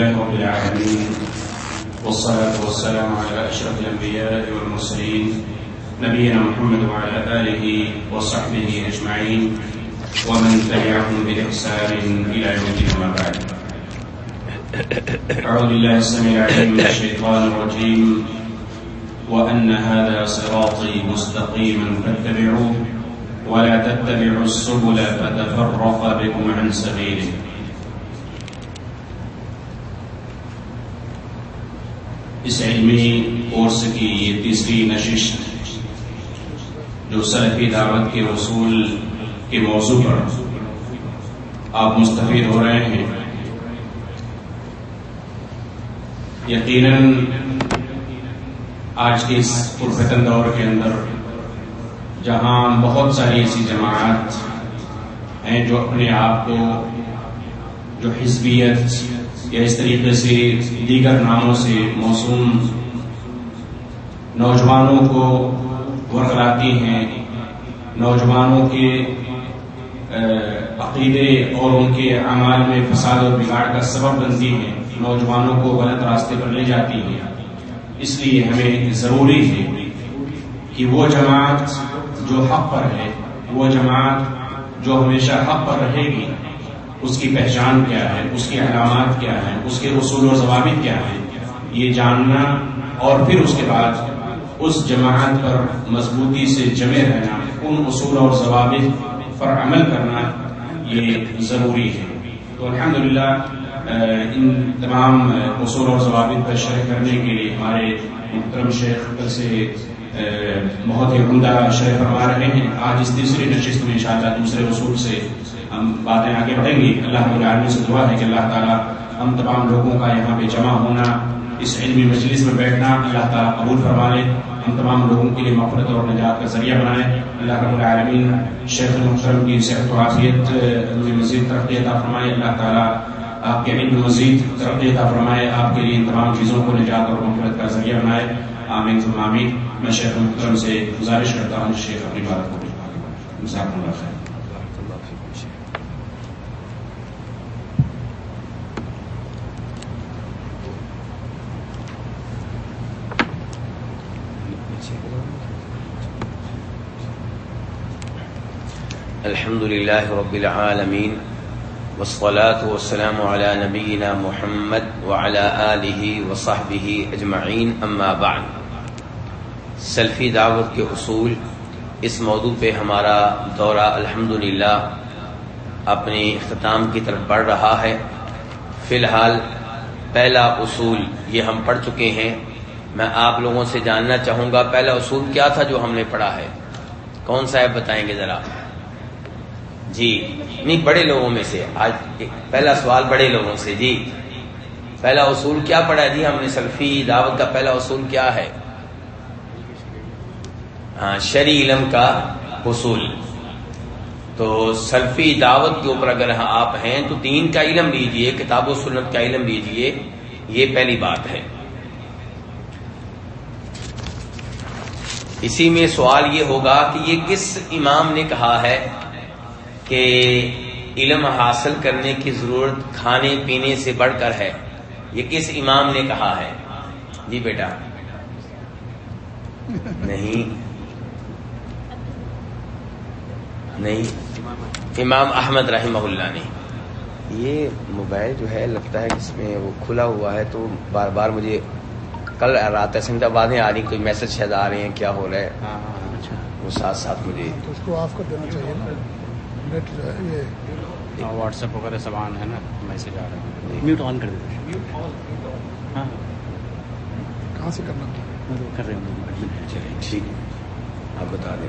لله رب العالمين. والصلاة والسلام على أشرف الأنبياء والمرسلين نبينا محمد وعلى آله وصحبه أجمعين ومن تبعهم بإحسان إلى يوم الدين ما بعد. أعوذ بالله السميع العليم من الشيطان الرجيم وأن هذا صراطي مستقيما فاتبعوه ولا تتبعوا السبل فتفرق بكم عن سبيله. اس علمی کورس کی یہ تیسری نشست جو سلفی دعوت کے اصول کے موضوع پر آپ مستفید ہو رہے ہیں، یقیناً آج کے اس پرفتن دور کے اندر جہاں بہت ساری ایسی جماعت ہیں جو اپنے آپ کو، جو حزبیت یا اس طریقے سے دیگر ناموں سے موسوم نوجوانوں کو ورکلاتی ہیں، نوجوانوں کے عقیدے اور ان کے اعمال میں فساد اور بگاڑ کا سبب بنتی ہیں، نوجوانوں کو غلط راستے پر لے جاتی ہیں۔ اس لیے ہمیں ضروری ہے کہ وہ جماعت جو حق پر ہے، وہ جماعت جو ہمیشہ حق پر رہے گی اس کی پہچان کیا ہے، اس کی علامات کیا ہیں، اس کے اصول و ضوابط کیا ہیں، یہ جاننا اور پھر اس کے بعد اس جماعت پر مضبوطی سے جمے رہنا، ان اصول اور ضوابط پر عمل کرنا، یہ ضروری ہے۔ تو الحمدللہ ان تمام اصول اور ضوابط پر شرح کرنے کے لیے ہمارے محترم شیخ سے بہت ہی عمدہ شرح فرما رہے ہیں۔ آج اس تیسری نشست میں انشاءاللہ دوسرے اصول سے ہم باتیں آگے بڑھیں گی۔ اللہ رب العالمین سے دعا ہے کہ اللہ تعالیٰ ہم تمام لوگوں کا یہاں پہ جمع ہونا، اس علمی مجلس میں بیٹھنا اللہ تعالیٰ قبول فرما لے ہم تمام لوگوں کے لیے مفرت اور نجات کا ذریعہ بنائیں اللہ رب العالمین شیخ محترم کی صحت و عافیت مزید ترقی عطا فرمائے۔ اللہ تعالیٰ آپ کے علم مزید ترقی عطا فرمائے۔ آپ کے لیے ان تمام چیزوں کو نجات اور مفرت کا ذریعہ بنائے۔ آمین ثم آمین۔ میں شیخ محترم سے گزارش کرتا ہوں، شیخ اپنی بات کو جزاک اللہ خیر۔ الحمد لله رب العالمين، والصلاة والسلام على نبينا محمد وعلى آله وصحبه أجمعين، أما بعد. سلفی دعوت کے اصول، اس موضوع پہ ہمارا دورہ الحمدللہ اپنے اختتام کی طرف بڑھ رہا ہے۔ فی الحال، پہلا اصول یہ ہم پڑھ چکے ہیں۔ میں آپ لوگوں سے جاننا چاہوں گا، پہلا اصول کیا تھا جو ہم نے پڑھا ہے؟ کون سا ہے بتائیں گے ذرا؟ جی نہیں، بڑے لوگوں میں سے۔ آج پہلا سوال بڑے لوگوں سے جی۔ پہلا اصول کیا پڑھا جی ہم نے سلفی دعوت کا پہلا اصول کیا ہے؟ ہاں شری علم کا حصول تو سلفی دعوت کے اوپر اگر ہاں آپ ہیں، تو دین کا علم لیجیے، کتاب و سنت کا علم لیجیے۔ یہ پہلی بات ہے۔ اسی میں سوال یہ ہوگا کہ یہ کس امام نے کہا ہے؟ کہ علم حاصل کرنے کی ضرورت کھانے پینے سے بڑھ کر ہے۔ یہ کس امام نے کہا ہے؟ جی بیٹا۔ نہیں۔ نہیں۔ امام احمد رحمہ اللہ نے۔ یہ موبائل جو ہے لگتا ہے کہ اس میں وہ کھلا ہوا ہے تو بار بار مجھے کل رات سنگھ آباد آ رہی کوئی میسج شاید آ رہے ہیں کیا ہو رہا ہے؟ ہاں، ہاں، اچھا۔ وہ ساتھ ساتھ مجھے تو اس کو آف کر دینا چاہیے نیٹ جو ہے یہ واٹس ایپ وغیرہ سب آن ہے نا میسج آ رہا ہے میوٹ آن کر دیتے ہاں۔ کہاں سے کرنا ہوگا کر رہے ہوں۔ چلے ٹھیک۔ آپ بتا دیں۔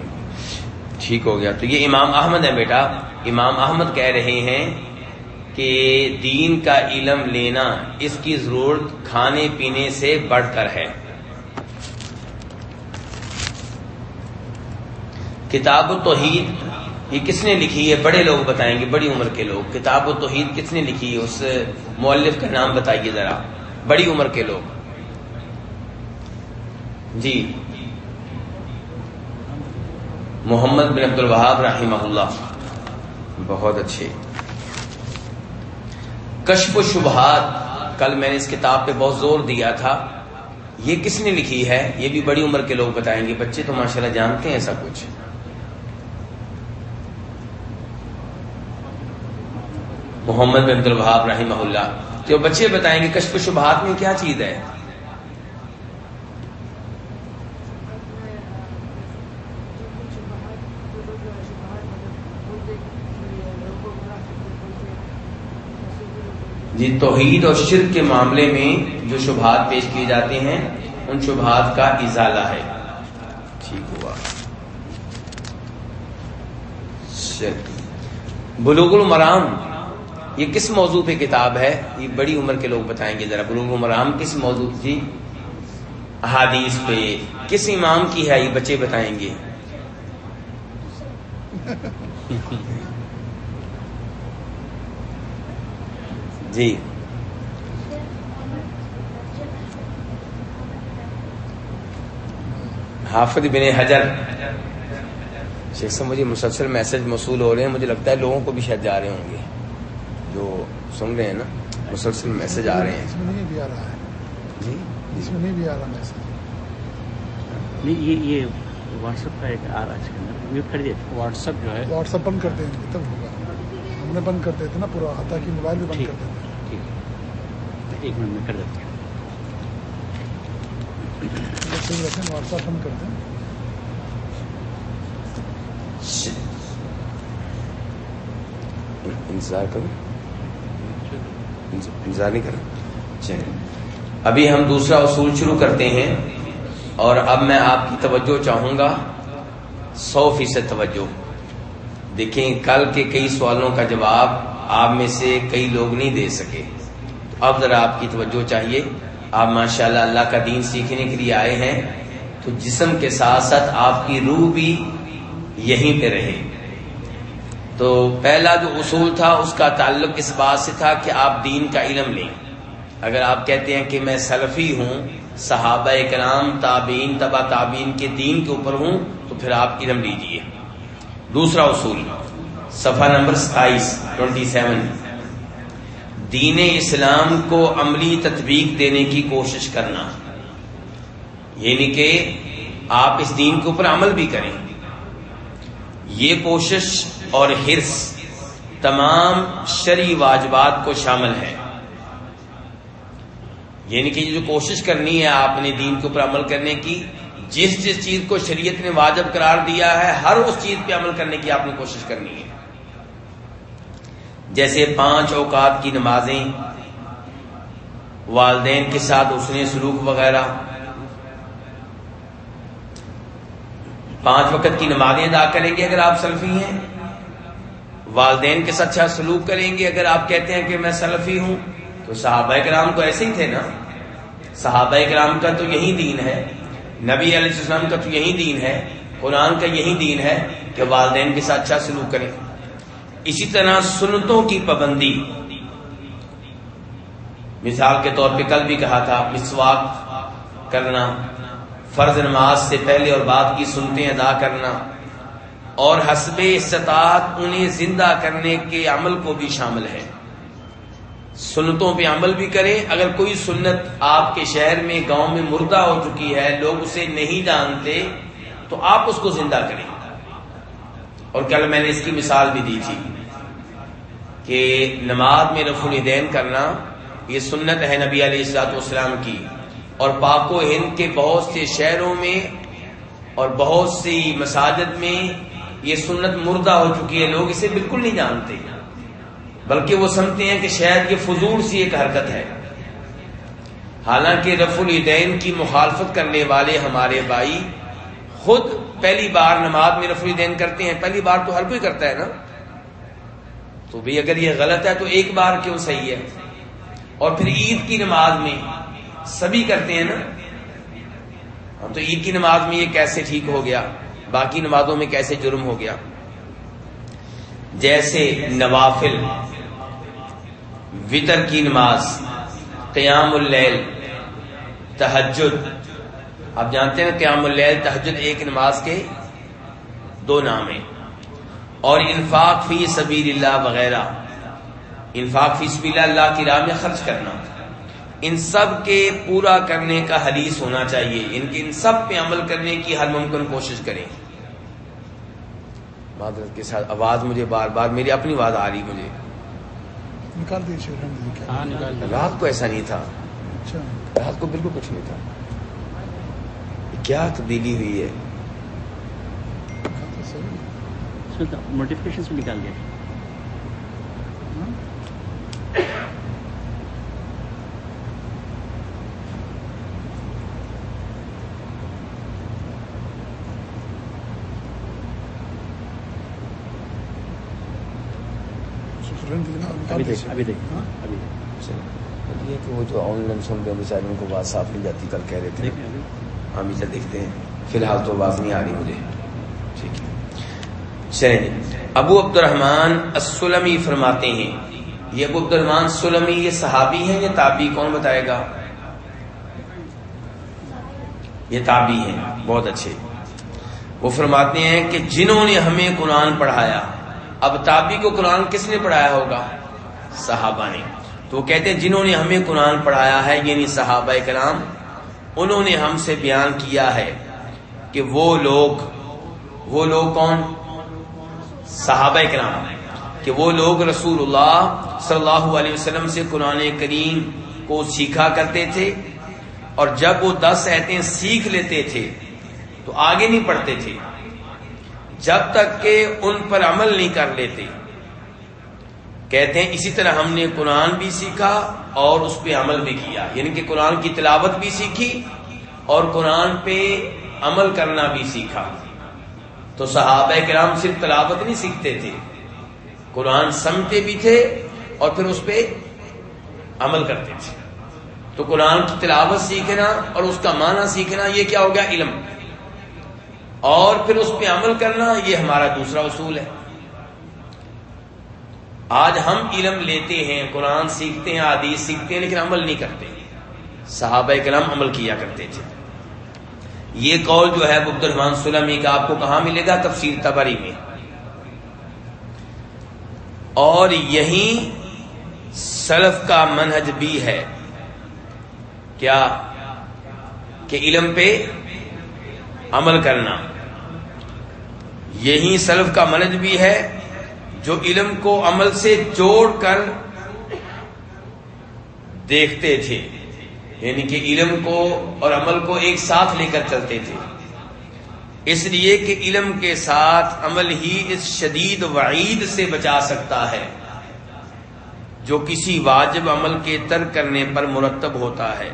ٹھیک ہو گیا۔ تو یہ امام احمد ہے بیٹا۔ امام احمد کہہ رہے ہیں کہ دین کا علم لینا اس کی ضرورت کھانے پینے سے بڑھ کر ہے۔ کتاب و توحید یہ کس نے لکھی ہے؟ بڑے لوگ بتائیں گے، بڑی عمر کے لوگ۔ کتاب و توحید کس نے لکھی ہے؟ اس مؤلف کا نام بتائیے ذرا۔ بڑی عمر کے لوگ۔ جی۔ محمد بن عبد الوہاب رحمہ اللہ۔ بہت اچھے۔ کشف و شبہات۔ کل میں نے اس کتاب پہ بہت زور دیا تھا۔ یہ کس نے لکھی ہے؟ یہ بھی بڑی عمر کے لوگ بتائیں گے۔ بچے تو ماشاءاللہ جانتے ہیں ایسا کچھ۔ محمد بن الوہاب رحمہ اللہ۔ تو بچے بتائیں گے کشف شبہات میں کیا چیز ہے؟ جی توحید اور شرک کے معاملے میں جو شبہات پیش کیے جاتے ہیں، ان شبہات کا ازالہ ہے۔ ٹھیک ہوا۔ بلوغ المرام۔ یہ کس موضوع پہ کتاب ہے؟ یہ بڑی عمر کے لوگ بتائیں گے ذرا، بلوغ المرام کس موضوع جی احادیث پہ۔ کس امام کی ہے؟ یہ بچے بتائیں گے۔ جی۔ حافظ بن حجر۔ شیخ صاحب، مجھے مسلسل میسج موصول ہو رہے ہیں، مجھے لگتا ہے لوگوں کو بھی شاید جا رہے ہوں گے۔ جو سن رہے ہیں نا مسلسل میسج آ رہے اس ہیں میں نہیں بھی آ رہا ہے۔ جی؟ اس میں نہیں بھی آ رہا میسج نہیں یہ یہ واٹس ایپ کا ایک آ رہا ہے اس میوٹ کر دیے واٹس ایپ جو ہے۔ واٹس ایپ بند کر دیں گے تب ہوگا۔ ہم نے بند کر دیتے نا پورا کہ موبائل بھی بند کر دیتے ہیں ٹھیک۔ ایک منٹ میں کر دیتا ہوں جب صحیح رکھیں واٹس ایپ بند کر دیں۔ انتظار کرو۔ انتظار نہیں کریں چلیں۔ ابھی ہم دوسرا اصول شروع کرتے ہیں اور اب میں آپ کی توجہ چاہوں گا۔ سو فیصد توجہ۔ دیکھیں، کل کے کئی سوالوں کا جواب آپ میں سے کئی لوگ نہیں دے سکے۔ اب ذرا آپ کی توجہ چاہیے۔ آپ ماشاءاللہ اللہ کا دین سیکھنے کے لیے آئے ہیں۔ تو جسم کے ساتھ ساتھ آپ کی روح بھی یہیں پہ رہے۔ تو پہلا جو اصول تھا، اس کا تعلق اس بات سے تھا کہ آپ دین کا علم لیں۔ اگر آپ کہتے ہیں کہ میں سلفی ہوں، صحابہ کرام، تابعین، تبا تابعین کے دین کے اوپر ہوں، تو پھر آپ علم لیجیے۔ دوسرا اصول، صفحہ نمبر ستائیس ٹوینٹی سیون دین اسلام کو عملی تطبیق دینے کی کوشش کرنا۔ یعنی کہ آپ اس دین کے اوپر عمل بھی کریں۔ یہ کوشش اور حرص تمام شرعی واجبات کو شامل ہے۔ یعنی کہ یہ جو کوشش کرنی ہے آپ نے دین کے اوپر عمل کرنے کی، جس جس چیز کو شریعت نے واجب قرار دیا ہے، ہر اس چیز پہ عمل کرنے کی آپ نے کوشش کرنی ہے۔ جیسے پانچ اوقات کی نمازیں، والدین کے ساتھ اس نے سلوک وغیرہ۔ پانچ وقت کی نمازیں ادا کریں گے اگر آپ سلفی ہیں۔ والدین کے ساتھ اچھا سلوک کریں گے، اگر آپ کہتے ہیں کہ میں سلفی ہوں، تو صحابہ کرام تو ایسے ہی تھے نا؟ صحابہ کرام کا تو یہی دین ہے، نبی علیہ السلام کا تو یہی دین ہے، قرآن کا یہی دین ہے کہ والدین کے ساتھ اچھا سلوک کریں۔ اسی طرح سنتوں کی پابندی۔ مثال کے طور پہ کل بھی کہا تھا، مسواک کرنا، فرض نماز سے پہلے اور بعد کی سنتیں ادا کرنا۔ اور حسب استطاعت انہیں زندہ کرنے کے عمل کو بھی شامل ہے۔ سنتوں پہ عمل بھی کریں۔ اگر کوئی سنت آپ کے شہر میں، گاؤں میں مردہ ہو چکی ہے، لوگ اسے نہیں جانتے، تو آپ اس کو زندہ کریں۔ اور کل میں نے اس کی مثال بھی دی تھی کہ نماز میں رف الدین کرنا، یہ سنت ہے نبی علیہ السلاط والسلام کی۔ اور پاک و ہند کے بہت سے شہروں میں اور بہت سی مساجد میں یہ سنت مردہ ہو چکی ہے، لوگ اسے بالکل نہیں جانتے۔ بلکہ وہ سمجھتے ہیں کہ شاید یہ فضول سی ایک حرکت ہے۔ حالانکہ رف الدین کی مخالفت کرنے والے ہمارے بھائی خود پہلی بار نماز میں رف الدین کرتے ہیں۔ پہلی بار تو ہر کوئی کرتا ہے نا۔ تو بھی اگر یہ غلط ہے تو ایک بار کیوں صحیح ہے؟ اور پھر عید کی نماز میں سبھی کرتے ہیں نا۔ ہم تو عید کی نماز میں یہ کیسے ٹھیک ہو گیا؟ باقی نمازوں میں کیسے جرم ہو گیا؟ جیسے نوافل، وطر کی نماز، قیام اللیل تحجد آپ جانتے ہیں قیام اللیل تحجد ایک نماز کے دو نام ہیں۔ اور انفاق فی سبیل اللہ وغیرہ، انفاق فی سبیل اللہ کی راہ میں خرچ کرنا۔ ان سب کے پورا کرنے کا حدیث ہونا چاہیے۔ ان کے ان سب پہ عمل کرنے کی ہر ممکن کوشش کریں۔ معذرت کے ساتھ آواز مجھے بار بار میری اپنی آواز آ رہی مجھے۔ نکال دیجیے ہاں۔ رات کو ایسا نہیں تھا۔ اچھا۔ رات کو بالکل کچھ نہیں تھا۔ کیا تبدیلی ہوئی ہے؟ نوٹیفکیشن سے نکال دیا رہنے دیجیے نا نکال ابھی دیکھ دیجیے ابھی دیکھ ہاں؟ ابھی دیکھ۔ یہ کہ وہ جو آن لائن سن رہے ان کو بات صاف نہیں جاتی کل کہہ رہے تھے ہم دیکھتے ہیں۔ فی الحال تو آواز نہیں آ رہی مجھے۔ ٹھیک ہے۔ چلیں ابو عبد الرحمان السلمی فرماتے ہیں یہ ابو عبد الرحمان سلمی یہ صحابی ہیں یا تابی کون بتائے گا؟ یہ تابی ہیں۔ بہت اچھے۔ وہ فرماتے ہیں کہ جنہوں نے ہمیں قرآن پڑھایا اب تابی کو قرآن کس نے پڑھایا ہوگا؟ صحابہ نے۔ تو وہ کہتے ہیں جنہوں نے ہمیں قرآن پڑھایا ہے یعنی صحابہ کرام، انہوں نے ہم سے بیان کیا ہے کہ وہ لوگ وہ لوگ کون؟ صحابہ کرام۔ کہ وہ لوگ رسول اللہ صلی اللہ علیہ وسلم سے قرآن کریم کو سیکھا کرتے تھے، اور جب وہ دس ایتیں سیکھ لیتے تھے، تو آگے نہیں پڑھتے تھے۔ جب تک کہ ان پر عمل نہیں کر لیتے۔ کہتے ہیں اسی طرح ہم نے قرآن بھی سیکھا اور اس پہ عمل بھی کیا۔ یعنی کہ قرآن کی تلاوت بھی سیکھی اور قرآن پہ عمل کرنا بھی سیکھا۔ تو صحابہ کرام صرف تلاوت نہیں سیکھتے تھے، قرآن سمتے بھی تھے اور پھر اس پہ عمل کرتے تھے۔ تو قرآن کی تلاوت سیکھنا اور اس کا معنی سیکھنا یہ کیا ہو گیا؟ علم۔ اور پھر اس پہ عمل کرنا یہ ہمارا دوسرا اصول ہے۔ آج ہم علم لیتے ہیں، قرآن سیکھتے ہیں، حدیث سیکھتے ہیں، لیکن عمل نہیں کرتے۔ صحابہ کرام عمل کیا کرتے تھے۔ یہ قول جو ہے عبد الرحمان سلمی کا آپ کو کہاں ملے گا؟ تفسیر تبری میں۔ اور یہی سلف کا منہج بھی ہے۔ کیا؟ کہ علم پہ عمل کرنا۔ یہی سلف کا منج بھی ہے۔ جو علم کو عمل سے جوڑ کر دیکھتے تھے یعنی کہ علم کو اور عمل کو ایک ساتھ لے کر چلتے تھے۔ اس لیے کہ علم کے ساتھ عمل ہی اس شدید وعید سے بچا سکتا ہے، جو کسی واجب عمل کے ترک کرنے پر مرتب ہوتا ہے۔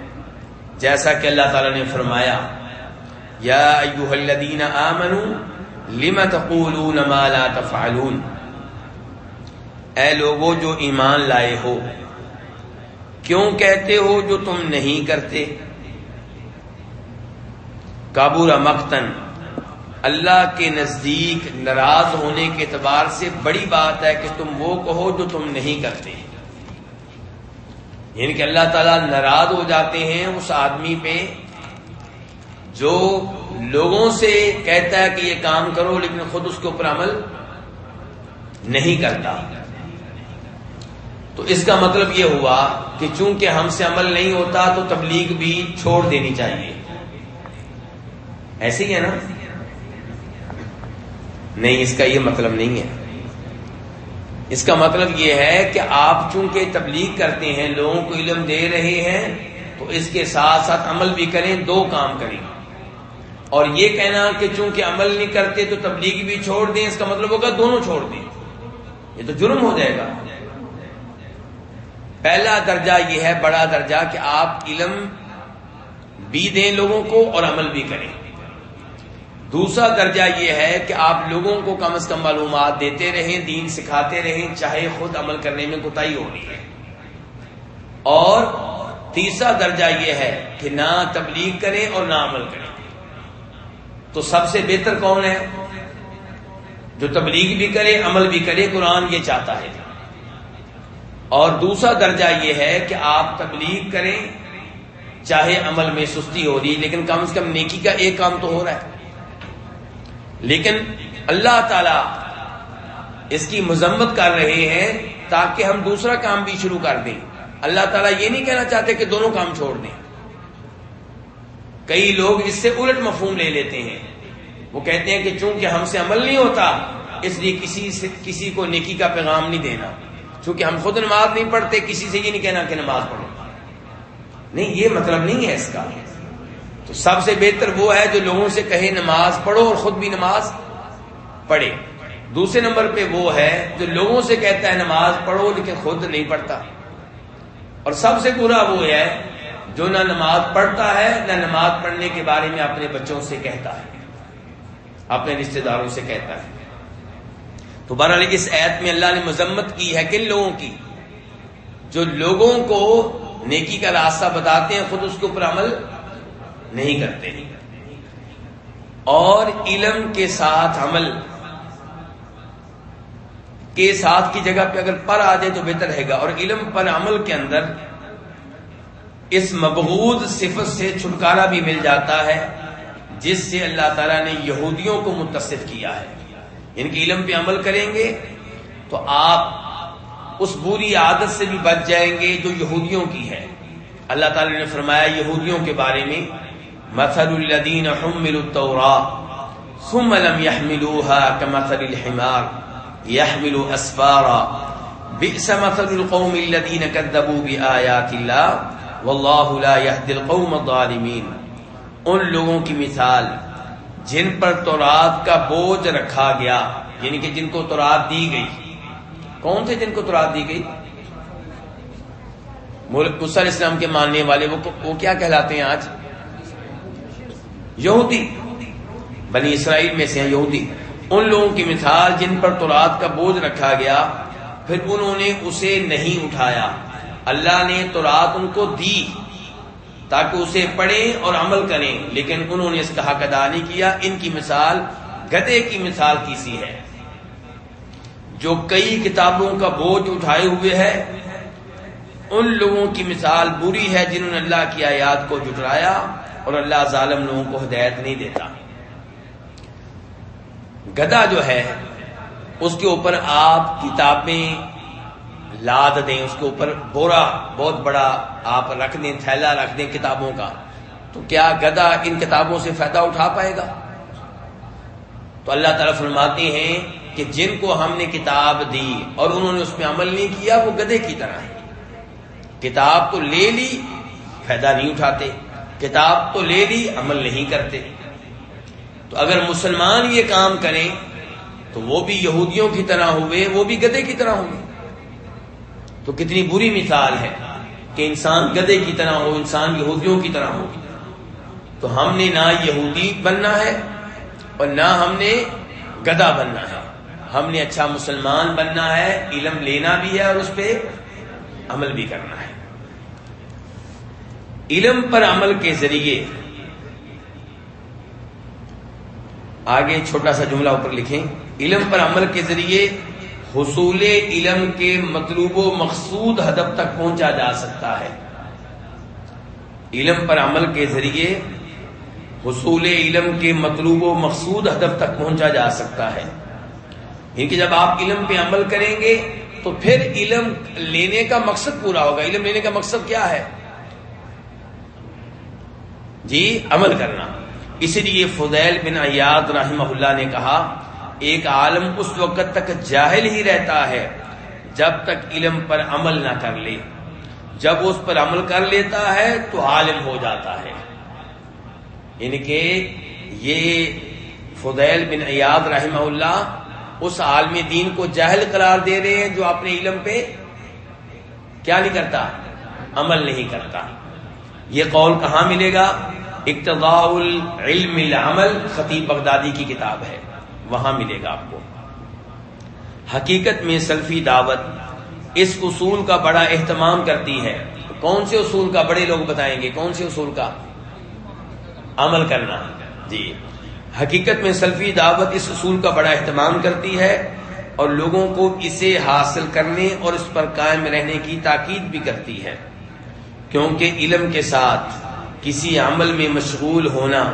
جیسا کہ اللہ تعالی نے فرمایا، یا ایوہ الذین آمنوا، لم تقولون ما لا تفعلون؟ اے لوگو جو ایمان لائے ہو، کیوں کہتے ہو جو تم نہیں کرتے؟ کابور مختن اللہ کے نزدیک ناراض ہونے کے اعتبار سے بڑی بات ہے کہ تم وہ کہو جو تم نہیں کرتے۔ یعنی کہ اللہ تعالیٰ ناراض ہو جاتے ہیں اس آدمی پہ جو لوگوں سے کہتا ہے کہ یہ کام کرو لیکن خود اس کے اوپر عمل نہیں کرتا۔ تو اس کا مطلب یہ ہوا کہ چونکہ ہم سے عمل نہیں ہوتا تو تبلیغ بھی چھوڑ دینی چاہیے۔ ایسے ہی ہے نا؟ نہیں، اس کا یہ مطلب نہیں ہے۔ اس کا مطلب یہ ہے کہ آپ چونکہ تبلیغ کرتے ہیں، لوگوں کو علم دے رہے ہیں، تو اس کے ساتھ ساتھ عمل بھی کریں، دو کام کریں۔ اور یہ کہنا کہ چونکہ عمل نہیں کرتے تو تبلیغ بھی چھوڑ دیں، اس کا مطلب ہوگا دونوں چھوڑ دیں۔ یہ تو جرم ہو جائے گا۔ پہلا درجہ یہ ہے، بڑا درجہ کہ آپ علم بھی دیں لوگوں کو اور عمل بھی کریں۔ دوسرا درجہ یہ ہے کہ آپ لوگوں کو کم از کم معلومات دیتے رہیں، دین سکھاتے رہیں، چاہے خود عمل کرنے میں کوتاہی ہو رہی ہے۔ اور تیسرا درجہ یہ ہے کہ نہ تبلیغ کریں اور نہ عمل کریں۔ تو سب سے بہتر کون ہے؟ جو تبلیغ بھی کرے، عمل بھی کرے، قرآن یہ چاہتا ہے۔ اور دوسرا درجہ یہ ہے کہ آپ تبلیغ کریں، چاہے عمل میں سستی ہو رہی، لیکن کم از کم نیکی کا ایک کام تو ہو رہا ہے۔ لیکن اللہ تعالی اس کی مذمت کر رہے ہیں تاکہ ہم دوسرا کام بھی شروع کر دیں۔ اللہ تعالیٰ یہ نہیں کہنا چاہتے کہ دونوں کام چھوڑ دیں۔ کئی لوگ اس سے الٹ مفہوم لے لیتے ہیں۔ وہ کہتے ہیں کہ چونکہ ہم سے عمل نہیں ہوتا، اس لیے کسی سے کسی کو نیکی کا پیغام نہیں دینا۔ چونکہ ہم خود نماز نہیں پڑھتے، کسی سے یہ نہیں کہنا کہ نماز پڑھو۔ نہیں، یہ مطلب نہیں ہے اس کا۔ تو سب سے بہتر وہ ہے جو لوگوں سے کہے نماز پڑھو اور خود بھی نماز پڑھے۔ دوسرے نمبر پہ وہ ہے جو لوگوں سے کہتا ہے نماز پڑھو لیکن خود نہیں پڑھتا۔ اور سب سے برا وہ ہے جو نہ نماز پڑھتا ہے، نہ نماز پڑھنے کے بارے میں اپنے بچوں سے کہتا ہے، اپنے رشتے داروں سے کہتا ہے۔ تو بہرحال اس ایت میں اللہ نے مذمت کی ہے کن لوگوں کی؟ جو لوگوں کو نیکی کا راستہ بتاتے ہیں، خود اس کے اوپر عمل نہیں کرتے۔ اور علم کے ساتھ عمل، کے ساتھ کی جگہ پہ اگر پر آ جائے تو بہتر رہے گا۔ اور علم پر عمل کے اندر اس مبغوض صفت سے چھٹکارا بھی مل جاتا ہے، جس سے اللہ تعالیٰ نے یہودیوں کو متصف کیا ہے۔ یعنی ان کے علم پہ عمل کریں گے تو آپ اس بری عادت سے بھی بچ جائیں گے جو یہودیوں کی ہے۔ اللہ تعالیٰ نے فرمایا یہودیوں کے بارے میں، مثل الذين حملوا التوراة ثم لم يحملوها كمثل الحمار يحمل أسفارا بئس مثل القوم الذين كذبوا بآيات الله والله لا يهدي القوم الظالمين۔ ان لوگوں کی مثال جن پر تورات کا بوجھ رکھا گیا یعنی کہ جن کو تورات دی گئی۔ کون تھے جن کو تورات دی گئی؟ ملک مسل اسلام کے ماننے والے وہ کیا کہلاتے ہیں آج؟ یہودی۔ بنی اسرائیل میں سے ہیں یہودی۔ ان لوگوں کی مثال جن پر تورات کا بوجھ رکھا گیا، پھر انہوں نے اسے نہیں اٹھایا۔ اللہ نے تورات ان کو دی۔ تاکہ اسے پڑھیں اور عمل کریں۔ لیکن انہوں نے اس کا حق ادا نہیں کیا۔ ان کی مثال گدے کی مثال کی سی ہے؟ جو کئی کتابوں کا بوجھ اٹھائے ہوئے ہے، ان لوگوں کی مثال بری ہے جنہوں نے اللہ کی آیات کو جٹرایا اور اللہ ظالم لوگوں کو ہدایت نہیں دیتا۔ گدا جو ہے، اس کے اوپر آپ کتابیں لاد دیں اس کے اوپر، بورا بہت بڑا آپ رکھ دیں، تھیلا رکھ دیں کتابوں کا۔ تو کیا گدا ان کتابوں سے فائدہ اٹھا پائے گا؟ تو اللہ تعالیٰ فرماتے ہیں کہ جن کو ہم نے کتاب دی اور انہوں نے اس میں عمل نہیں کیا، وہ گدے کی طرح ہے کتاب تو لے لی، فائدہ نہیں اٹھاتے۔ کتاب تو لے لی، عمل نہیں کرتے۔ تو اگر مسلمان یہ کام کریں، تو وہ بھی یہودیوں کی طرح ہوئے، وہ بھی گدے کی طرح ہوئے تو کتنی بری مثال ہے کہ انسان گدے کی طرح ہو، انسان یہودیوں کی طرح ہو۔ تو ہم نے نہ یہودی بننا ہے اور نہ ہم نے گدا بننا ہے۔ ہم نے اچھا مسلمان بننا ہے، علم لینا بھی ہے اور اس پہ عمل بھی کرنا ہے۔ علم پر عمل کے ذریعے آگے چھوٹا سا جملہ اوپر لکھیں۔ علم پر عمل کے ذریعے حصول علم کے مطلوب و مقصود ہدف تک پہنچا جا سکتا ہے۔ علم پر عمل کے ذریعے حصول علم کے مطلوب و مقصود ہدف تک پہنچا جا سکتا ہے۔ یعنی کیونکہ جب آپ علم پہ عمل کریں گے تو پھر علم لینے کا مقصد پورا ہوگا۔ علم لینے کا مقصد کیا ہے؟ جی عمل کرنا۔ اسی لیے فضیل بن ایاد رحمہ اللہ نے کہا ایک عالم اس وقت تک جاہل ہی رہتا ہے جب تک علم پر عمل نہ کر لے۔ جب اس پر عمل کر لیتا ہے تو عالم ہو جاتا ہے۔ یعنی کہ یہ فضیل بن ایاد رحمہ اللہ اس عالم دین کو جاہل قرار دے رہے ہیں جو اپنے علم پہ کیا نہیں کرتا؟ عمل نہیں کرتا۔ یہ قول کہاں ملے گا؟ اقتضاء العلم العمل، خطیب بغدادی کی کتاب ہے۔ وہاں ملے گا آپ کو۔ حقیقت میں سلفی دعوت اس اصول کا بڑا اہتمام کرتی ہے۔ کون سے اصول کا بڑے لوگ بتائیں گے؟ کون سے اصول کا؟ عمل کرنا۔ جی۔ حقیقت میں سلفی دعوت اس اصول کا بڑا اہتمام کرتی ہے اور لوگوں کو اسے حاصل کرنے اور اس پر قائم رہنے کی تاکید بھی کرتی ہے۔ کیونکہ علم کے ساتھ کسی عمل میں مشغول ہونا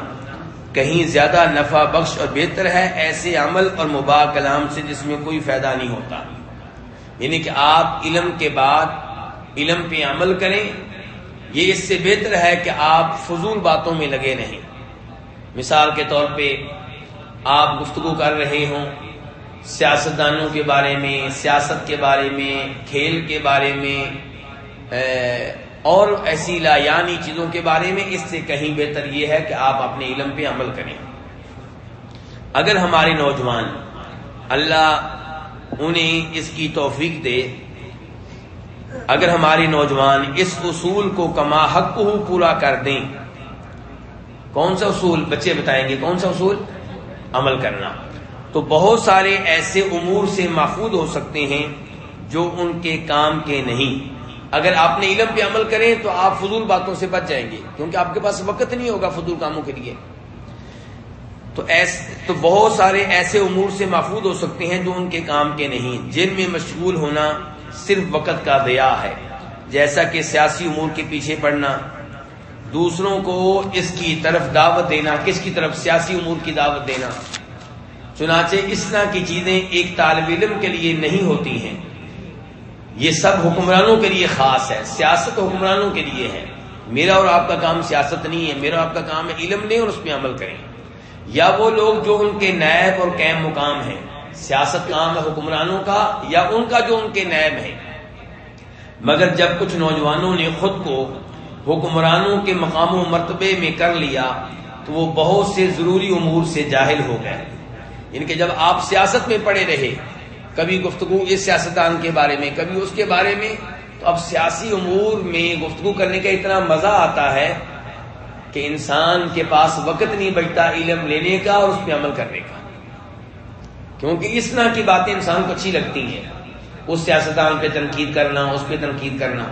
کہیں زیادہ نفع بخش اور بہتر ہے ایسے عمل اور مباح کلام سے جس میں کوئی فائدہ نہیں ہوتا۔ یعنی کہ آپ علم کے بعد علم پہ عمل کریں، یہ اس سے بہتر ہے کہ آپ فضول باتوں میں لگے رہیں۔ مثال کے طور پہ، آپ گفتگو کر رہے ہوں سیاستدانوں کے بارے میں، سیاست کے بارے میں، کھیل کے بارے میں اور ایسی لا یعنی چیزوں کے بارے میں اس سے کہیں بہتر یہ ہے کہ آپ اپنے علم پہ عمل کریں۔ اگر ہمارے نوجوان اللہ انہیں اس کی توفیق دے، اگر ہمارے نوجوان اس اصول کو کما حق کو پورا کر دیں، کون سا اصول؟ بچے بتائیں گے کون سا اصول؟ عمل کرنا۔ تو بہت سارے ایسے امور سے محفوظ ہو سکتے ہیں جو ان کے کام کے نہیں۔ اگر آپ نے علم پہ عمل کریں تو آپ فضول باتوں سے بچ جائیں گے، کیونکہ آپ کے پاس وقت نہیں ہوگا فضول کاموں کے لیے۔ تو ایس، تو بہت سارے ایسے امور سے محفوظ ہو سکتے ہیں جو ان کے کام کے نہیں، جن میں مشغول ہونا صرف وقت کا دیا ہے۔ جیسا کہ سیاسی امور کے پیچھے پڑنا دوسروں کو اس کی طرف دعوت دینا، کس کی طرف سیاسی امور کی دعوت دینا۔ چنانچہ اس طرح کی چیزیں ایک طالب علم کے لیے نہیں ہوتی ہیں۔ یہ سب حکمرانوں کے لیے خاص ہے، سیاست حکمرانوں کے لیے ہے۔ میرا اور آپ کا کام سیاست نہیں ہے، میرا آپ کا کام ہے علم لیں اور اس پہ عمل کریں۔ یا وہ لوگ جو ان کے نیب اور قیم مقام ہیں، سیاست کام ہے حکمرانوں کا، یا ان کا جو ان کے نیب ہے مگر جب کچھ نوجوانوں نے خود کو حکمرانوں کے مقام و مرتبے میں کر لیا، تو وہ بہت سے ضروری امور سے جاہل ہو گئے۔ یعنی کہ جب آپ سیاست میں پڑے رہے کبھی گفتگو اس سیاستدان کے بارے میں، کبھی اس کے بارے میں۔ تو اب سیاسی امور میں گفتگو کرنے کا اتنا مزہ آتا ہے کہ انسان کے پاس وقت نہیں بچتا علم لینے کا اور اس پہ عمل کرنے کا۔ کیونکہ اس طرح کی باتیں انسان کو اچھی لگتی ہیں۔ اس سیاستدان پہ تنقید کرنا، اس پہ تنقید کرنا۔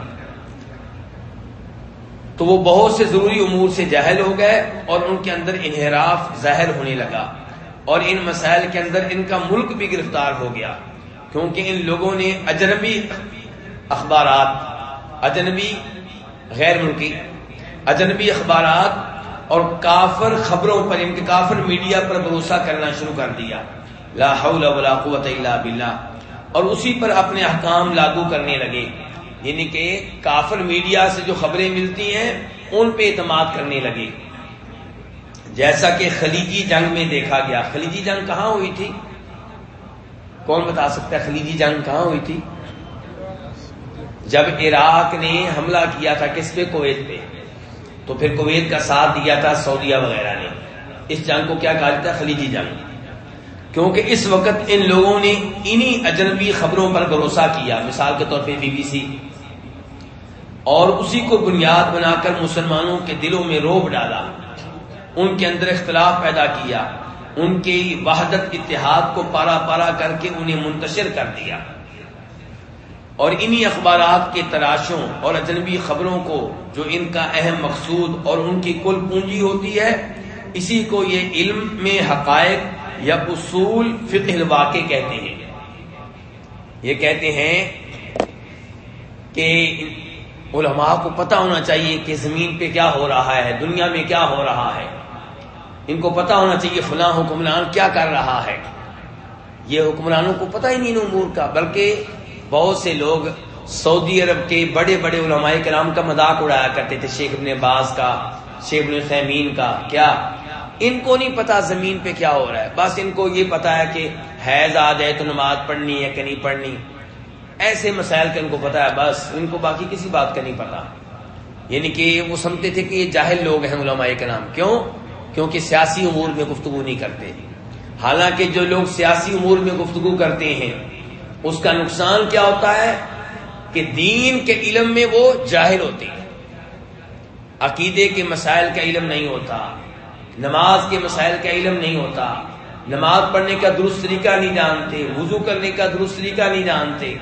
تو وہ بہت سے ضروری امور سے جاہل ہو گئے اور ان کے اندر انحراف ظاہر ہونے لگا۔ اور ان مسائل کے اندر ان کا ملک بھی گرفتار ہو گیا۔ کیونکہ ان لوگوں نے اجنبی اخبارات، اجنبی غیر ملکی، اجنبی اخبارات اور کافر خبروں پر یعنی ان کے کافر میڈیا پر بھروسہ کرنا شروع کر دیا۔ لا حول ولا قوت الا باللہ۔ اور اسی پر اپنے احکام لاگو کرنے لگے۔ یعنی کہ کافر میڈیا سے جو خبریں ملتی ہیں، ان پہ اعتماد کرنے لگے۔ جیسا کہ خلیجی جنگ میں دیکھا گیا۔ خلیجی جنگ کہاں ہوئی تھی؟ کون بتا سکتا ہے؟ خلیجی جنگ کہاں ہوئی تھی؟ جب عراق نے حملہ کیا تھا کس پہ؟ کویت پہ۔ تو پھر کویت کا ساتھ دیا تھا سعودیہ وغیرہ نے۔ اس جنگ کو کیا کہا جاتا ہے؟ خلیجی جنگ۔ کیونکہ اس وقت ان لوگوں نے انہی اجنبی خبروں پر بھروسہ کیا۔ مثال کے طور پہ بی بی سی۔ اور اسی کو بنیاد بنا کر مسلمانوں کے دلوں میں روب ڈالا۔ ان کے اندر اختلاف پیدا کیا۔ ان کی وحدت اتحاد کو پارا پارا کر کے انہیں منتشر کر دیا۔ اور انہی اخبارات کے تراشوں اور اجنبی خبروں کو جو ان کا اہم مقصود اور ان کی کل پونجی ہوتی ہے، اسی کو یہ علم میں حقائق یا اصول فقہ الواقع کہتے ہیں۔ یہ کہتے ہیں کہ علماء کو پتہ ہونا چاہیے کہ زمین پہ کیا ہو رہا ہے، دنیا میں کیا ہو رہا ہے۔ ان کو پتا ہونا چاہیے فلاں حکمران کیا کر رہا ہے۔ یہ حکمرانوں کو پتہ ہی نہیں امور کا، بلکہ بہت سے لوگ سعودی عرب کے بڑے بڑے علماء کرام کا مذاق اڑایا کرتے تھے، شیخ ابن باز کا، شیخ ابن خیمین کا۔ کیا؟ ان کو نہیں پتا زمین پہ کیا ہو رہا ہے، بس ان کو یہ پتا ہے کہ حیض آد ہے تو نماز پڑھنی ہے کہ نہیں پڑھنی۔ ایسے مسائل کا ان کو پتا ہے، بس ان کو باقی کسی بات کا نہیں پتا یعنی کہ وہ سمجھتے تھے کہ یہ جاہل لوگ ہیں علماء کے نام کیوں؟ کیونکہ سیاسی امور میں گفتگو نہیں کرتے۔ حالانکہ جو لوگ سیاسی امور میں گفتگو کرتے ہیں، اس کا نقصان کیا ہوتا ہے؟ کہ دین کے علم میں وہ جاہل ہوتے ہیں۔ عقیدے کے مسائل کا علم نہیں ہوتا، نماز کے مسائل کا علم نہیں ہوتا۔ نماز پڑھنے کا درست طریقہ نہیں جانتے، وضو کرنے کا درست طریقہ نہیں جانتے۔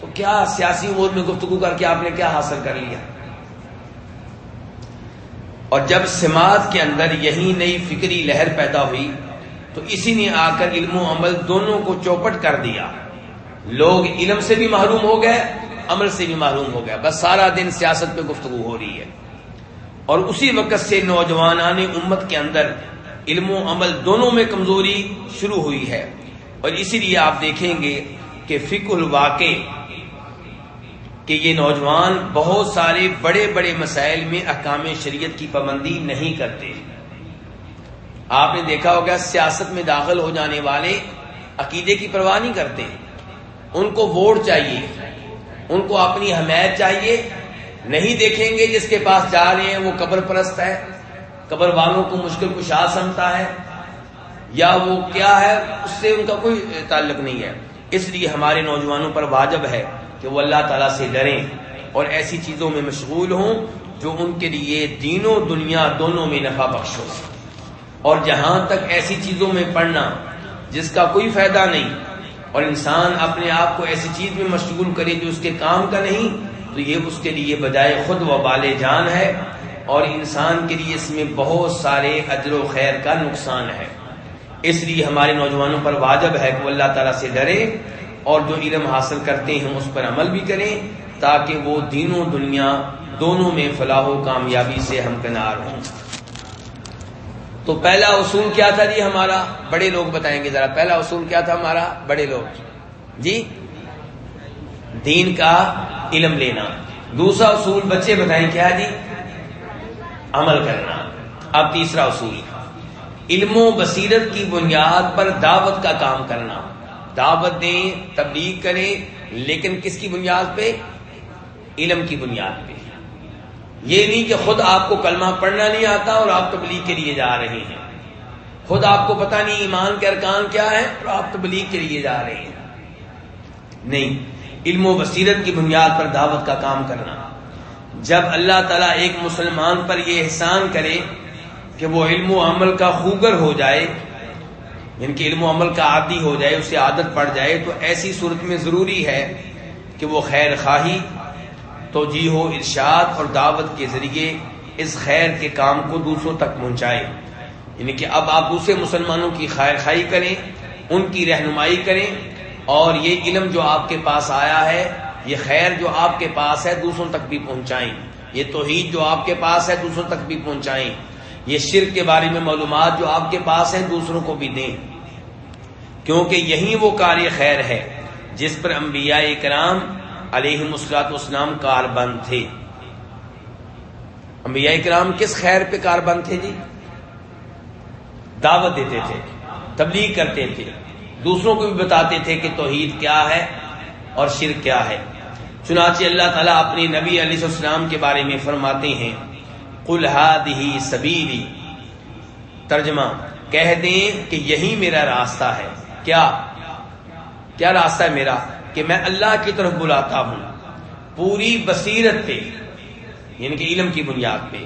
تو کیا سیاسی امور میں گفتگو کر کے آپ نے کیا حاصل کر لیا؟ اور جب سماج کے اندر یہی نئی فکری لہر پیدا ہوئی، تو اسی نے آ کر علم و عمل دونوں کو چوپٹ کر دیا۔ لوگ علم سے بھی محروم ہو گئے، عمل سے بھی محروم ہو گیا بس سارا دن سیاست پہ گفتگو ہو رہی ہے۔ اور اسی وقت سے نوجوان امت کے اندر علم و عمل دونوں میں کمزوری شروع ہوئی ہے۔ اور اسی لیے آپ دیکھیں گے کہ فک الواقع کہ یہ نوجوان بہت سارے بڑے بڑے مسائل میں احکام شریعت کی پابندی نہیں کرتے۔ آپ نے دیکھا ہوگا سیاست میں داخل ہو جانے والے عقیدے کی پرواہ نہیں کرتے۔ ان کو ووٹ چاہیے۔ ان کو اپنی حمایت چاہیے۔ نہیں دیکھیں گے جس کے پاس جا رہے ہیں وہ قبر پرست ہے۔ قبر والوں کو مشکل کشا سمتا ہے۔ یا وہ کیا ہے، اس سے ان کا کوئی تعلق نہیں ہے۔ اس لیے ہمارے نوجوانوں پر واجب ہے کہ وہ اللہ تعالیٰ سے ڈریں اور ایسی چیزوں میں مشغول ہوں جو ان کے لیے دین و دنیا دونوں میں نفع بخش ہو اور جہاں تک ایسی چیزوں میں پڑھنا جس کا کوئی فائدہ نہیں اور انسان اپنے آپ کو ایسی چیز میں مشغول کرے جو اس کے کام کا نہیں، تو یہ اس کے لیے بجائے خود و بال جان ہے اور انسان کے لیے اس میں بہت سارے اجر و خیر کا نقصان ہے۔ اس لیے ہمارے نوجوانوں پر واجب ہے کہ وہ اللہ تعالیٰ سے ڈرے اور جو علم حاصل کرتے ہیں اس پر عمل بھی کریں تاکہ وہ دین و دنیا دونوں میں فلاح و کامیابی سے ہمکنار ہوں۔ تو پہلا اصول کیا تھا جی ہمارا؟ بڑے لوگ بتائیں گے ذرا۔ پہلا اصول کیا تھا ہمارا؟ بڑے لوگ۔ جی؟ دین کا علم لینا۔ دوسرا اصول بچے بتائیں کیا جی؟ عمل کرنا۔ اب تیسرا اصول۔ علم و بصیرت کی بنیاد پر دعوت کا کام کرنا۔ دعوت دیں، تبلیغ کریں، لیکن کس کی بنیاد پہ؟ علم کی بنیاد پہ۔ یہ نہیں کہ خود آپ کو کلمہ پڑھنا نہیں آتا اور آپ تبلیغ کے لیے جا رہے ہیں۔ خود آپ کو پتا نہیں ایمان کے ارکان کیا ہے اور آپ تبلیغ کے لیے جا رہے ہیں۔ نہیں، علم و بصیرت کی بنیاد پر دعوت کا کام کرنا۔ جب اللہ تعالیٰ ایک مسلمان پر یہ احسان کرے کہ وہ علم و عمل کا خوگر ہو جائے یعنی کہ علم و عمل کا عادی ہو جائے اسے عادت پڑ جائے، تو ایسی صورت میں ضروری ہے کہ وہ خیر خواہی توجیح و ارشاد اور دعوت کے ذریعے اس خیر کے کام کو دوسروں تک پہنچائے۔ یعنی کہ اب آپ دوسرے مسلمانوں کی خیر خائی کریں، ان کی رہنمائی کریں اور یہ علم جو آپ کے پاس آیا ہے، یہ خیر جو آپ کے پاس ہے، دوسروں تک بھی پہنچائیں۔ یہ توحید جو آپ کے پاس ہے، دوسروں تک بھی پہنچائیں۔ یہ شرک کے بارے میں معلومات جو آپ کے پاس ہیں دوسروں کو بھی دیں۔ کیونکہ یہی وہ کار خیر ہے جس پر انبیاء کرام علیہ مسلاط اسلام کار بند تھے۔ انبیاء کرام کس خیر پہ کار بند تھے جی؟ دعوت دیتے تھے، تبلیغ کرتے تھے۔ دوسروں کو بھی بتاتے تھے کہ توحید کیا ہے اور شرک کیا ہے۔ چنانچہ اللہ تعالیٰ اپنے نبی علیہ السلام کے بارے میں فرماتے ہیں ہی سبیلی۔ ترجمہ، کہہ دیں کہ یہی میرا راستہ ہے۔ کیا؟ کیا راستہ ہے میرا؟ کہ میں اللہ کی طرف بلاتا ہوں۔ پوری بصیرت پہ یعنی کہ علم کی بنیاد پہ۔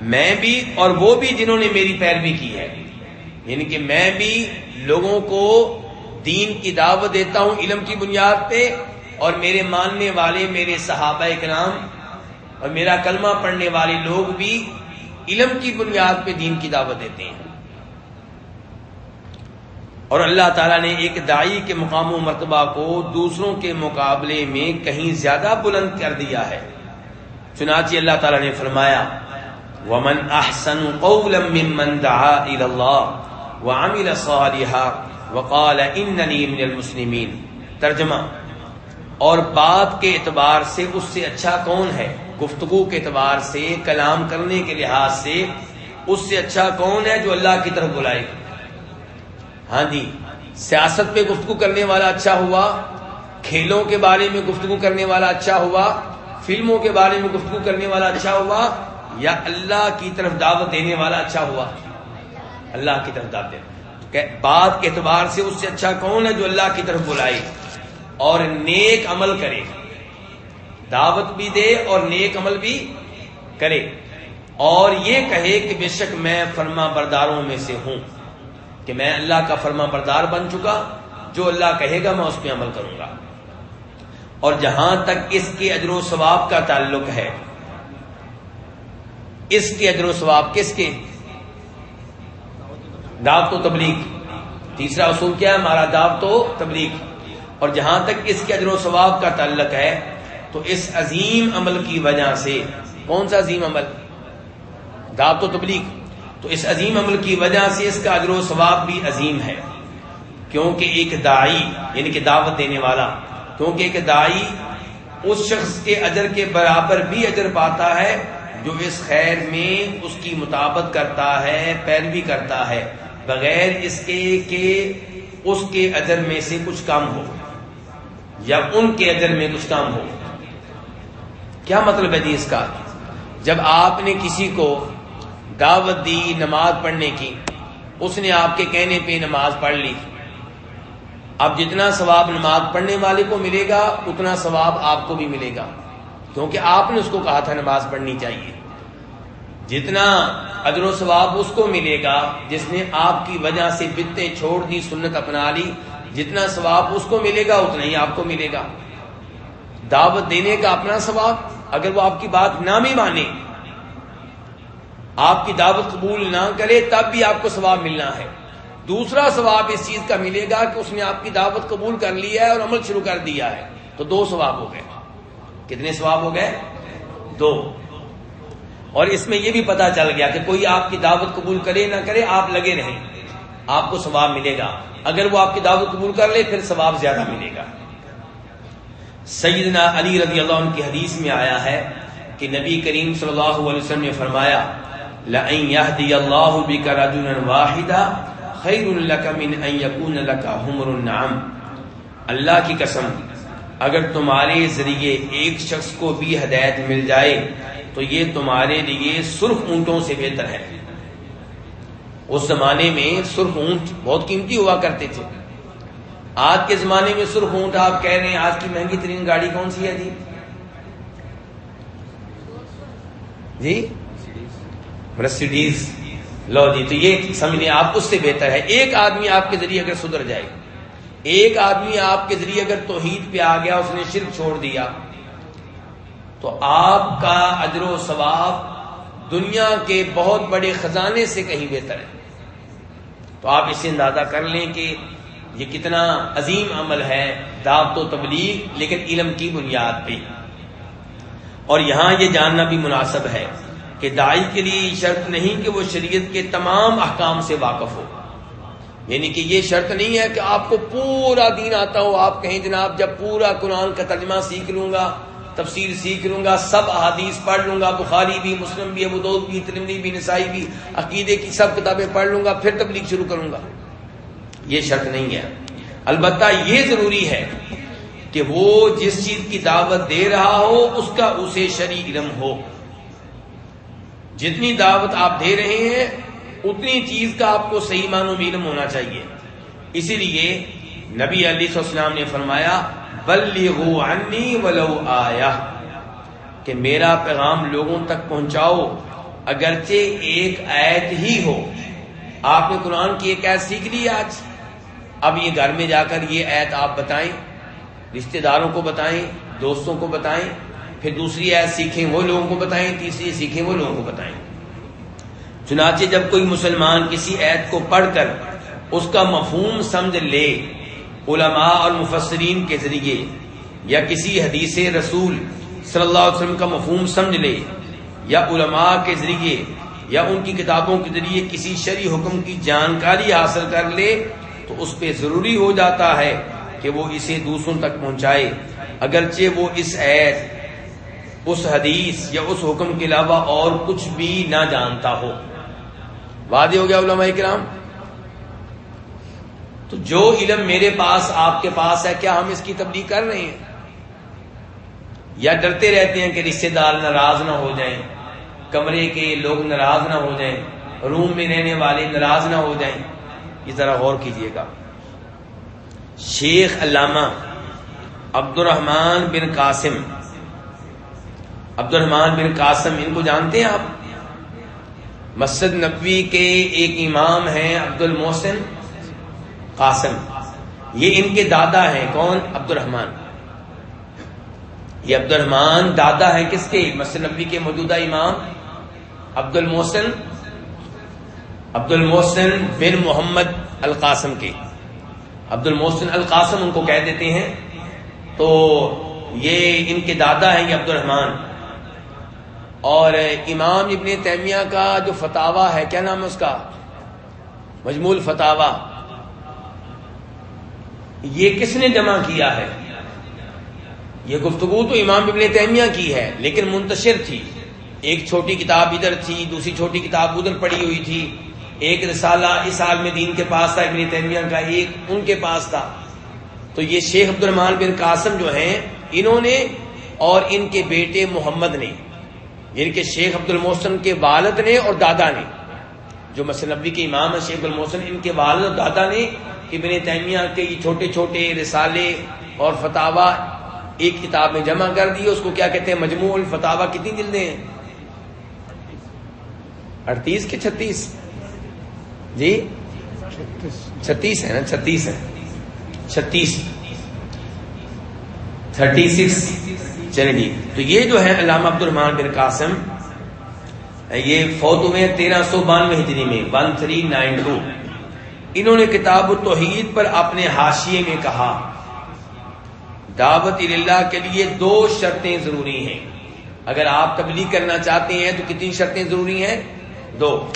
میں بھی اور وہ بھی جنہوں نے میری پیروی کی ہے۔ یعنی کہ میں بھی لوگوں کو دین کی دعوت دیتا ہوں علم کی بنیاد پہ، اور میرے ماننے والے، میرے صحابہ کرام اور میرا کلمہ پڑھنے والے لوگ بھی علم کی بنیاد پہ دین کی دعوت دیتے ہیں۔ اور اللہ تعالیٰ نے ایک دائی کے مقام و مرتبہ کو دوسروں کے مقابلے میں کہیں زیادہ بلند کر دیا ہے۔ چنانچہ اللہ تعالیٰ نے فرمایا، ومن احسن قولا ممن دعا الى الله وعمل صالحا وقال اننی من المسلمین ترجمہ، اور بات کے اعتبار سے اس سے اچھا کون ہے؟ گفتگو کے اعتبار سے، کلام کرنے کے لحاظ سے اس سے اچھا کون ہے جو اللہ کی طرف بلائے؟ ہاں جی سیاست پہ گفتگو کرنے والا اچھا ہوا، کھیلوں کے بارے میں گفتگو کرنے والا اچھا ہوا، فلموں کے بارے میں گفتگو کرنے والا اچھا ہوا، یا اللہ کی طرف دعوت دینے والا اچھا ہوا؟ اللہ کی طرف دعوت دینا بات کے اعتبار سے اس سے اچھا کون ہے جو اللہ کی طرف بلائے؟ اور نیک عمل کرے۔ دعوت بھی دے اور نیک عمل بھی کرے۔ اور یہ کہے کہ بے شک میں فرما برداروں میں سے ہوں کہ میں اللہ کا فرما بردار بن چکا، جو اللہ کہے گا میں اس پہ عمل کروں گا۔ اور جہاں تک اس کے اجر و ثواب کا تعلق ہے، اس کے اجر و ثواب کس کے؟ دعوت و تبلیغ۔ تیسرا اصول کیا ہے؟ ہمارا دعوت و تبلیغ۔ اور جہاں تک اس کے اجر و ثواب کا تعلق ہے تو اس عظیم عمل کی وجہ سے کون سا عظیم عمل؟ دعوت و تبلیغ۔ تو اس عظیم عمل کی وجہ سے اس کا اجر و ثواب بھی عظیم ہے۔ کیونکہ ایک دائی یعنی کہ دعوت دینے والا، کیونکہ ایک دائی اس شخص کے اجر کے برابر بھی اجر پاتا ہے، جو اس خیر میں اس کی مطابق کرتا ہے، پیروی کرتا ہے، بغیر اس کے کہ اس کے اجر میں سے کچھ کم ہو یا ان کے اجر میں کچھ کم ہو۔ کیا مطلب ہے اس کا؟ جب آپ نے کسی کو دعوت دی نماز پڑھنے کی، اس نے آپ کے کہنے پہ نماز پڑھ لی۔ اب جتنا ثواب نماز پڑھنے والے کو ملے گا، اتنا ثواب آپ کو بھی ملے گا۔ کیونکہ آپ نے اس کو کہا تھا نماز پڑھنی چاہیے۔ جتنا ادر و ثواب اس کو ملے گا، جس نے آپ کی وجہ سے بتیں چھوڑ دی، سنت اپنا لی، جتنا ثواب اس کو ملے گا، اتنا ہی آپ کو ملے گا۔ دعوت دینے کا اپنا ثواب اگر وہ آپ کی بات نہ بھی مانے، آپ کی دعوت قبول نہ کرے تب بھی آپ کو ثواب ملنا ہے۔ دوسرا ثواب اس چیز کا ملے گا کہ اس نے آپ کی دعوت قبول کر لی ہے اور عمل شروع کر دیا ہے۔ تو دو ثواب ہو گئے۔ کتنے ثواب ہو گئے؟ دو۔ اور اس میں یہ بھی پتا چل گیا کہ کوئی آپ کی دعوت قبول کرے نہ کرے آپ لگے رہیں آپ کو ثواب ملے گا۔ اگر وہ آپ کی دعوت قبول کر لے، پھر ثواب زیادہ ملے گا۔ سیدنا علی رضی اللہ عنہ کی حدیث میں آیا ہے کہ نبی کریم صلی اللہ علیہ وسلم نے فرمایا لَأَن يَهْدِيَ اللَّهُ بِكَ رَجُلًا وَاحِدًا خَيْرٌ لَكَ مِنْ أَن يَكُونَ لَكَ حُمْرُ النَّعَمْ. اللہ کی قسم، اگر تمہارے ذریعے ایک شخص کو بھی ہدایت مل جائے، تو یہ تمہارے لیے سرخ اونٹوں سے بہتر ہے۔ اس زمانے میں سرخ اونٹ بہت قیمتی ہوا کرتے تھے۔ آج کے زمانے میں سرخ اونٹ آپ کہہ رہے ہیں، آج کی مہنگی ترین گاڑی کون سی ہے جی؟ جی؟ مرسیڈیز۔ لو جی تو یہ سمجھیں آپ اس سے بہتر ہے۔ ایک آدمی آپ کے ذریعے اگر سدھر جائے، ایک آدمی آپ کے ذریعے اگر توحید پہ آ گیا، اس نے شرک چھوڑ دیا، تو آپ کا اجر و ثواب دنیا کے بہت بڑے خزانے سے کہیں بہتر ہے۔ تو آپ اسے اندازہ کر لیں کہ یہ کتنا عظیم عمل ہے، دعوت و تبلیغ، لیکن علم کی بنیاد پہ۔ اور یہاں یہ جاننا بھی مناسب ہے کہ دائی کے لیے شرط نہیں کہ وہ شریعت کے تمام احکام سے واقف ہو۔ یعنی کہ یہ شرط نہیں ہے کہ آپ کو پورا دین آتا ہو، آپ کہیں جناب جب پورا قرآن کا ترجمہ سیکھ لوں گا، تفسیر سیکھ لوں گا، سب احادیث پڑھ لوں گا، بخاری بھی، مسلم بھی ابود بھی ترمنی بھی، نسائی بھی، عقیدے کی سب کتابیں پڑھ لوں گا، پھر تبلیغ شروع کروں گا۔ یہ شرط نہیں ہے۔ البتہ یہ ضروری ہے کہ وہ جس چیز کی دعوت دے رہا ہو، اس کا اسے شرع علم ہو۔ جتنی دعوت آپ دے رہے ہیں، اتنی چیز کا آپ کو صحیح معنوں میں علم ہونا چاہیے۔ اسی لیے نبی علی السلام نے فرمایا بلغوا عنی ولو آیا کہ میرا پیغام لوگوں تک پہنچاؤ، اگرچہ ایک ایت ہی ہو۔ آپ نے قرآن کی ایک ایت سیکھ لی آج۔ اب یہ گھر میں جا کر یہ ایت آپ بتائیں، رشتہ داروں کو بتائیں، دوستوں کو بتائیں، پھر دوسری ایت سیکھیں وہ لوگوں کو بتائیں، تیسری سیکھیں وہ لوگوں کو بتائیں۔ چنانچہ جب کوئی مسلمان کسی عید کو پڑھ کر اس کا مفہوم سمجھ لے، علماء اور مفسرین کے ذریعے یا کسی حدیث رسول صلی اللہ علیہ وسلم کا مفہوم سمجھ لے یا علماء کے ذریعے یا ان کی کتابوں کے ذریعے کسی شرع حکم کی جانکاری حاصل کر لے تو اس پہ ضروری ہو جاتا ہے کہ وہ اسے دوسروں تک پہنچائے۔ اگرچہ وہ اس عید، اس حدیث یا اس حکم کے علاوہ اور کچھ بھی نہ جانتا ہو۔ وعدے ہو گیا علماء کرام؟ تو جو علم میرے پاس، آپ کے پاس ہے، کیا ہم اس کی تبلیغ کر رہے ہیں؟ یا ڈرتے رہتے ہیں کہ رشتے دار ناراض نہ ہو جائیں، کمرے کے لوگ ناراض نہ ہو جائیں، روم میں رہنے والے ناراض نہ ہو جائیں۔ یہ ذرا غور کیجیے گا۔ شیخ علامہ عبد الرحمان بن قاسم۔ عبد الرحمان بن قاسم، ان کو جانتے ہیں آپ؟ مسجد نبوی کے ایک امام ہیں عبد المحسن قاسم۔ یہ ان کے دادا ہیں۔ کون؟ عبد الرحمان یہ عبد الرحمان دادا ہے کس کے؟ مسجد نبی کے موجودہ امام عبد المحسن عبد المحسن بن محمد القاسم کے عبد المحسن القاسم ان کو کہہ دیتے ہیں۔ تو یہ ان کے دادا ہیں، یہ عبد الرحمان اور امام ابن تیمیہ کا جو فتوا ہے، کیا نام ہے اس کا؟ مجمول فتوا یہ کس نے جمع کیا ہے؟ یہ گفتگو تو امام ابن تیمیہ کی ہے، لیکن منتشر تھی۔ ایک چھوٹی کتاب ادھر تھی، دوسری چھوٹی کتاب ادھر پڑی ہوئی تھی۔ ایک رسالہ اس عالم دین کے پاس تھا، ابن تیمیہ کا ایک ان کے پاس تھا۔ تو یہ شیخ عبد الرحمان بن قاسم جو ہیں، انہوں نے اور ان کے بیٹے محمد نے یعنی کہ شیخ عبد المحسن کے والد نے اور دادا نے، جو نبی کے امام ہے شیخ المحسن ان کے والد اور دادا نے ابن تیمیہ کے یہ چھوٹے چھوٹے رسالے اور فتوا ایک کتاب میں جمع کر دی۔ اس کو کیا کہتے ہیں؟ مجموع الفتاوا کتنی جلدیں ہیں؟ اڑتیس کے چھتیس۔ جی؟ چھتیس. ہے نا؟ چھتیس ہے. چھتیس. Thirty six. چلے جی. تو یہ جو ہے علامہ عبد الرحمان بن قاسم یہ فوت ہوئے تیرہ سو بانوے ہجری میں ون تھری نائن ٹو. انہوں نے کتاب التوحید پر اپنے حاشیے میں کہا دعوت اللہ کے لیے دو شرطیں ضروری ہیں۔ اگر آپ تبلیغ کرنا چاہتے ہیں تو کتنی شرطیں ضروری ہیں؟ دو۔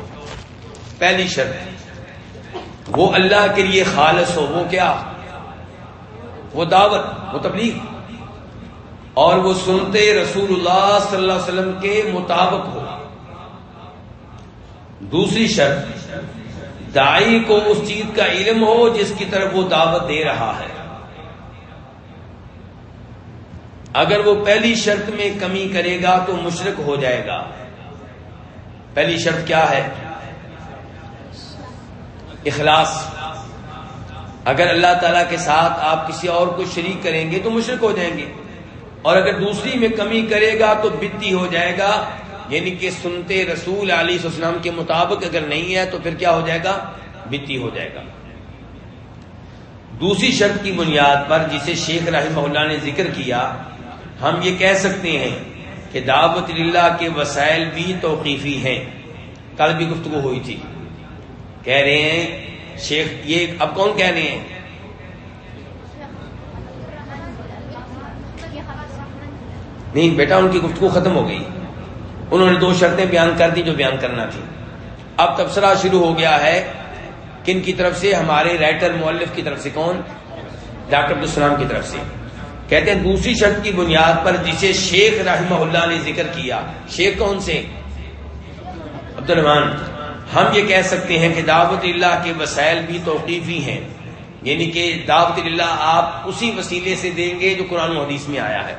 پہلی شرط، وہ اللہ کے لیے خالص ہو، وہ کیا؟ وہ دعوت، وہ تبلیغ۔ اور وہ سنتے رسول اللہ صلی اللہ علیہ وسلم کے مطابق ہو۔ دوسری شرط دائی کو اس چیز کا علم ہو جس کی طرف وہ دعوت دے رہا ہے۔ اگر وہ پہلی شرط میں کمی کرے گا تو مشرق ہو جائے گا۔ پہلی شرط کیا ہے؟ اخلاص۔ اگر اللہ تعالی کے ساتھ آپ کسی اور کو شریک کریں گے تو مشرق ہو جائیں گے۔ اور اگر دوسری میں کمی کرے گا تو بتی ہو جائے گا۔ یعنی کہ سنتے رسول علی السلام کے مطابق اگر نہیں ہے تو پھر کیا ہو جائے گا؟ بتی ہو جائے گا۔ دوسری شرط کی بنیاد پر جسے شیخ رحمہ اللہ نے ذکر کیا، ہم یہ کہہ سکتے ہیں کہ دعوت اللہ کے وسائل بھی توقیفی ہیں۔ کل بھی گفتگو ہوئی تھی۔ کہہ رہے ہیں، شیخ، یہ اب کون کہہ رہے ہیں؟ نہیں، بیٹا، ان کی گفتگو ختم ہو گئی۔ انہوں نے دو شرطیں بیان کر دی جو بیان کرنا تھی۔ اب تبصرہ شروع ہو گیا ہے کن کی طرف سے؟ ہمارے رائٹر مولف کی طرف سے کون؟ ڈاکٹر عبدالسلام کی طرف سے۔ کہتے ہیں، دوسری شرط کی بنیاد پر جسے شیخ رحمہ اللہ نے ذکر کیا۔ شیخ کون سے؟ عبد الرحمان ہم یہ کہہ سکتے ہیں کہ دعوت اللہ کے وسائل بھی توقیفی ہیں۔ یعنی کہ دعوت اللہ آپ اسی وسیلے سے دیں گے جو قرآن و حدیث میں آیا ہے۔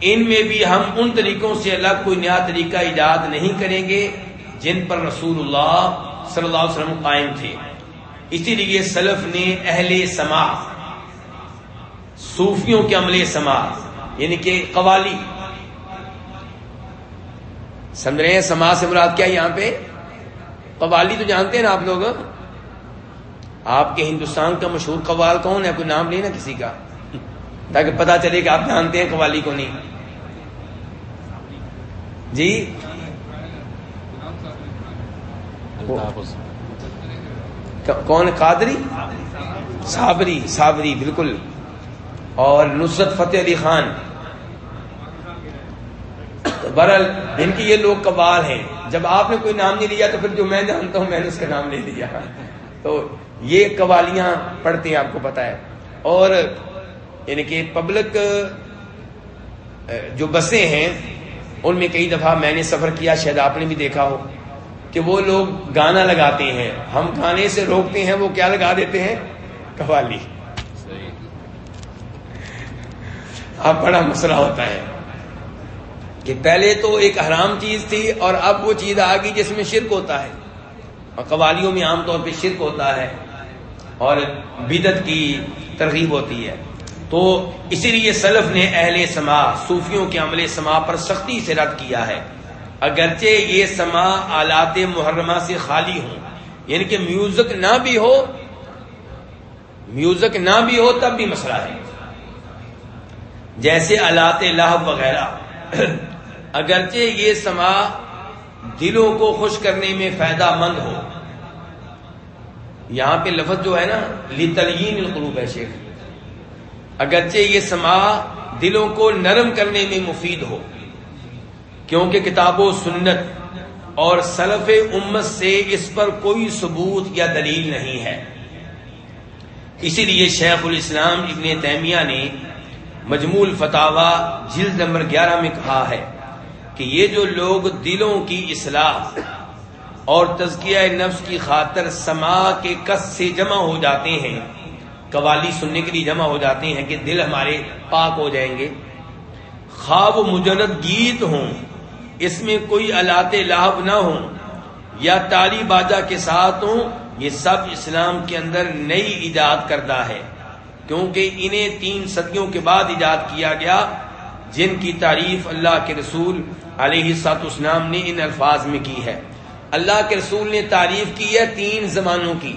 ان میں بھی ہم ان طریقوں سے الگ کوئی نیا طریقہ ایجاد نہیں کریں گے جن پر رسول اللہ صلی اللہ علیہ وسلم قائم تھے۔ اسی لیے سلف نے اہل سما صوفیوں کے عمل سما یعنی کہ قوالی۔ سمجھ رہے ہیں سما سے مراد کیا یہاں پہ؟ قوالی تو جانتے ہیں نا آپ لوگ؟ آپ کے ہندوستان کا مشہور قوال کون ہے؟ کوئی نام نہیں نا کسی کا؟ تاکہ پتا چلے کہ آپ جانتے ہیں قوالی کو نہیں۔ جی؟ کون؟ قادری؟ صابری صابری، بالکل۔ اور نصرت فتح علی خان۔ برل جن کی یہ لوگ قبال ہیں۔ جب آپ نے کوئی نام نہیں لیا تو پھر جو میں جانتا ہوں میں نے اس کا نام لے لیا۔ تو یہ قوالیاں پڑھتے ہیں آپ کو پتا ہے۔ اور یعنی کہ پبلک جو بسیں ہیں ان میں کئی دفعہ میں نے سفر کیا شاید آپ نے بھی دیکھا ہو کہ وہ لوگ گانا لگاتے ہیں۔ ہم گانے سے روکتے ہیں وہ کیا لگا دیتے ہیں؟ قوالی۔ اب بڑا مسئلہ ہوتا ہے۔ کہ پہلے تو ایک حرام چیز تھی اور اب وہ چیز آ گئی جس میں شرک ہوتا ہے۔ اور قوالیوں میں عام طور پہ شرک ہوتا ہے اور بدت کی ترغیب ہوتی ہے۔ تو اسی لیے سلف نے اہل سما صوفیوں کے عمل سما پر سختی سے رد کیا ہے۔ اگرچہ یہ سما آلات محرمہ سے خالی ہوں یعنی کہ میوزک نہ بھی ہو، میوزک نہ بھی ہو، تب بھی مسئلہ ہے۔ جیسے آلات لہب وغیرہ اگرچہ یہ سما دلوں کو خوش کرنے میں فائدہ مند ہو۔ یہاں پہ لفظ جو ہے نا، لتلین القلوب ہے شیخ۔ اگرچہ یہ سما دلوں کو نرم کرنے میں مفید ہو، کیونکہ کتاب و سنت اور سلف امت سے اس پر کوئی ثبوت یا دلیل نہیں ہے۔ اسی لیے شیخ الاسلام ابن تیمیہ نے مجمول فتوا جلد نمبر گیارہ میں کہا ہے۔ کہ یہ جو لوگ دلوں کی اصلاح اور تزکیہ نفس کی خاطر سما کے کس سے جمع ہو جاتے ہیں، قوالی سننے کے لیے جمع ہو جاتے ہیں کہ دل ہمارے پاک ہو جائیں گے۔ خواب مجرد گیت ہوں، اس میں کوئی علات لاہب نہ ہوں، یا تالی باجا کے ساتھ ہوں، یہ سب اسلام کے اندر نئی ایجاد کردہ ہے۔ کیونکہ انہیں تین صدیوں کے بعد ایجاد کیا گیا، جن کی تعریف اللہ کے رسول علیہ سات اسلام نے ان الفاظ میں کی ہے۔ اللہ کے رسول نے تعریف کی ہے تین زمانوں کی۔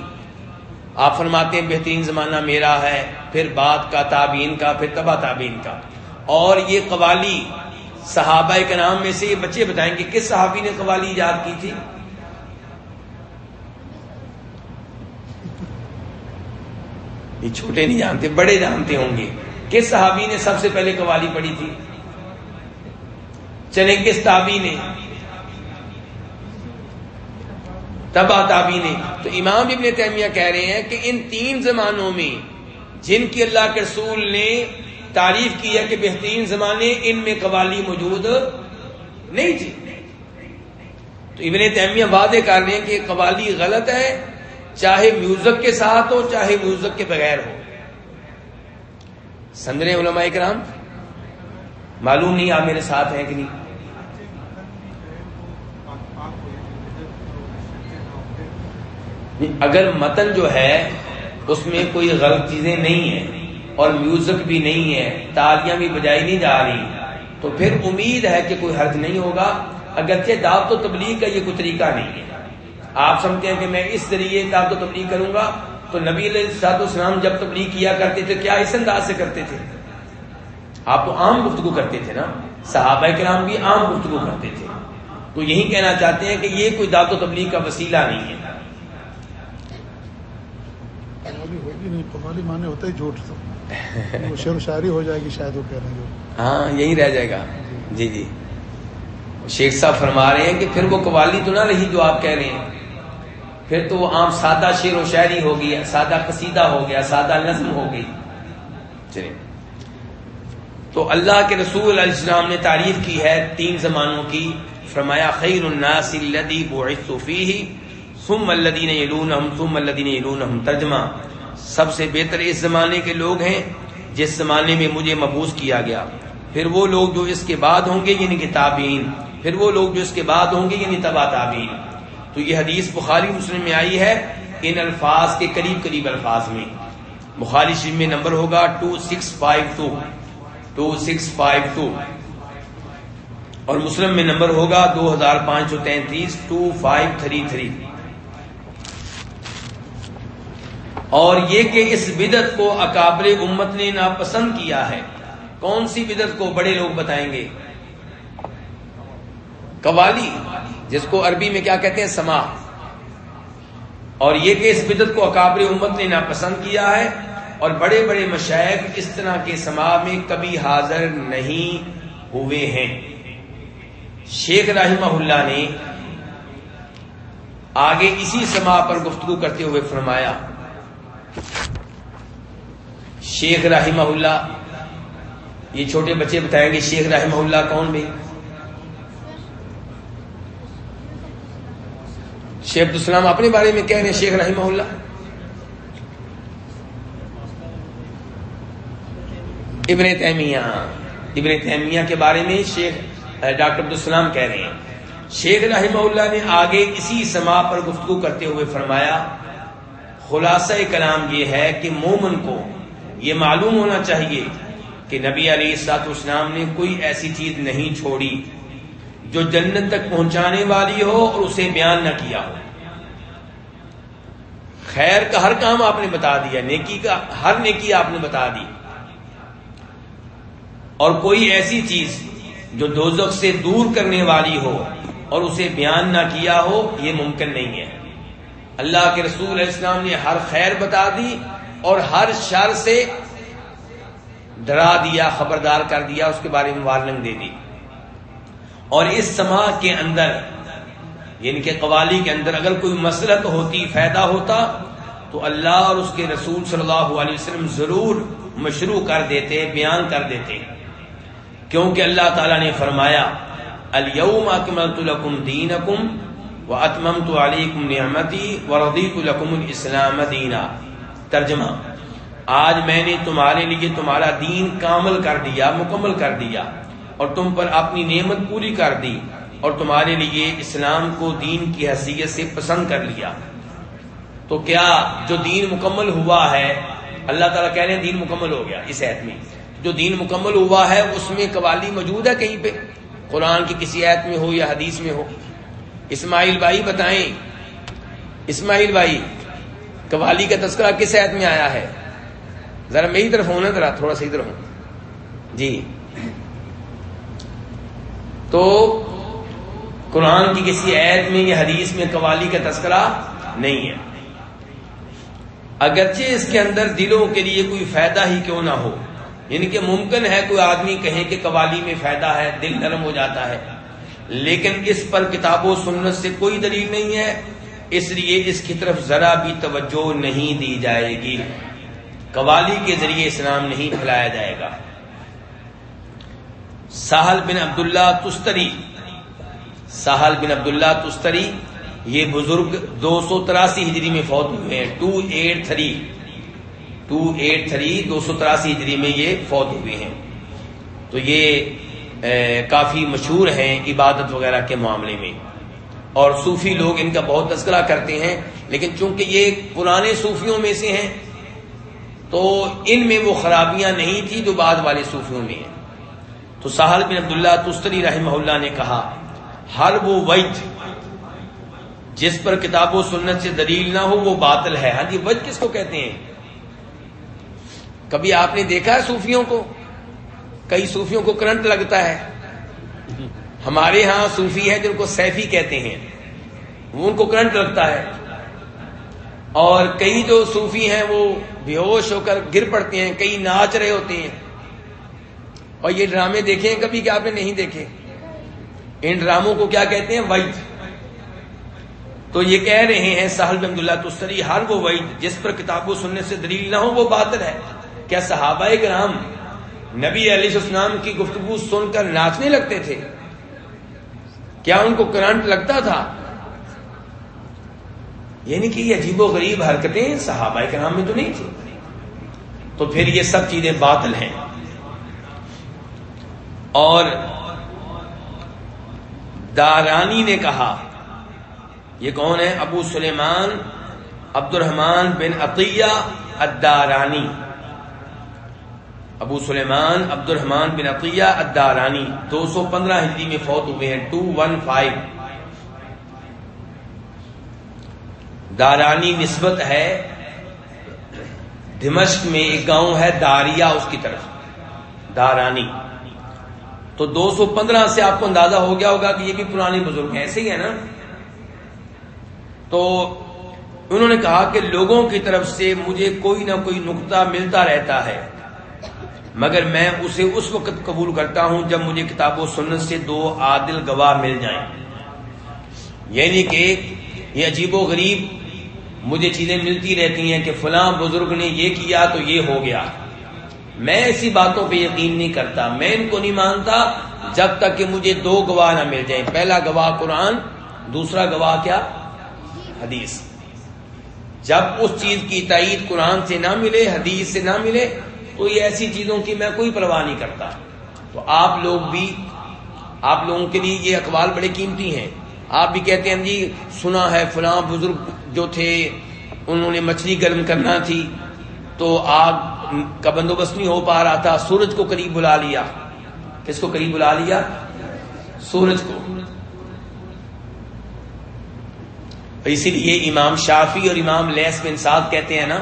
آپ فرماتے ہیں بہترین زمانہ میرا ہے، پھر بات کا تابین کا، پھر تبا تابین کا۔ اور یہ قوالی صحابہ کے نام میں سے یہ بچے بتائیں گے کس صحابی نے قوالی ایجاد کی تھی؟ یہ چھوٹے نہیں جانتے، بڑے جانتے ہوں گے۔ کس صحابی نے سب سے پہلے قوالی پڑھی تھی؟ چلے کس تابی نے؟ تبا تابی نے۔ تو امام ابن تیمیہ کہہ رہے ہیں کہ ان تین زمانوں میں جن کی اللہ کے رسول نے تعریف کی ہے کہ بہترین زمانے ان میں قوالی موجود نہیں تھی۔ تو ابن تیمیہ وعدے کر رہے ہیں کہ قوالی غلط ہے، چاہے میوزک کے ساتھ ہو، چاہے میوزک کے بغیر ہو۔ سندرے علماء کرام معلوم نہیں آپ میرے ساتھ ہیں کہ نہیں۔ اگر متن جو ہے، اس میں کوئی غلط چیزیں نہیں ہیں اور میوزک بھی نہیں ہے تالیاں بھی بجائی نہیں جا رہی، تو پھر امید ہے کہ کوئی حرج نہیں ہوگا۔ اگرچہ دعوت و تبلیغ کا یہ کوئی طریقہ نہیں ہے۔ آپ سمجھتے ہیں کہ میں اس ذریعے دعوت و تبلیغ کروں گا۔ تو نبی علیہ السلام جب تبلیغ کیا کرتے تھے، کیا اس انداز سے کرتے تھے؟ آپ تو عام گفتگو کرتے تھے نا؟ صحابہ کرام بھی عام گفتگو کرتے تھے۔ تو یہی کہنا چاہتے ہیں کہ یہ کوئی دعوت و تبلیغ کا وسیلہ نہیں ہے۔ قوالی مانے ہوتا ہے جھوٹ تو۔ شعر و شاعری ہو جائے گی شاید وہ کہہ رہے ہیں۔ ہاں یہی رہ جائے گا۔ جی جی۔ شیخ صاحب فرما رہے ہیں کہ پھر وہ قوالی تو نہ رہی جو آپ کہہ رہے ہیں۔ پھر تو وہ عام سادہ شعر و شاعری ہو گیا سادہ قصیدہ ہو گیا سادہ نظم ہو گئی چلے تو اللہ کے رسول علیہ السلام نے تعریف کی ہے تین زمانوں کی، فرمایا، خیر الناس الذي بعثت فيه ثم الذين يلونهم ثم الذين يلونهم ترجمہ۔ سب سے بہتر اس زمانے کے لوگ ہیں جس زمانے میں مجھے مبوس کیا گیا۔ پھر وہ لوگ جو اس کے بعد ہوں گے یعنی کہ تابعین۔ پھر وہ لوگ جو اس کے بعد ہوں گے یعنی تبا تابعین۔ تو یہ حدیث بخاری مسلم میں آئی ہے، ان الفاظ کے قریب قریب الفاظ میں۔ بخاری شریف میں نمبر ہوگا two six five two six five two. اور مسلم میں نمبر ہوگا دو ہزار پانچ سو تینتیس ٹو فائیو تھری تھری۔ اور یہ کہ اس بدت کو اکابر امت نے ناپسند کیا ہے۔ کون سی بدت کو بڑے لوگ بتائیں گے؟ قوالی، جس کو عربی میں کیا کہتے ہیں؟ سما اور یہ کہ اس بدت کو اکابر امت نے ناپسند کیا ہے اور بڑے بڑے مشائق اس طرح کے سما میں کبھی حاضر نہیں ہوئے ہیں۔ شیخ رحمہ اللہ نے آگے اسی سما پر گفتگو کرتے ہوئے فرمایا، شیخ رحمہ اللہ، یہ چھوٹے بچے بتائیں گے شیخ رحمہ اللہ کون بھی شیخ السلام اپنے بارے میں کہہ رہے ہیں، شیخ رحمہ اللہ۔ ابن تیمیہ ابن تیمیہ کے بارے میں شیخ، ڈاکٹر عبدالسلام کہہ رہے ہیں۔ شیخ رحمہ اللہ نے آگے اسی سما پر گفتگو کرتے ہوئے فرمایا، خلاصہ کلام یہ ہے کہ مومن کو یہ معلوم ہونا چاہیے کہ نبی علی سات اسلام نے کوئی ایسی چیز نہیں چھوڑی جو جنت تک پہنچانے والی ہو اور اسے بیان نہ کیا ہو۔ خیر کا ہر کام آپ نے بتا دیا، نیکی کا ہر نیکی آپ نے بتا دی۔ اور کوئی ایسی چیز جو دوزخ سے دور کرنے والی ہو اور اسے بیان نہ کیا ہو، یہ ممکن نہیں ہے۔ اللہ کے رسول علیہ السلام نے ہر خیر بتا دی اور ہر شر سے ڈرا دیا، خبردار کر دیا، اس کے بارے میں وارننگ دے دی۔ اور اس سما کے اندر یعنی کہ قوالی کے اندر اگر کوئی مسلط ہوتی، فائدہ ہوتا، تو اللہ اور اس کے رسول صلی اللہ علیہ وسلم ضرور مشروع کر دیتے، بیان کر دیتے۔ کیونکہ اللہ تعالیٰ نے فرمایا اليوم اکملت لکم دینکم و علیکم نعمتی و لکم الاسلام دینا. ترجمہ، آج میں نے تمہارے لیے تمہارا دین کامل کر دیا، مکمل کر دیا اور تم پر اپنی نعمت پوری کر دی اور تمہارے لیے اسلام کو دین کی حیثیت سے پسند کر لیا۔ تو کیا جو دین مکمل ہوا ہے، اللہ تعالیٰ کہہ رہے ہیں دین مکمل ہو گیا اس ایت میں۔ جو دین مکمل ہوا ہے، اس میں قوالی موجود ہے کہیں پہ۔ قرآن کی کسی ایت میں ہو یا حدیث میں ہو۔ اسماعیل بھائی بتائیں۔ اسماعیل بھائی، قوالی کا تذکرہ کس ایت میں آیا ہے؟ ذرا میری طرف ہونا ذرا تھوڑا سا ادھر ہوں۔ جی۔ تو قرآن کی کسی عید میں یا حدیث میں قوالی کا تذکرہ نہیں ہے۔ اگرچہ اس کے اندر دلوں کے لیے کوئی فائدہ ہی کیوں نہ ہو۔ یعنی کہ ممکن ہے کوئی آدمی کہے کہ قوالی میں فائدہ ہے، دل نرم ہو جاتا ہے۔ لیکن اس پر کتاب و سنت سے کوئی دلیل نہیں ہے، اس لیے اس کی طرف ذرا بھی توجہ نہیں دی جائے گی۔ قوالی کے ذریعے اسلام نہیں پھیلایا جائے گا۔ ساحل بن عبداللہ تستری۔ ساحل بن عبداللہ تستری، یہ بزرگ دو سو تراسی ہجری میں فوت ہوئے ہیں۔ Two eight three. Two eight three دو سو تراسی ہجری میں یہ فوت ہوئے ہیں۔ تو یہ کافی مشہور ہیں عبادت وغیرہ کے معاملے میں۔ اور صوفی لوگ ان کا بہت تذکرہ کرتے ہیں، لیکن چونکہ یہ پرانے صوفیوں میں سے ہیں، تو ان میں وہ خرابیاں نہیں تھی جو بعد والے صوفیوں میں ہیں۔ تو ساحل بن عبداللہ تستری رحمہ اللہ نے کہا، ہر وہ وید جس پر کتاب و سنت سے دلیل نہ ہو، وہ باطل ہے۔ ہاں جی وج کس کو کہتے ہیں؟ کبھی آپ نے دیکھا ہے صوفیوں کو؟ کئی صوفیوں کو کرنٹ لگتا ہے۔ ہمارے ہاں صوفی ہے جن کو سیفی کہتے ہیں۔ وہ ان کو کرنٹ لگتا ہے۔ اور کئی جو صوفی ہیں وہ بے ہوش ہو کر گر پڑتے ہیں، کئی ناچ رہے ہوتے ہیں۔ اور یہ ڈرامے دیکھے ہیں کبھی کہ آپ نے نہیں دیکھے۔ ان ڈراموں کو کیا کہتے ہیں؟ وعید۔ تو یہ کہہ رہے ہیں، سہل بحمد اللہ تسری ہر وہ وعید جس پر کتاب سننے سے دلیل نہ ہو، وہ باطل ہے۔ کیا صحابہ کرام نبی علیہ السلام کی گفتگو سن کر ناچنے لگتے تھے؟ کیا ان کو کرنٹ لگتا تھا؟ یعنی کہ یہ عجیب و غریب حرکتیں صحابہ کرام میں تو نہیں تھی تو پھر یہ سب چیزیں باطل ہیں۔ اور دارانی نے کہا، یہ کون ہے؟ ابو سلیمان عبد الرحمان بن عطیہ الدارانی۔ ابو سلیمان عبد الرحمان بن عطیہ الدارانی، دو سو پندرہ ہندی میں فوت ہوئے ہیں ٹو ون فائیو۔ دارانی نسبت ہے، دمشق میں ایک گاؤں ہے، داریا اس کی طرف۔ دارانی۔ تو دو سو پندرہ سے آپ کو اندازہ ہو گیا ہوگا کہ یہ بھی پرانے بزرگ ایسے ہی ہے نا۔ تو انہوں نے کہا کہ لوگوں کی طرف سے مجھے کوئی نہ کوئی نقطہ ملتا رہتا ہے۔ مگر میں اسے اس وقت قبول کرتا ہوں جب مجھے کتاب و سنت سے دو عادل گواہ مل جائیں۔ یعنی کہ یہ عجیب و غریب مجھے چیزیں ملتی رہتی ہیں کہ فلاں بزرگ نے یہ کیا تو یہ ہو گیا۔ میں ایسی باتوں پہ یقین نہیں کرتا، میں ان کو نہیں مانتا جب تک کہ مجھے دو گواہ نہ مل جائیں۔ پہلا گواہ قرآن، دوسرا گواہ کیا؟ حدیث۔ جب اس چیز کی تائید قرآن سے نہ ملے، حدیث سے نہ ملے تو یہ ایسی چیزوں کی میں کوئی پرواہ نہیں کرتا۔ تو آپ لوگ بھی، آپ لوگوں کے لیے یہ اقوال بڑے قیمتی ہیں۔ آپ بھی کہتے ہیں جی سنا ہے فلاں بزرگ جو تھے، انہوں نے مچھلی گرم کرنا تھی۔ تو آگ کا بندوبست نہیں ہو پا رہا تھا۔ سورج کو قریب بلا لیا۔ کس کو قریب بلا لیا؟ سورج کو۔ اسی لیے امام شافی اور امام لیس بن سعد کہتے ہیں نا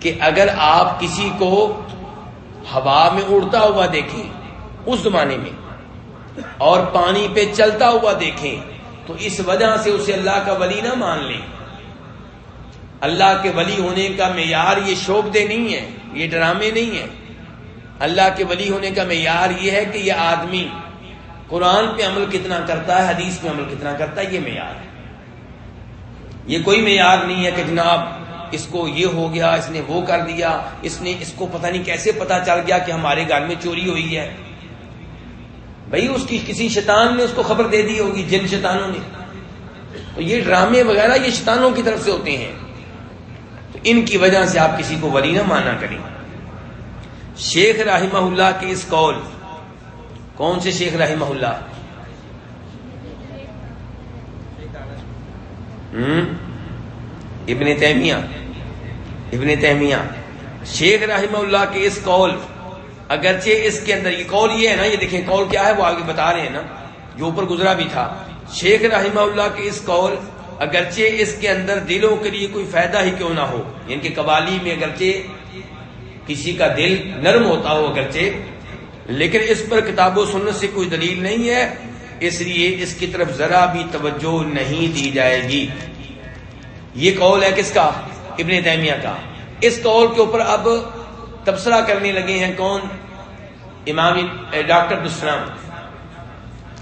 کہ اگر آپ کسی کو ہوا میں اڑتا ہوا دیکھیں، اس زمانے میں، اور پانی پہ چلتا ہوا دیکھیں، تو اس وجہ سے اسے اللہ کا ولی نہ مان لیں۔ اللہ کے ولی ہونے کا معیار یہ شوق دے نہیں ہے یہ ڈرامے نہیں ہے اللہ کے ولی ہونے کا معیار یہ ہے کہ یہ آدمی قرآن پہ عمل کتنا کرتا ہے، حدیث پہ عمل کتنا کرتا ہے، یہ معیار ہے۔ یہ کوئی معیار نہیں ہے کہ جناب اس کو یہ ہو گیا، اس نے وہ کر دیا، اس نے اس کو پتہ نہیں کیسے پتا چل گیا کہ ہمارے گھر میں چوری ہوئی ہے۔ بھائی اس کی کسی شیطان نے اس کو خبر دے دی ہوگی، جن شیطانوں نے۔ تو یہ ڈرامے وغیرہ یہ شیطانوں کی طرف سے ہوتے ہیں۔ تو ان کی وجہ سے آپ کسی کو ولی نہ مانا کریں۔ شیخ رحمہ اللہ کے اس قول، کون سے شیخ رحمہ اللہ؟ ابن تیمیہ۔ ابن تیمیہ، شیخ رحمہ اللہ کے اس قول، اگرچہ اس کے اندر یہ قول یہ ہے نا، یہ دیکھیں قول کیا ہے، وہ آگے بتا رہے ہیں نا جو اوپر گزرا بھی تھا۔ شیخ رحمہ اللہ کے اس قول، اگرچہ اس کے اندر دلوں کے لیے کوئی فائدہ ہی کیوں نہ ہو یعنی کہ قوالی میں اگرچہ کسی کا دل نرم ہوتا ہو اگرچہ، لیکن اس پر کتاب و سنت سے کوئی دلیل نہیں ہے، اس لیے اس کی طرف ذرا بھی توجہ نہیں دی جائے گی۔ یہ قول ہے کس کا؟ ابن تیمیہ کا۔ اس قول کے اوپر اب تبصرہ کرنے لگے ہیں کون؟ امام ڈاکٹر دسرام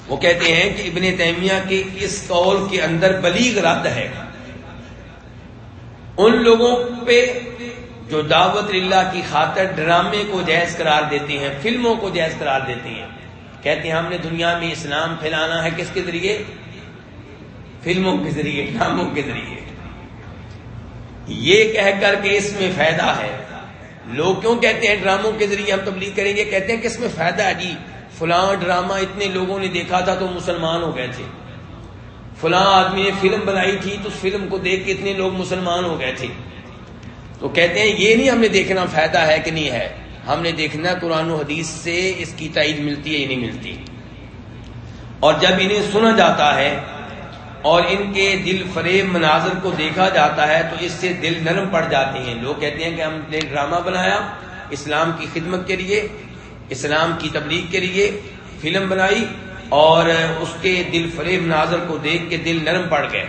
وہ کہتے ہیں کہ ابن تیمیہ کے اس قول کے اندر بلیغ رد ہے۔ ان لوگوں پہ جو دعوت اللہ کی خاطر ڈرامے کو جائز قرار دیتے ہیں، فلموں کو جائز قرار دیتے ہیں۔ کہتے ہیں ہم نے دنیا میں اسلام پھیلانا ہے کس کے ذریعے؟ فلموں کے ذریعے، ڈراموں کے ذریعے۔ یہ کہہ کر کہ اس میں فائدہ ہے۔ لوگ کیوں کہتے ہیں ڈراموں کے ذریعے ہم تبلیغ کریں گے؟ کہتے ہیں کہ اس میں فائدہ ہے جی فلاں ڈرامہ اتنے لوگوں نے دیکھا تھا تو مسلمان ہو گئے تھے۔ فلاں آدمی نے فلم بنائی تھی تو اس فلم کو دیکھ کے اتنے لوگ مسلمان ہو گئے تھے۔ تو کہتے ہیں یہ نہیں ہم نے دیکھنا فائدہ ہے کہ نہیں ہے۔ ہم نے دیکھنا قرآن و حدیث سے اس کی تائید ملتی ہے یا نہیں ملتی۔ اور جب انہیں سنا جاتا ہے اور ان کے دل فریب مناظر کو دیکھا جاتا ہے تو اس سے دل نرم پڑ جاتے ہیں۔ لوگ کہتے ہیں کہ ہم نے ڈرامہ بنایا، اسلام کی خدمت کے لیے، اسلام کی تبلیغ کے لیے فلم بنائی اور اس کے دل فریب ناظر کو دیکھ کے دل نرم پڑ گئے۔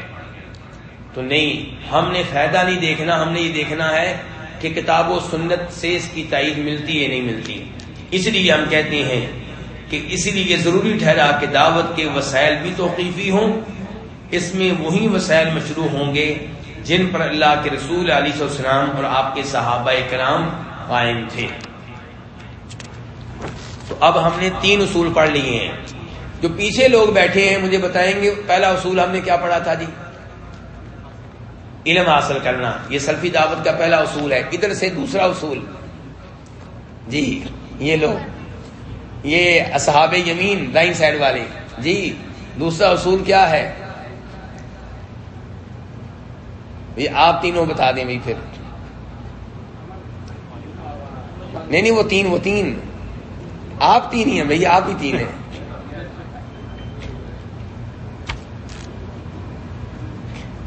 تو نہیں، ہم نے فائدہ نہیں دیکھنا، ہم نے یہ دیکھنا ہے کہ کتاب و سنت سے اس کی تائید ملتی ہے نہیں ملتی۔ اس لیے ہم کہتے ہیں کہ اسی لیے یہ ضروری ٹھہرا کہ دعوت کے وسائل بھی توقیفی ہوں۔ اس میں وہی وسائل مشروع ہوں گے جن پر اللہ کے رسول علیہ السلام اور آپ کے صحابہ کرام قائم تھے۔ تو اب ہم نے تین اصول پڑھ لیے ہیں۔ جو پیچھے لوگ بیٹھے ہیں، مجھے بتائیں گے پہلا اصول ہم نے کیا پڑھا تھا جی؟ علم حاصل کرنا، یہ سلفی دعوت کا پہلا اصول ہے۔ ادھر سے دوسرا اصول۔ جی یہ لوگ یہ اصحاب یمین رائن سائڈ والے۔ جی دوسرا اصول کیا ہے؟ آپ تینوں بتا دیں بھائی پھر۔ نہیں نہیں، وہ تین وہ تین۔ آپ تین ہی ہیں بھائی آپ ہی تین ہیں۔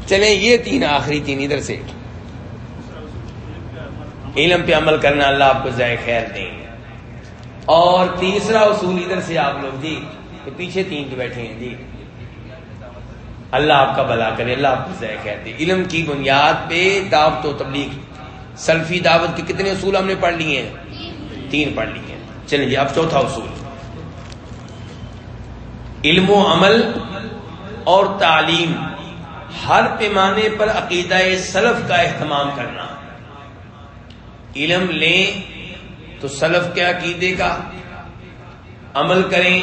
چلیں، یہ تین، آخری تین، ادھر سے۔ علم پہ عمل کرنا اللہ آپ کو ذائقہ خیر دیں اور تیسرا اصول ادھر سے آپ لوگ جی پیچھے تین کے بیٹھے ہیں جی۔ اللہ آپ کا بلا کرے، اللہ آپ کو ذائقہ خیر دے۔ علم کی بنیاد پہ دعوت و تبلیغ۔ سلفی دعوت کے کتنے اصول ہم نے پڑھ لیے ہیں؟ تین پڑھ لیے ہیں۔ چلیں جی اب چوتھا اصول۔ علم و عمل اور تعلیم۔ ہر پیمانے پر عقیدہ سلف کا اہتمام کرنا۔ علم لیں تو سلف کے عقیدے کا۔ عمل کریں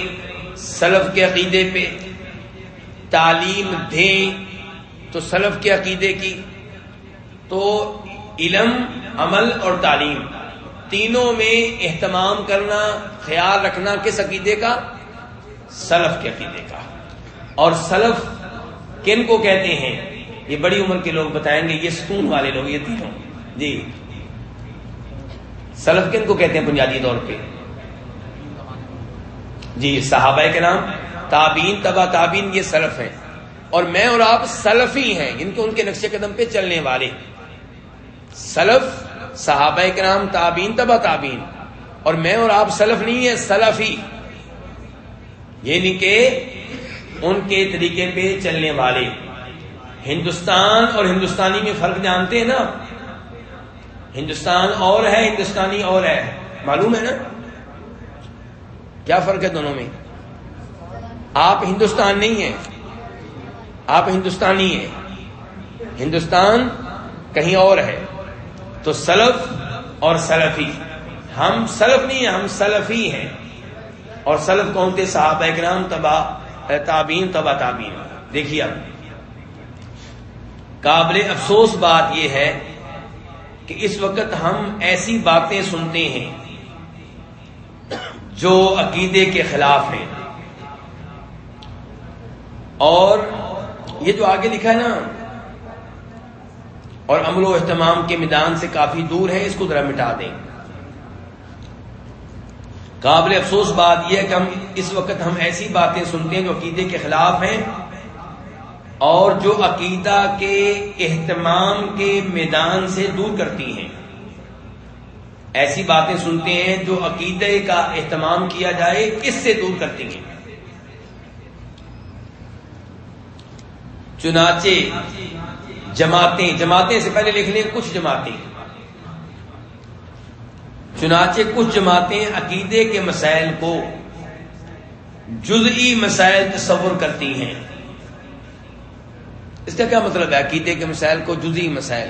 سلف کے عقیدے پہ۔ تعلیم دیں تو سلف کے عقیدے کی، تو علم، عمل اور تعلیم، تینوں میں اہتمام کرنا، خیال رکھنا کس عقیدے کا؟ سلف کے عقیدے کا۔ اور سلف کن کو کہتے ہیں؟ یہ بڑی عمر کے لوگ بتائیں گے، یہ سکون والے لوگ، یہ تینوں۔ جی۔ سلف کن کو کہتے ہیں بنیادی طور پہ؟ جی صحابہ کے نام تابین تبا تابین یہ سلف ہیں۔ اور میں اور آپ سلفی ہیں، ان کے ان کے نقش قدم پہ چلنے والے۔ سلف، صحابہ کے نام تابین تبا تابین اور میں اور آپ سلف نہیں ہے سلفی۔ یعنی کہ ان کے طریقے پہ چلنے والے۔ ہندوستان اور ہندوستانی میں فرق جانتے ہیں نا۔ ہندوستان اور ہے، ہندوستانی اور ہے۔ معلوم ہے نا؟ کیا فرق ہے دونوں میں؟ آپ ہندوستان نہیں ہیں۔ آپ ہندوستانی ہیں۔ ہندوستان کہیں اور ہے۔ تو سلف اور سلفی۔ ہم سلف نہیں ہیں، ہم سلفی ہیں۔ اور سلف کون تھے؟ صحابہ اکرام، تبا تابین تبا تابین دیکھیے اب قابل افسوس بات یہ ہے کہ اس وقت ہم ایسی باتیں سنتے ہیں جو عقیدے کے خلاف ہیں۔ اور یہ جو آگے لکھا ہے نا، اور عمل و اہتمام کے میدان سے کافی دور ہے، اس کو ذرا مٹا دیں۔ قابل افسوس بات یہ ہے کہ ہم اس وقت ہم ایسی باتیں سنتے ہیں جو عقیدے کے خلاف ہیں، اور جو عقیدہ کے اہتمام کے میدان سے دور کرتی ہیں۔ ایسی باتیں سنتے ہیں جو عقیدے کا اہتمام کیا جائے کس سے دور کرتی ہیں۔ چنانچہ جماعتیں جماعتیں سے پہلے لکھ لیں کچھ جماعتیں۔ چنانچہ کچھ جماعتیں عقیدے کے مسائل کو جزئی مسائل تصور کرتی ہیں۔ اس کا کیا مطلب ہے؟ عقیدے کے مسائل کو جزئی مسائل۔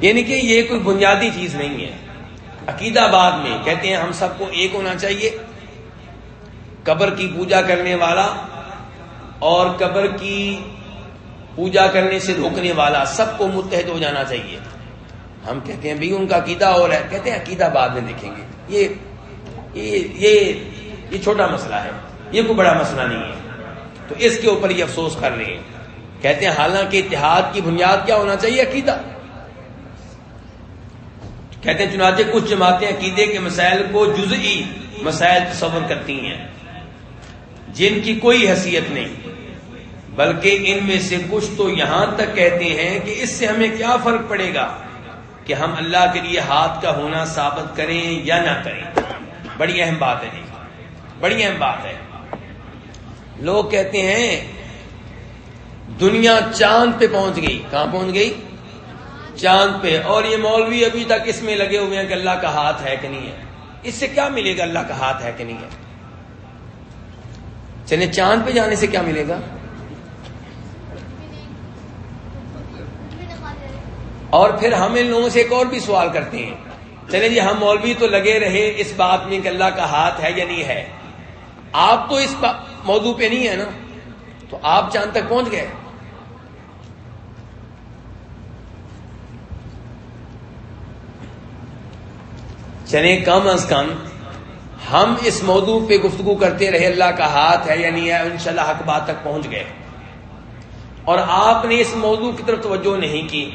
یعنی کہ یہ کوئی بنیادی چیز نہیں ہے۔ عقیدہ بعد میں کہتے ہیں ہم سب کو ایک ہونا چاہیے قبر کی پوجا کرنے والا اور قبر کی پوجا کرنے سے روکنے والا سب کو متحد ہو جانا چاہیے۔ ہم کہتے ہیں بھی ان کا عقیدہ اور ہے کہتے ہیں عقیدہ بعد میں دیکھیں گے۔ یہ یہ یہ, یہ چھوٹا مسئلہ ہے۔ یہ کوئی بڑا مسئلہ نہیں ہے۔ تو اس کے اوپر یہ افسوس کر رہے ہیں۔ کہتے ہیں حالانکہ اتحاد کی بنیاد کیا ہونا چاہیے؟ عقیدہ۔ کہتے ہیں چنانچہ کچھ جماعتیں عقیدے کے مسائل کو جزئی مسائل تصور کرتی ہیں، جن کی کوئی حیثیت نہیں، بلکہ ان میں سے کچھ تو یہاں تک کہتے ہیں کہ اس سے ہمیں کیا فرق پڑے گا کہ ہم اللہ کے لیے ہاتھ کا ہونا ثابت کریں یا نہ کریں۔ بڑی اہم بات ہے، بڑی اہم بات ہے۔ لوگ کہتے ہیں دنیا چاند پہ پہنچ گئی، کہاں پہنچ گئی؟ چاند پہ۔ اور یہ مولوی ابھی تک اس میں لگے ہوئے ہیں کہ اللہ کا ہاتھ ہے کہ نہیں ہے۔ اس سے کیا ملے گا اللہ کا ہاتھ ہے کہ نہیں ہے؟ چلے چاند پہ جانے سے کیا ملے گا؟ اور پھر ہم ان لوگوں سے ایک اور بھی سوال کرتے ہیں۔ چلے جی ہم مولوی تو لگے رہے اس بات میں کہ اللہ کا ہاتھ ہے یا نہیں ہے۔ آپ تو اس موضوع پہ نہیں ہے نا؟ تو آپ چاند تک پہنچ گئے۔ چلے کم از کم ہم اس موضوع پہ گفتگو کرتے رہے، اللہ کا ہاتھ ہے یا نہیں ہے ان شاء اللہ حق بات تک پہنچ گئے۔ اور آپ نے اس موضوع کی طرف توجہ نہیں کی۔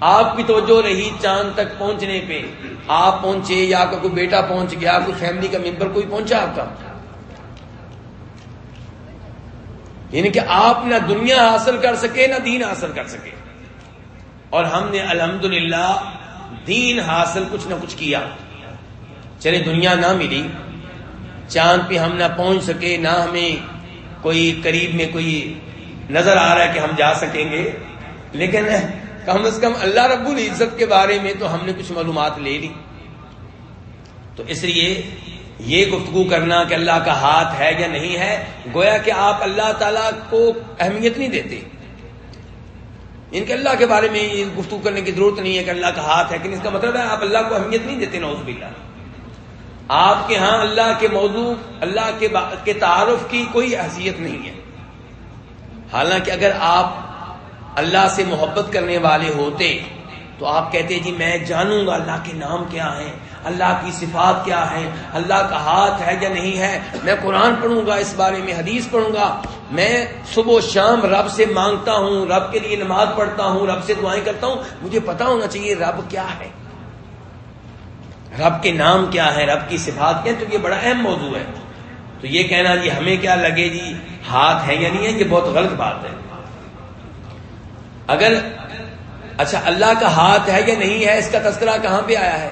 آپ کی توجہ رہی چاند تک پہنچنے پہ۔ آپ پہنچے یا آپ کا کوئی بیٹا پہنچ گیا، کوئی فیملی کا ممبر کوئی پہنچا آپ کا؟ یعنی کہ آپ نہ دنیا حاصل کر سکے، نہ دین حاصل کر سکے۔ اور ہم نے الحمدللہ دین حاصل کچھ نہ کچھ کیا۔ چلے دنیا نہ ملی۔ چاند پہ ہم نہ پہنچ سکے، نہ ہمیں کوئی قریب میں کوئی نظر آ رہا ہے کہ ہم جا سکیں گے۔ لیکن کم از کم اللہ رب العزت کے بارے میں تو ہم نے کچھ معلومات لے لی۔ تو اس لیے یہ گفتگو کرنا کہ اللہ کا ہاتھ ہے یا نہیں ہے، گویا کہ آپ اللہ تعالی کو اہمیت نہیں دیتے۔ ان کے اللہ کے بارے میں گفتگو کرنے کی ضرورت نہیں ہے کہ اللہ کا ہاتھ ہے، کہ اس کا مطلب ہے آپ اللہ کو اہمیت نہیں دیتے نوز باللہ۔ آپ کے ہاں اللہ کے موضوع، اللہ کے کے تعارف کی کوئی حیثیت نہیں ہے۔ حالانکہ اگر آپ اللہ سے محبت کرنے والے ہوتے، تو آپ کہتے جی میں جانوں گا اللہ کے نام کیا ہیں، اللہ کی صفات کیا ہے اللہ کا ہاتھ ہے یا نہیں ہے، میں قرآن پڑھوں گا، اس بارے میں حدیث پڑھوں گا۔ میں صبح و شام رب سے مانگتا ہوں، رب کے لیے نماز پڑھتا ہوں، رب سے دعائیں کرتا ہوں، مجھے پتا ہونا چاہیے رب کیا ہے۔ رب کے نام کیا ہے، رب کی صفات کیا ہے تو یہ بڑا اہم موضوع ہے۔ تو یہ کہنا جی ہمیں کیا لگے جی ہاتھ ہے یا نہیں ہے یہ بہت غلط بات ہے۔ اگر اچھا اللہ کا ہاتھ ہے یا نہیں ہے، اس کا تذکرہ کہاں پہ آیا ہے؟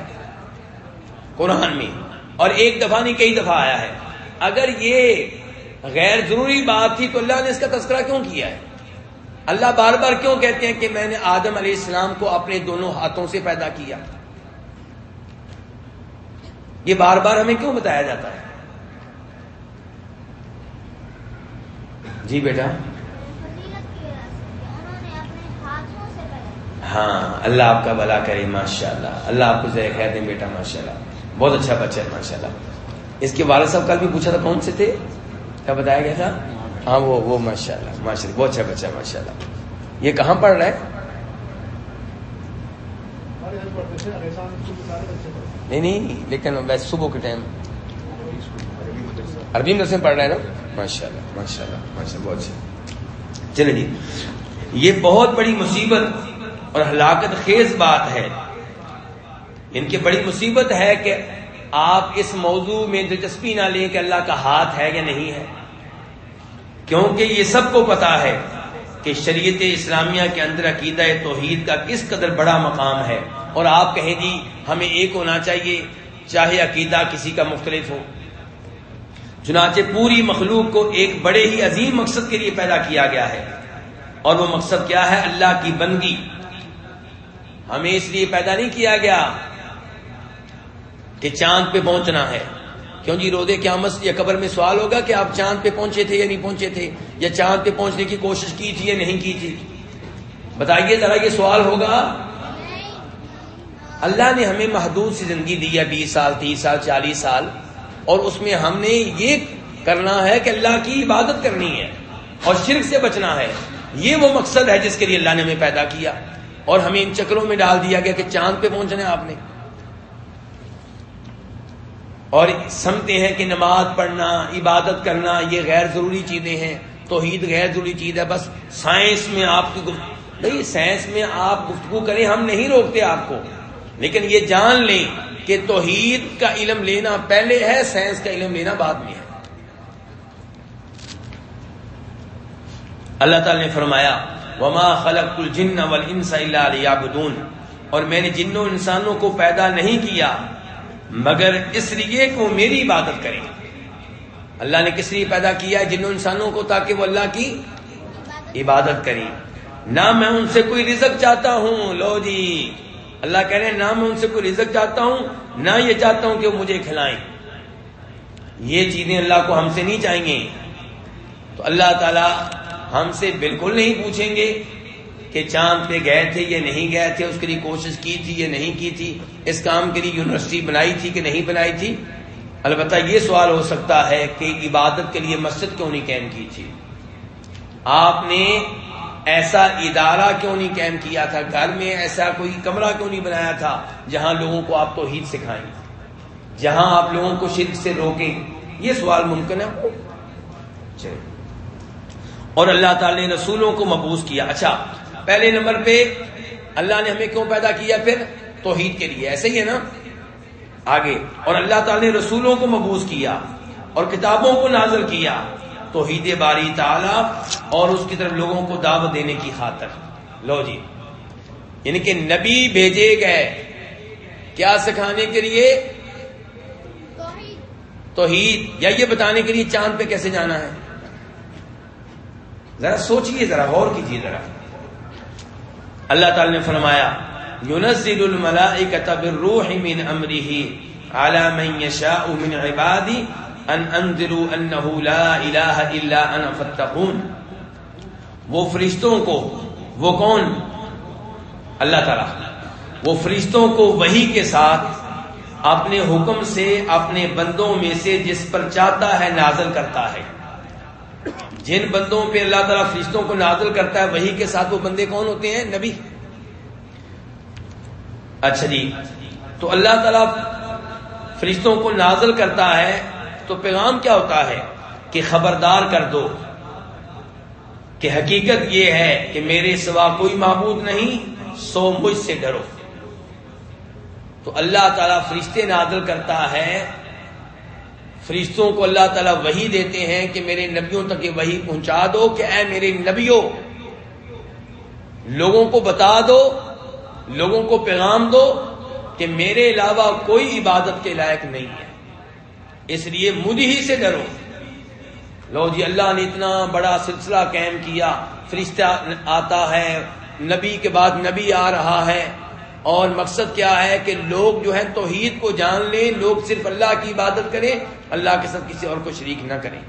قرآن میں۔ اور ایک دفعہ نہیں، کئی دفعہ آیا ہے۔ اگر یہ غیر ضروری بات تھی تو اللہ نے اس کا تذکرہ کیوں کیا ہے؟ اللہ بار بار کیوں کہتے ہیں کہ میں نے آدم علیہ السلام کو اپنے دونوں ہاتھوں سے پیدا کیا؟ یہ بار بار ہمیں کیوں بتایا جاتا ہے؟ جی بیٹا۔ ہاں اللہ آپ کا بلا کرے ماشاء اللہ اللہ آپ کو ذرا خیر دیں بیٹا ماشاء اللہ بہت اچھا بچہ ہے ماشاء اللہ اس کے والد صاحب کل بھی پوچھا تھا کون سے تھے؟ کیا بتایا گیا تھا؟ ہاں وہ وہ ماشاء اللہ ماشاء اللہ بہت اچھا بچہ ہے ماشاء اللہ یہ کہاں پڑھ رہا ہے؟ نہیں نہیں، لیکن ویسے صبح کے ٹائم۔ عربی مدرسے میں پڑھ رہا ہے نا؟ ماشاء اللہ ماشاء اللہ ماشاء اللہ بہت اچھا۔ چلے جی یہ بہت بڑی مصیبت اور ہلاکت خیز بات ہے۔ ان کی بڑی مصیبت ہے کہ آپ اس موضوع میں دلچسپی نہ لیں کہ اللہ کا ہاتھ ہے یا نہیں ہے۔ کیونکہ یہ سب کو پتا ہے۔ کہ شریعت اسلامیہ کے اندر عقیدہ توحید کا کس قدر بڑا مقام ہے اور آپ کہیں جی ہمیں ایک ہونا چاہیے چاہے عقیدہ کسی کا مختلف ہو۔ چنانچہ پوری مخلوق کو ایک بڑے ہی عظیم مقصد کے لیے پیدا کیا گیا ہے۔ اور وہ مقصد کیا ہے؟ اللہ کی بندگی ہمیں اس لیے پیدا نہیں کیا گیا کہ چاند پہ پہنچنا ہے۔ کیوں جی رودے قیامت یا قبر میں سوال ہوگا کہ آپ چاند پہ پہنچے تھے یا نہیں پہنچے تھے یا چاند پہ پہنچنے کی کوشش کی تھی یا نہیں کی تھی؟ بتائیے ذرا یہ سوال ہوگا۔ اللہ نے ہمیں محدود سی زندگی دی ہے بیس سال، تیس سال، چالیس سال، اور اس میں ہم نے یہ کرنا ہے کہ اللہ کی عبادت کرنی ہے اور شرک سے بچنا ہے۔ یہ وہ مقصد ہے جس کے لیے اللہ نے ہمیں پیدا کیا اور ہمیں ان چکروں میں ڈال دیا گیا کہ چاند پہ پہنچنا ہے آپ نے۔ اور سمتے ہیں کہ نماز پڑھنا، عبادت کرنا، یہ غیر ضروری چیزیں ہیں۔ توحید غیر ضروری چیز ہے، بس سائنس میں آپ کی نہیں، سائنس میں آپ گفتگو کریں، ہم نہیں روکتے آپ کو۔ لیکن یہ جان لیں کہ توحید کا علم لینا پہلے ہے، سائنس کا علم لینا بعد میں ہے۔ اللہ تعالی نے فرمایا، وما خلق الجن والانس الا ليعبدون۔ اور میں نے جنوں انسانوں کو پیدا نہیں کیا مگر اس لیے کہ وہ میری عبادت کریں اللہ نے کس لیے پیدا کیا ہے؟ جنوں انسانوں کو تاکہ وہ اللہ کی عبادت کریں۔ نہ میں ان سے کوئی رزق چاہتا ہوں۔ لو جی اللہ کہہ رہے ہیں، نہ میں ان سے کوئی رزق چاہتا ہوں، نہ یہ چاہتا ہوں کہ وہ مجھے کھلائیں۔ یہ چیزیں اللہ کو ہم سے نہیں چاہیں گے۔ تو اللہ تعالی ہم سے بالکل نہیں پوچھیں گے۔ کہ چاند پہ گئے تھے یا نہیں گئے تھے، اس کے لیے کوشش کی تھی یا نہیں کی تھی، اس کام کے لیے یونیورسٹی بنائی تھی کہ نہیں بنائی تھی؟ البتہ یہ سوال ہو سکتا ہے کہ عبادت کے لیے مسجد کیوں نہیں قائم کی تھی؟ آپ نے ایسا ادارہ کیوں نہیں قائم کیا تھا؟ گھر میں ایسا کوئی کمرہ کیوں نہیں بنایا تھا جہاں لوگوں کو آپ تو ہیت سکھائیں؟ جہاں آپ لوگوں کو شرک سے روکیں؟ یہ سوال ممکن ہے؟ اور اللہ تعالی نے رسولوں کو مبوس کیا۔ اچھا پہلے نمبر پہ اللہ نے ہمیں کیوں پیدا کیا پھر توحید کے لیے؟ ایسے ہی ہے نا؟ آگے، اور اللہ تعالی نے رسولوں کو مبوس کیا اور کتابوں کو نازل کیا۔ توحید باری تعالی اور اس کی طرف لوگوں کو دعوت دینے کی خاطر۔ لو جی یعنی کہ نبی بھیجے گئے۔ کیا سکھانے کے لیے؟ توحید۔ یا یہ بتانے کے لیے چاند پہ کیسے جانا ہے؟ ذرا سوچئے، ذرا غور کیجیے ذرا۔ اللہ تعالی نے فرمایا ينزل الملائكة بالروح من امره على من يشاء من عبادي ان انذروا انه لا اله الا انا فاتقون. وہ فرشتوں کو، وہ کون؟ اللہ تعالی. وہ فرشتوں کو وہی کے ساتھ اپنے حکم سے اپنے بندوں میں سے جس پر چاہتا ہے نازل کرتا ہے۔ جن بندوں پہ اللہ تعالیٰ فرشتوں کو نازل کرتا ہے، وہی کے ساتھ وہ بندے کون ہوتے ہیں؟ نبی۔ اچھا جی تو اللہ تعالیٰ فرشتوں کو نازل کرتا ہے، تو پیغام کیا ہوتا ہے؟ کہ خبردار کر دو۔ کہ حقیقت یہ ہے کہ میرے سوا کوئی معبود نہیں، سو مجھ سے ڈرو۔ تو اللہ تعالیٰ فرشتے نازل کرتا ہے فرشتوں کو اللہ تعالیٰ وہی دیتے ہیں کہ میرے نبیوں تک یہ وہی پہنچا دو کہ اے میرے نبیوں، لوگوں کو بتا دو، لوگوں کو پیغام دو کہ میرے علاوہ کوئی عبادت کے لائق نہیں ہے۔ اس لیے مجھ ہی سے ڈرو۔ لو جی اللہ نے اتنا بڑا سلسلہ قائم کیا، فرشتہ آتا ہے، نبی کے بعد نبی آ رہا ہے۔ اور مقصد کیا ہے کہ لوگ جو ہے توحید کو جان لیں، لوگ صرف اللہ کی عبادت کریں، اللہ کے ساتھ کسی اور کو شریک نہ کریں۔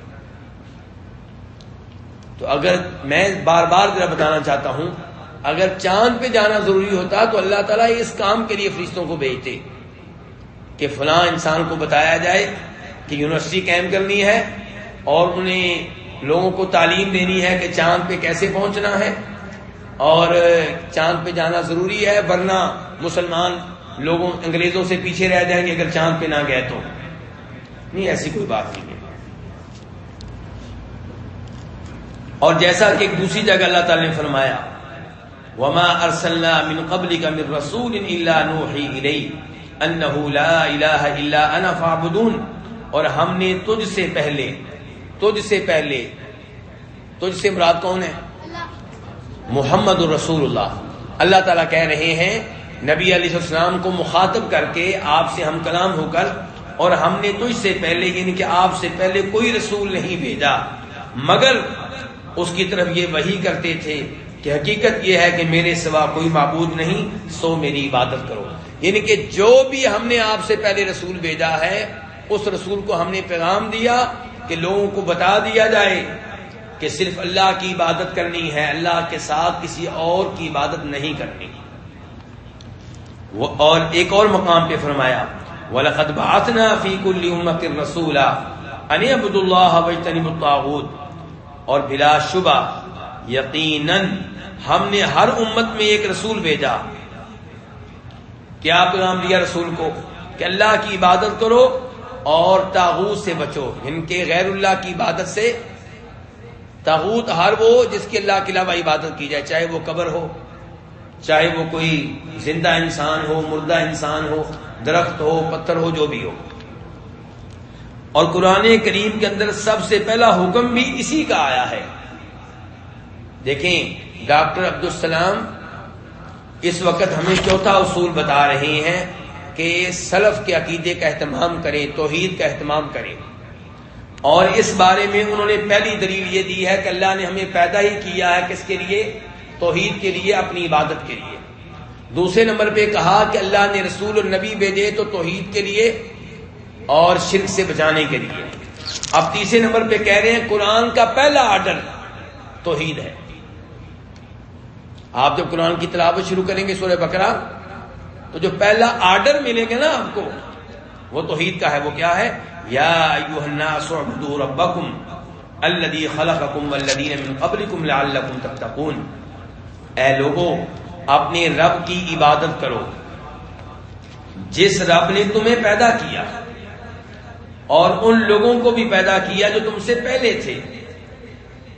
تو اگر میں بار بار ذرا بتانا چاہتا ہوں، اگر چاند پہ جانا ضروری ہوتا تو اللہ تعالیٰ اس کام کے لیے فرشتوں کو بھیجتے کہ فلاں انسان کو بتایا جائے کہ یونیورسٹی قائم کرنی ہے اور انہیں لوگوں کو تعلیم دینی ہے کہ چاند پہ کیسے پہنچنا ہے۔ اور چاند پہ جانا ضروری ہے، ورنہ مسلمان لوگوں، انگریزوں سے پیچھے رہ جائیں گے اگر چاند پہ نہ گئے تو۔ نہیں، ایسی کوئی بات نہیں ہے۔ اور جیسا کہ ایک دوسری جگہ اللہ تعالی نے فرمایا، وما ارسلنا من قبل کا من رسول الا نوحی الی انه لا الہ الا انا فاعبدون۔ اور ہم نے تجھ سے پہلے، تجھ سے پہلے، تجھ سے مراد کون ہے؟ محمد الرسول اللہ اللہ تعالیٰ کہہ رہے ہیں، نبی علیہ السلام کو مخاطب کر کے آپ سے ہم کلام ہو کر، اور ہم نے تجھ سے پہلے یعنی کہ آپ سے پہلے کوئی رسول نہیں بھیجا۔ مگر اس کی طرف یہ وہی کرتے تھے کہ حقیقت یہ ہے کہ میرے سوا کوئی معبود نہیں، سو میری عبادت کرو۔ یعنی کہ جو بھی ہم نے آپ سے پہلے رسول بھیجا ہے، اس رسول کو ہم نے پیغام دیا کہ لوگوں کو بتا دیا جائے۔ کہ صرف اللہ کی عبادت کرنی ہے، اللہ کے ساتھ کسی اور کی عبادت نہیں کرنی۔ اور ایک اور مقام پہ فرمایا، وَلَقَدْ بَعَثْنَا فِي كُلِّ أُمَّةٍ رَسُولًا أَنِ عَبُدُ اللَّهَ وَاجْتَنِبُ الطَّاغُوتَ۔ اور بلا شبہ، یقیناً ہم نے ہر امت میں ایک رسول بھیجا۔ کیا پیغام دیا رسول کو؟ کہ اللہ کی عبادت کرو اور تاغوت سے بچو یعنی ان کے غیر اللہ کی عبادت سے تاغوت ہر وہ جس کے اللہ کے علاوہ عبادت کی جائے، چاہے وہ قبر ہو، چاہے وہ کوئی زندہ انسان ہو، مردہ انسان ہو، درخت ہو، پتھر ہو، جو بھی ہو۔ اور قرآن کریم کے اندر سب سے پہلا حکم بھی اسی کا آیا ہے۔ دیکھیں، ڈاکٹر عبدالسلام اس وقت ہمیں چوتھا اصول بتا رہے ہیں کہ سلف کے عقیدے کا اہتمام کریں، توحید کا اہتمام کریں۔ اور اس بارے میں انہوں نے پہلی دلیل یہ دی ہے کہ اللہ نے ہمیں پیدا ہی کیا ہے کس کے لیے؟ توحید کے لیے، اپنی عبادت کے لیے۔ دوسرے نمبر پہ کہا کہ اللہ نے رسول النبی بھیجے تو توحید کے لیے اور شرک سے بچانے کے لیے۔ اب تیسرے نمبر پہ کہہ رہے ہیں، قرآن کا پہلا آرڈر توحید ہے۔ آپ جب قرآن کی تلاوت شروع کریں گے سورہ بکرا تو جو پہلا آرڈر ملے گا نا آپ کو، وہ توحید کا ہے، وہ کیا ہے؟ یا ایوہ الناس اعبدوا ربکم الذی خلقکم والذین من قبلکم لعلکم تتقون۔ اے لوگوں اپنے رب کی عبادت کرو۔ جس رب نے تمہیں پیدا کیا، اور ان لوگوں کو بھی پیدا کیا جو تم سے پہلے تھے،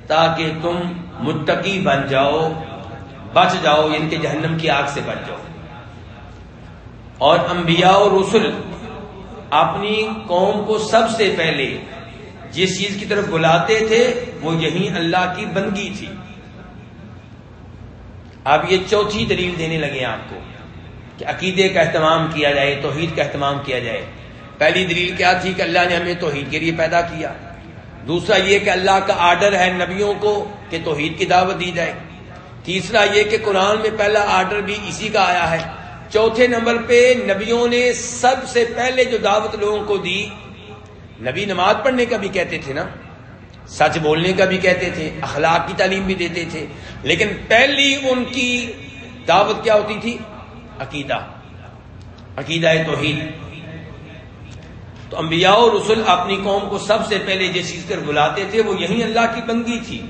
تاکہ تم متقی بن جاؤ، بچ جاؤ یعنی ان کے جہنم کی آگ سے بچ جاؤ۔ اور انبیاء و رسول اپنی قوم کو سب سے پہلے جس چیز کی طرف بلاتے تھے، وہ یہی اللہ کی بندگی تھی۔ اب یہ چوتھی دلیل دینے لگے آپ کو کہ عقیدے کا اہتمام کیا جائے، توحید کا اہتمام کیا جائے۔ پہلی دلیل کیا تھی کہ اللہ نے ہمیں توحید کے لیے پیدا کیا۔ دوسرا یہ کہ اللہ کا آرڈر ہے نبیوں کو کہ توحید کی دعوت دی جائے۔ تیسرا یہ کہ قرآن میں پہلا آرڈر بھی اسی کا آیا ہے۔ چوتھے نمبر پہ نبیوں نے سب سے پہلے جو دعوت لوگوں کو دی، نبی نماز پڑھنے کا بھی کہتے تھے نا، سچ بولنے کا بھی کہتے تھے، اخلاق کی تعلیم بھی دیتے تھے، لیکن پہلی ان کی دعوت کیا ہوتی تھی؟ عقیدہ عقیدہ توحید۔ تو انبیاء اور رسول اپنی قوم کو سب سے پہلے جس چیز کر بلاتے تھے، وہ یہی اللہ کی بنگی تھی۔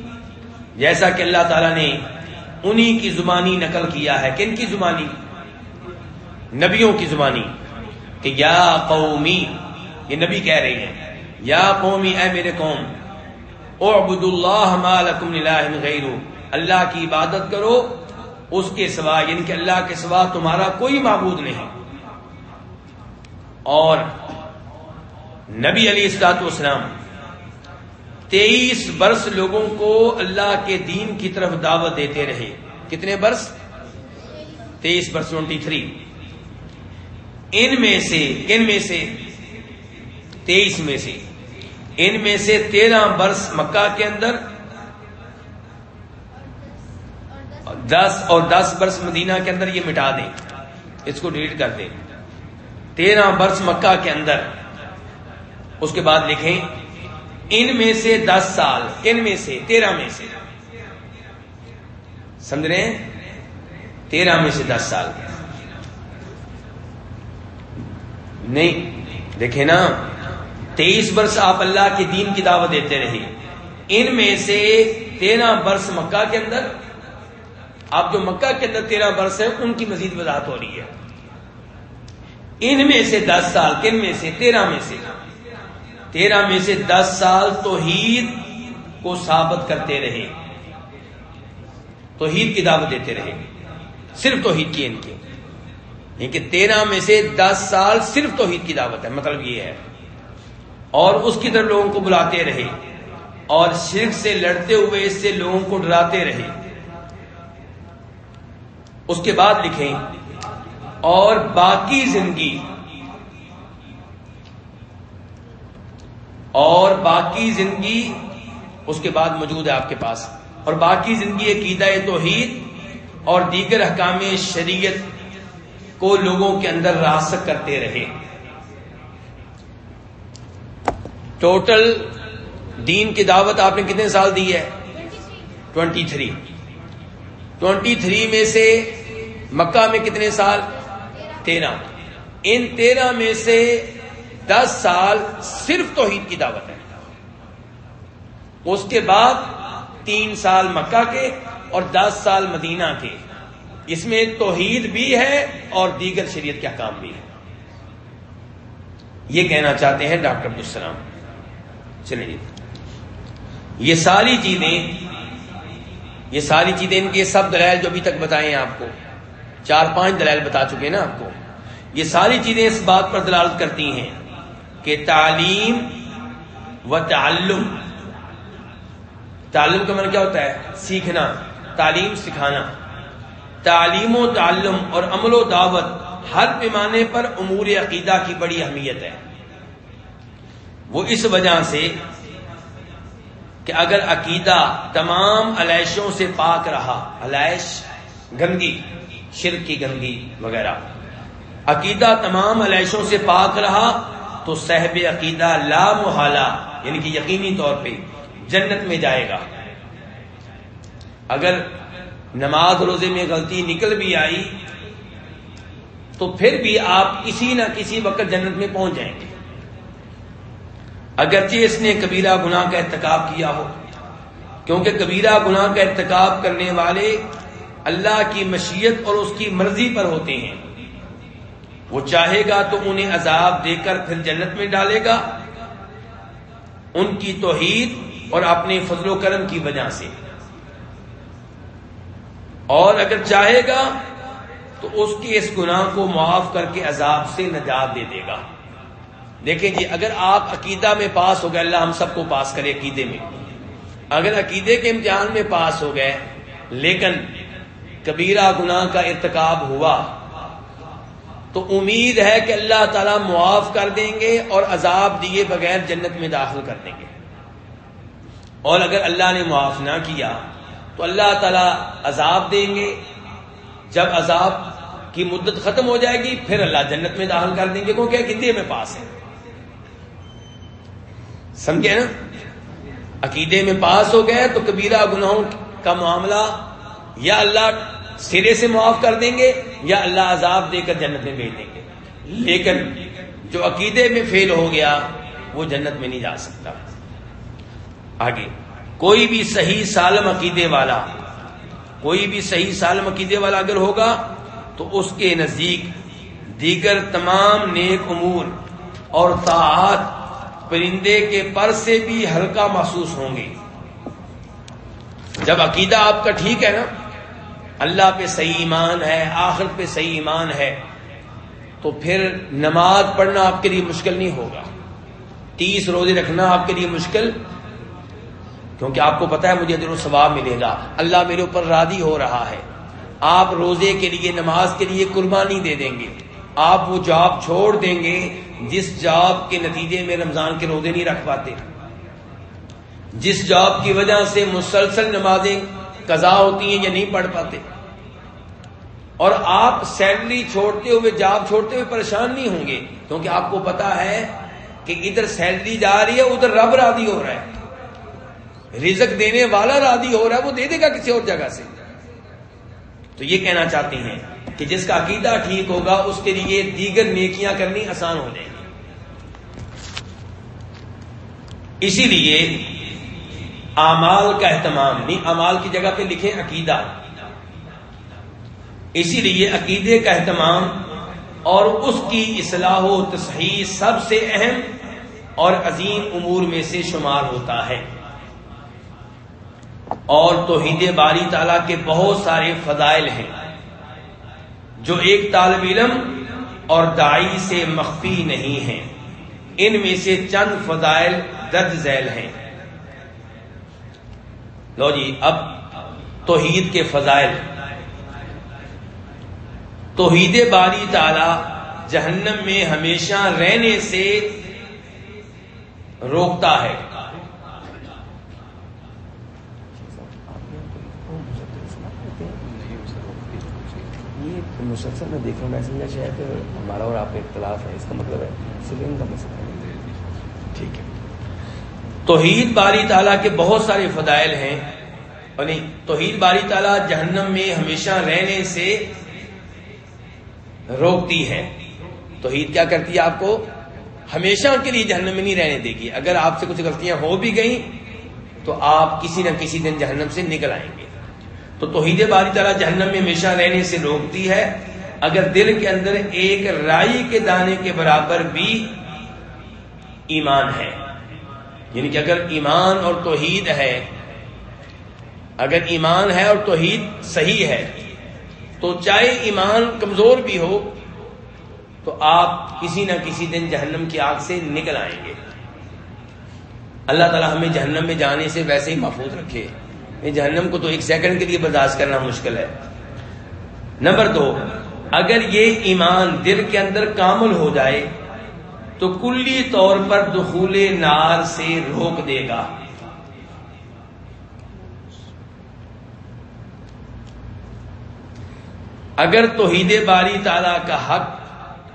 جیسا کہ اللہ تعالیٰ نے انہی کی زبانی نقل کیا ہے، کن کی زبانی؟ نبیوں کی زبانی کہ یا قومی، یہ نبی کہہ رہی ہیں، یا قومی، اے میرے قوم اعبد اللہ ما لکم الہ غیرو اللہ کی عبادت کرو، اس کے سوا یعنی کہ اللہ کے سوا تمہارا کوئی معبود نہیں۔ اور نبی علی اسلاط اسلام تیئیس برس لوگوں کو اللہ کے دین کی طرف دعوت دیتے رہے۔ کتنے برس؟ تیئیس برس ٹوینٹی تھری ان میں سے کن میں سے تیئیس میں سے ان میں سے تیرہ برس مکہ کے اندر دس اور دس برس مدینہ کے اندر یہ مٹا دیں اس کو ڈیلیٹ کر دیں تیرہ برس مکہ کے اندر اس کے بعد لکھیں ان میں سے دس سال ان میں سے تیرہ میں سے سمجھ رہے ہیں؟ تیرہ میں سے دس سال نہیں، دیکھیں نا، تیئیس برس آپ اللہ کے دین کی دعوت دیتے رہے۔ ان میں سے تیرہ برس مکہ کے اندر، آپ جو مکہ کے اندر تیرہ برس ہیں، ان کی مزید وضاحت ہو رہی ہے۔ ان میں سے دس سال، کن میں سے؟ تیرہ میں سے۔ تیرہ میں سے دس سال توحید کو ثابت کرتے رہے۔ توحید کی دعوت دیتے رہے۔ صرف توحید کی ان کی۔ یعنی کہ تیرہ میں سے دس سال صرف توحید کی دعوت ہے مطلب یہ ہے۔ اور اس کی طرف لوگوں کو بلاتے رہے۔ اور شرک سے لڑتے ہوئے اس سے لوگوں کو ڈراتے رہے۔ اس کے بعد لکھیں، اور باقی زندگی۔ اور باقی زندگی اس کے بعد موجود ہے آپ کے پاس۔ اور باقی زندگی عقیدہ توحید اور دیگر حکام شریعت۔ کو لوگوں کے اندر راست کرتے رہے۔ ٹوٹل دین کی دعوت آپ نے کتنے سال دی ہے؟ ٹوینٹی تھری ٹوینٹی تھری میں سے مکہ میں کتنے سال؟ تیرہ۔ ان تیرہ میں سے دس سال صرف توحید کی دعوت ہے۔ اس کے بعد تین سال مکہ کے اور دس سال مدینہ کے۔ اس میں توحید بھی ہے اور دیگر شریعت کے کام بھی ہے یہ کہنا چاہتے ہیں ڈاکٹر عبدالسلام چلیے جی۔ یہ ساری چیزیں، یہ ساری چیزیں ان کے سب دلائل جو ابھی تک بتائے ہیں آپ کو، چار پانچ دلائل بتا چکے ہیں نا آپ کو۔ یہ ساری چیزیں اس بات پر دلالت کرتی ہیں کہ تعلیم و تعلم تعلم کا من کیا ہوتا ہے؟ سیکھنا، تعلیم سکھانا۔ تعلیم و تعلم اور عمل و دعوت ہر پیمانے پر امور عقیدہ کی بڑی اہمیت ہے۔ وہ اس وجہ سے کہ اگر عقیدہ تمام علیشوں سے پاک رہا علیش گندگی، شرک کی گندگی وغیرہ، عقیدہ تمام علیشوں سے پاک رہا تو صحب عقیدہ لا محالہ یعنی کہ یقینی طور پہ جنت میں جائے گا۔ اگر نماز روزے میں غلطی نکل بھی آئی تو پھر بھی آپ کسی نہ کسی وقت جنت میں پہنچ جائیں گے۔ اگرچہ اس نے کبیرہ گناہ کا ارتکاب کیا ہو، کیونکہ کبیرہ گناہ کا ارتکاب کرنے والے اللہ کی مشیت اور اس کی مرضی پر ہوتے ہیں۔ وہ چاہے گا تو انہیں عذاب دے کر پھر جنت میں ڈالے گا۔ ان کی توحید اور اپنے فضل و کرم کی وجہ سے۔ اور اگر چاہے گا تو اس کی اس گناہ کو معاف کر کے عذاب سے نجات دے دے گا۔ دیکھیں جی اگر آپ عقیدہ میں پاس ہو گئے، اللہ ہم سب کو پاس کرے عقیدے میں۔ اگر عقیدے کے امتحان میں پاس ہو گئے، لیکن کبیرہ گناہ کا ارتکاب ہوا، تو امید ہے کہ اللہ تعالیٰ معاف کر دیں گے اور عذاب دیے بغیر جنت میں داخل کر دیں گے۔ اور اگر اللہ نے معاف نہ کیا تو اللہ تعالیٰ عذاب دیں گے۔ جب عذاب کی مدت ختم ہو جائے گی، پھر اللہ جنت میں داخل کر دیں گے۔ کیونکہ عقیدے میں پاس ہے سمجھے نا؟ عقیدے میں پاس ہو گئے تو کبیرہ گناہوں کا معاملہ یا اللہ سرے سے معاف کر دیں گے یا اللہ عذاب دے کر جنت میں بھیج دیں گے۔ لیکن جو عقیدے میں فیل ہو گیا، وہ جنت میں نہیں جا سکتا۔ آگے۔ کوئی بھی صحیح سالم عقیدے والا، کوئی بھی صحیح سالم عقیدے والا اگر ہوگا تو اس کے نزدیک دیگر تمام نیک امور اور طاعت پرندے کے پر سے بھی ہلکا محسوس ہوں گے۔ جب عقیدہ آپ کا ٹھیک ہے نا، اللہ پہ صحیح ایمان ہے آخر پہ صحیح ایمان ہے، تو پھر نماز پڑھنا آپ کے لیے مشکل نہیں ہوگا۔ تیس روزے رکھنا آپ کے لیے مشکل کیونکہ آپ کو پتا ہے مجھے ادھر ثواب ملے گا۔ اللہ میرے اوپر راضی ہو رہا ہے۔ آپ روزے کے لیے، نماز کے لیے قربانی دے دیں گے۔ آپ وہ جاب چھوڑ دیں گے جس جاب کے نتیجے میں رمضان کے روزے نہیں رکھ پاتے۔ جس جاب کی وجہ سے مسلسل نمازیں قضا ہوتی ہیں یا نہیں پڑھ پاتے۔ اور آپ سیلری چھوڑتے ہوئے، جاب چھوڑتے ہوئے پریشان نہیں ہوں گے۔ کیونکہ آپ کو پتا ہے کہ ادھر سیلری جا رہی ہے، ادھر رب رادی ہو رہا ہے۔ رزق دینے والا رادی ہو رہا ہے، وہ دے دے گا کسی اور جگہ سے۔ تو یہ کہنا چاہتی ہیں کہ جس کا عقیدہ ٹھیک ہوگا، اس کے لیے دیگر نیکیاں کرنی آسان ہو جائیں گی۔ اسی لیے امال کا اہتمام یعنی نہیں امال کی جگہ پہ لکھیں عقیدہ۔ اسی لیے عقیدے کا اہتمام اور اس کی اصلاح و تصحیح سب سے اہم اور عظیم امور میں سے شمار ہوتا ہے۔ اور توحید باری تعالیٰ کے بہت سارے فضائل ہیں جو ایک طالب علم اور دائی سے مخفی نہیں ہیں۔ ان میں سے چند فضائل درج ذیل ہیں۔ لو جی اب توحید کے فضائل۔ توحید باری تعالی جہنم میں ہمیشہ رہنے سے روکتا ہے۔ مسلسل میں دیکھ رہا ہوں شاید ہمارا اور آپ کا اختلاف ہے اس کا مطلب ہے کا مسئلہ ٹھیک ہے۔ توحید باری تعالیٰ کے بہت سارے فضائل ہیں۔ یعنی توحید باری تعالیٰ جہنم میں ہمیشہ رہنے سے روکتی ہے۔ توحید کیا کرتی ہے آپ کو؟ ہمیشہ کے لیے جہنم میں نہیں رہنے دے گی۔ اگر آپ سے کچھ غلطیاں ہو بھی گئیں تو آپ کسی نہ کسی دن جہنم سے نکل آئیں گے۔ تو توحید باری تعالیٰ جہنم میں ہمیشہ رہنے سے روکتی ہے۔ اگر دل کے اندر ایک رائی کے دانے کے برابر بھی ایمان ہے یعنی کہ اگر ایمان اور توحید ہے، اگر ایمان ہے اور توحید صحیح ہے، تو چاہے ایمان کمزور بھی ہو، تو آپ کسی نہ کسی دن جہنم کی آگ سے نکل آئیں گے۔ اللہ تعالیٰ ہمیں جہنم میں جانے سے ویسے ہی محفوظ رکھے۔ جہنم کو تو ایک سیکنڈ کے لیے برداشت کرنا مشکل ہے۔ نمبر دو، اگر یہ ایمان دل کے اندر کامل ہو جائے، تو کلی طور پر دخول نار سے روک دے گا۔ اگر توحید باری تعالی کا حق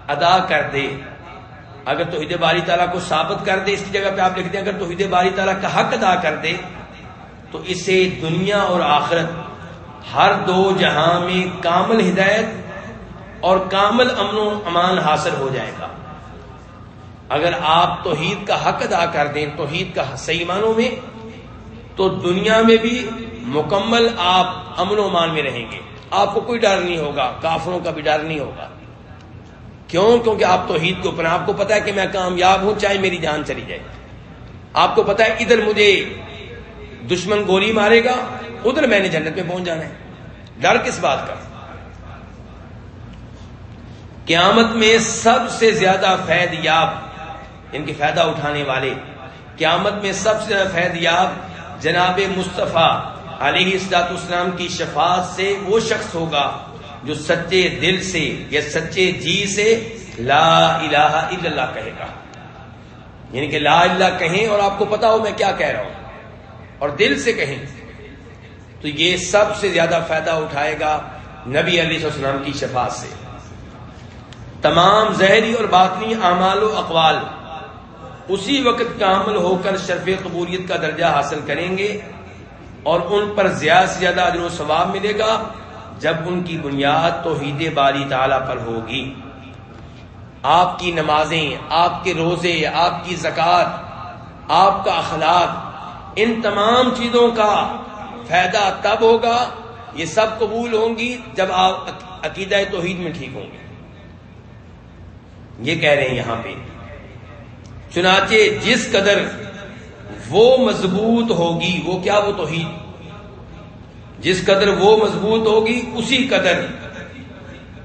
ادا کر دے، اگر توحید باری تعالیٰ کو ثابت کر دے، اس کی جگہ پہ آپ لکھ دیں، اگر توحید باری تعالیٰ کا حق ادا کر دے تو اسے دنیا اور آخرت، ہر دو جہاں میں کامل ہدایت اور کامل امن و امان حاصل ہو جائے گا۔ اگر آپ توحید کا حق ادا کر دیں، توحید کا صحیح معنوں میں، تو دنیا میں بھی مکمل آپ امن و امان میں رہیں گے۔ آپ کو کوئی ڈر نہیں ہوگا، کافروں کا بھی ڈر نہیں ہوگا۔ کیوں؟ کیونکہ آپ توحید کے اوپر آپ کو پتا ہے کہ میں کامیاب ہوں، چاہے میری جان چلی جائے۔ آپ کو پتا ہے، ادھر مجھے دشمن گولی مارے گا، ادھر میں نے جنت میں پہنچ جانا ہے۔ ڈر کس بات کا؟ قیامت میں سب سے زیادہ فید یاب، ان کے فائدہ اٹھانے والے۔ قیامت میں سب سے زیادہ فید یاب جناب مصطفیٰ علیہ السلاط اسلام کی شفاعت سے وہ شخص ہوگا جو سچے دل سے یا سچے جی سے لا الہ الا اللہ کہے گا۔ یعنی کہ لا اللہ کہیں اور آپ کو پتا ہو میں کیا کہہ رہا ہوں۔ اور دل سے کہیں تو یہ سب سے زیادہ فائدہ اٹھائے گا نبی علیہ السلام کی شفا سے۔ تمام زہری اور باطنی اعمال و اقوال اسی وقت کامل ہو کر شرف قبولیت کا درجہ حاصل کریں گے اور ان پر زیادہ سے زیادہ و ثواب ملے گا جب ان کی بنیاد تو عید باری تعالی پر ہوگی۔ آپ کی نمازیں، آپ کے روزے، آپ کی زکوٰۃ، آپ کا اخلاق ان تمام چیزوں کا فائدہ تب ہوگا، یہ سب قبول ہوں گی جب آپ عقیدہ توحید میں ٹھیک ہوں گے۔ یہ کہہ رہے ہیں یہاں پہ۔ چنانچہ جس قدر وہ مضبوط ہوگی، وہ کیا وہ توحید؟ جس قدر وہ مضبوط ہوگی، اسی قدر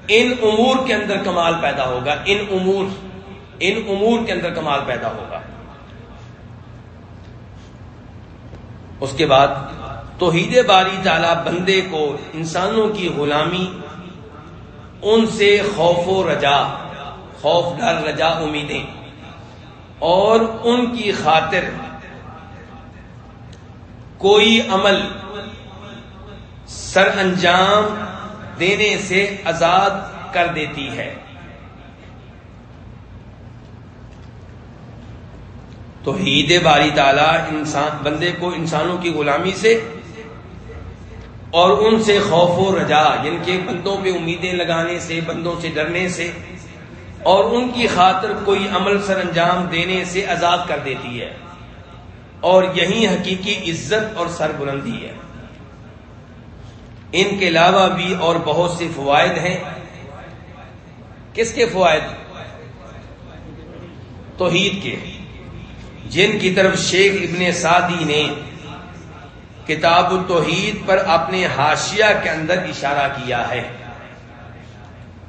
ان امور کے اندر کمال پیدا ہوگا۔ ان امور ان امور کے اندر کمال پیدا ہوگا۔ اس کے بعد توحید باری تعالی بندے کو انسانوں کی غلامی، ان سے خوف و رجا، خوف ڈر، رجا امیدیں، اور ان کی خاطر کوئی عمل سر انجام دینے سے آزاد کر دیتی ہے۔ تو عید باری تعالی انسان بندے کو انسانوں کی غلامی سے اور ان سے خوف و رجا یعنی کہ بندوں پہ امیدیں لگانے سے، بندوں سے ڈرنے سے، اور ان کی خاطر کوئی عمل سر انجام دینے سے آزاد کر دیتی ہے۔ اور یہی حقیقی عزت اور سر بلندی ہے۔ ان کے علاوہ بھی اور بہت سے فوائد ہیں۔ کس کے فوائد؟ توحید کے۔ جن کی طرف شیخ ابن سعدی نے کتاب التوحید پر اپنے حاشیہ کے اندر اشارہ کیا ہے۔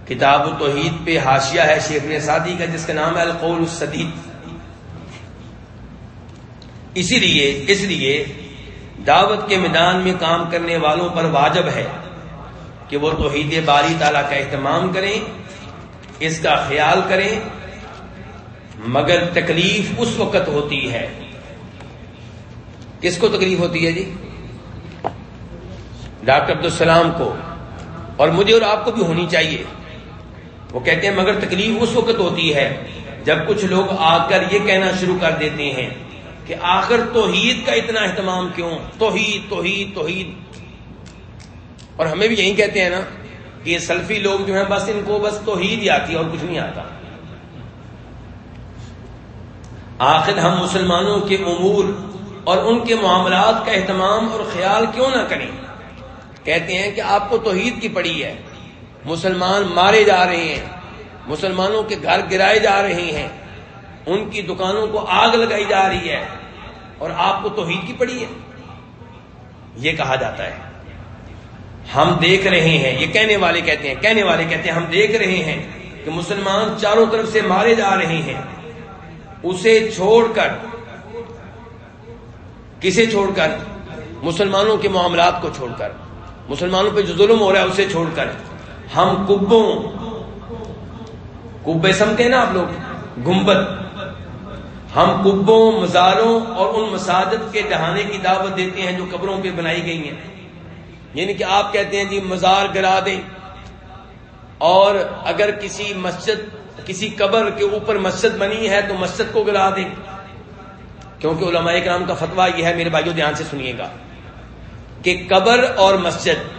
کتاب التوحید پہ حاشیہ ہے شیخ ابن سعدی کا، جس کا نام ہے القول السدید۔ اسی لیے، اس لیے دعوت کے میدان میں کام کرنے والوں پر واجب ہے کہ وہ توحید باری تعالیٰ کا اہتمام کریں، اس کا خیال کریں مگر تکلیف اس وقت ہوتی ہے۔ کس کو تکلیف ہوتی ہے جی؟ ڈاکٹر عبدالسلام کو۔ اور مجھے اور آپ کو بھی ہونی چاہیے۔ وہ کہتے ہیں، مگر تکلیف اس وقت ہوتی ہے جب کچھ لوگ آ کر یہ کہنا شروع کر دیتے ہیں کہ آخر توحید کا اتنا اہتمام کیوں؟ توحید توحید توحید۔ اور ہمیں بھی یہی کہتے ہیں نا کہ یہ سلفی لوگ جو ہیں، بس ان کو بس توحید ہی آتی ہے اور کچھ نہیں آتا۔ آخر ہم مسلمانوں کے امور اور ان کے معاملات کا اہتمام اور خیال کیوں نہ کریں؟ کہتے ہیں کہ آپ کو توحید کی پڑی ہے۔ مسلمان مارے جا رہے ہیں۔ مسلمانوں کے گھر گرائے جا رہے ہیں۔ ان کی دکانوں کو آگ لگائی جا رہی ہے۔ اور آپ کو توحید کی پڑی ہے۔ یہ کہا جاتا ہے۔ ہم دیکھ رہے ہیں۔ یہ کہنے والے کہتے ہیں، کہنے والے کہتے ہیں، ہم دیکھ رہے ہیں کہ مسلمان چاروں طرف سے مارے جا رہے ہیں۔ اسے چھوڑ کر۔ کسے چھوڑ کر؟ مسلمانوں کے معاملات کو چھوڑ کر۔ مسلمانوں پہ جو ظلم ہو رہا ہے اسے چھوڑ کر۔ ہم کبوں کبے سمتے ہیں نا آپ لوگ؟ گنبد۔ ہم کبوں مزاروں اور ان مساجد کے ڈہانے کی دعوت دیتے ہیں جو قبروں پہ بنائی گئی ہیں۔ یعنی کہ آپ کہتے ہیں جی مزار گرا دیں۔ اور اگر کسی مسجد کسی قبر کے اوپر مسجد بنی ہے تو مسجد کو گرا دیں کیونکہ علماء کرام کا فتویٰ یہ ہے، میرے بھائیوں دھیان سے سنیے گا کہ قبر اور مسجد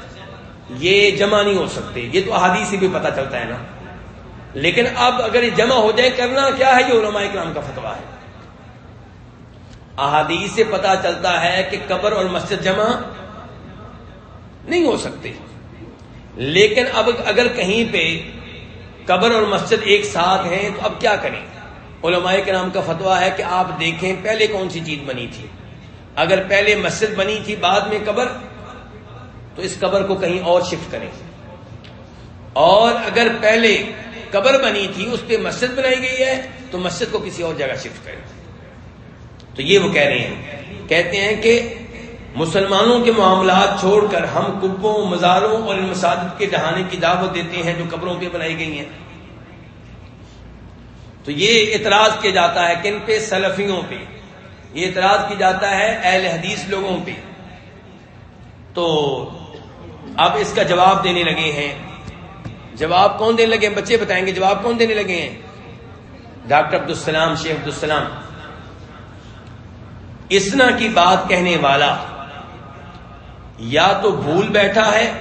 یہ جمع نہیں ہو سکتے۔ یہ تو احادیث سے بھی پتہ چلتا ہے نا۔ لیکن اب اگر یہ جمع ہو جائے، کرنا کیا ہے؟ یہ علماء کرام کا فتویٰ ہے۔ احادیث سے پتا چلتا ہے کہ قبر اور مسجد جمع نہیں ہو سکتے۔ لیکن اب اگر کہیں پہ قبر اور مسجد ایک ساتھ ہیں، تو اب کیا کریں؟ علماء کے نام کا فتویٰ ہے کہ آپ دیکھیں پہلے کون سی چیز بنی تھی۔ اگر پہلے مسجد بنی تھی، بعد میں قبر، تو اس قبر کو کہیں اور شفٹ کریں۔ اور اگر پہلے قبر بنی تھی، اس پہ مسجد بنائی گئی ہے، تو مسجد کو کسی اور جگہ شفٹ کریں۔ تو یہ وہ کہہ رہے ہیں۔ کہتے ہیں کہ مسلمانوں کے معاملات چھوڑ کر ہم کبوں مزاروں اور ان مساجد کے ڈہانے کی دعوت دیتے ہیں جو قبروں پہ بنائی گئی ہیں۔ تو یہ اعتراض کیا جاتا ہے کن پہ سلفیوں پہ، یہ اعتراض کیا جاتا ہے اہل حدیث لوگوں پہ۔ تو اب اس کا جواب دینے لگے ہیں۔ جواب کون دینے لگے ہیں؟ بچے بتائیں گے جواب کون دینے لگے ہیں؟ ڈاکٹر عبدالسلام، شیخ عبدالسلام۔ اسنا کی بات کہنے والا یا تو بھول بیٹھا ہے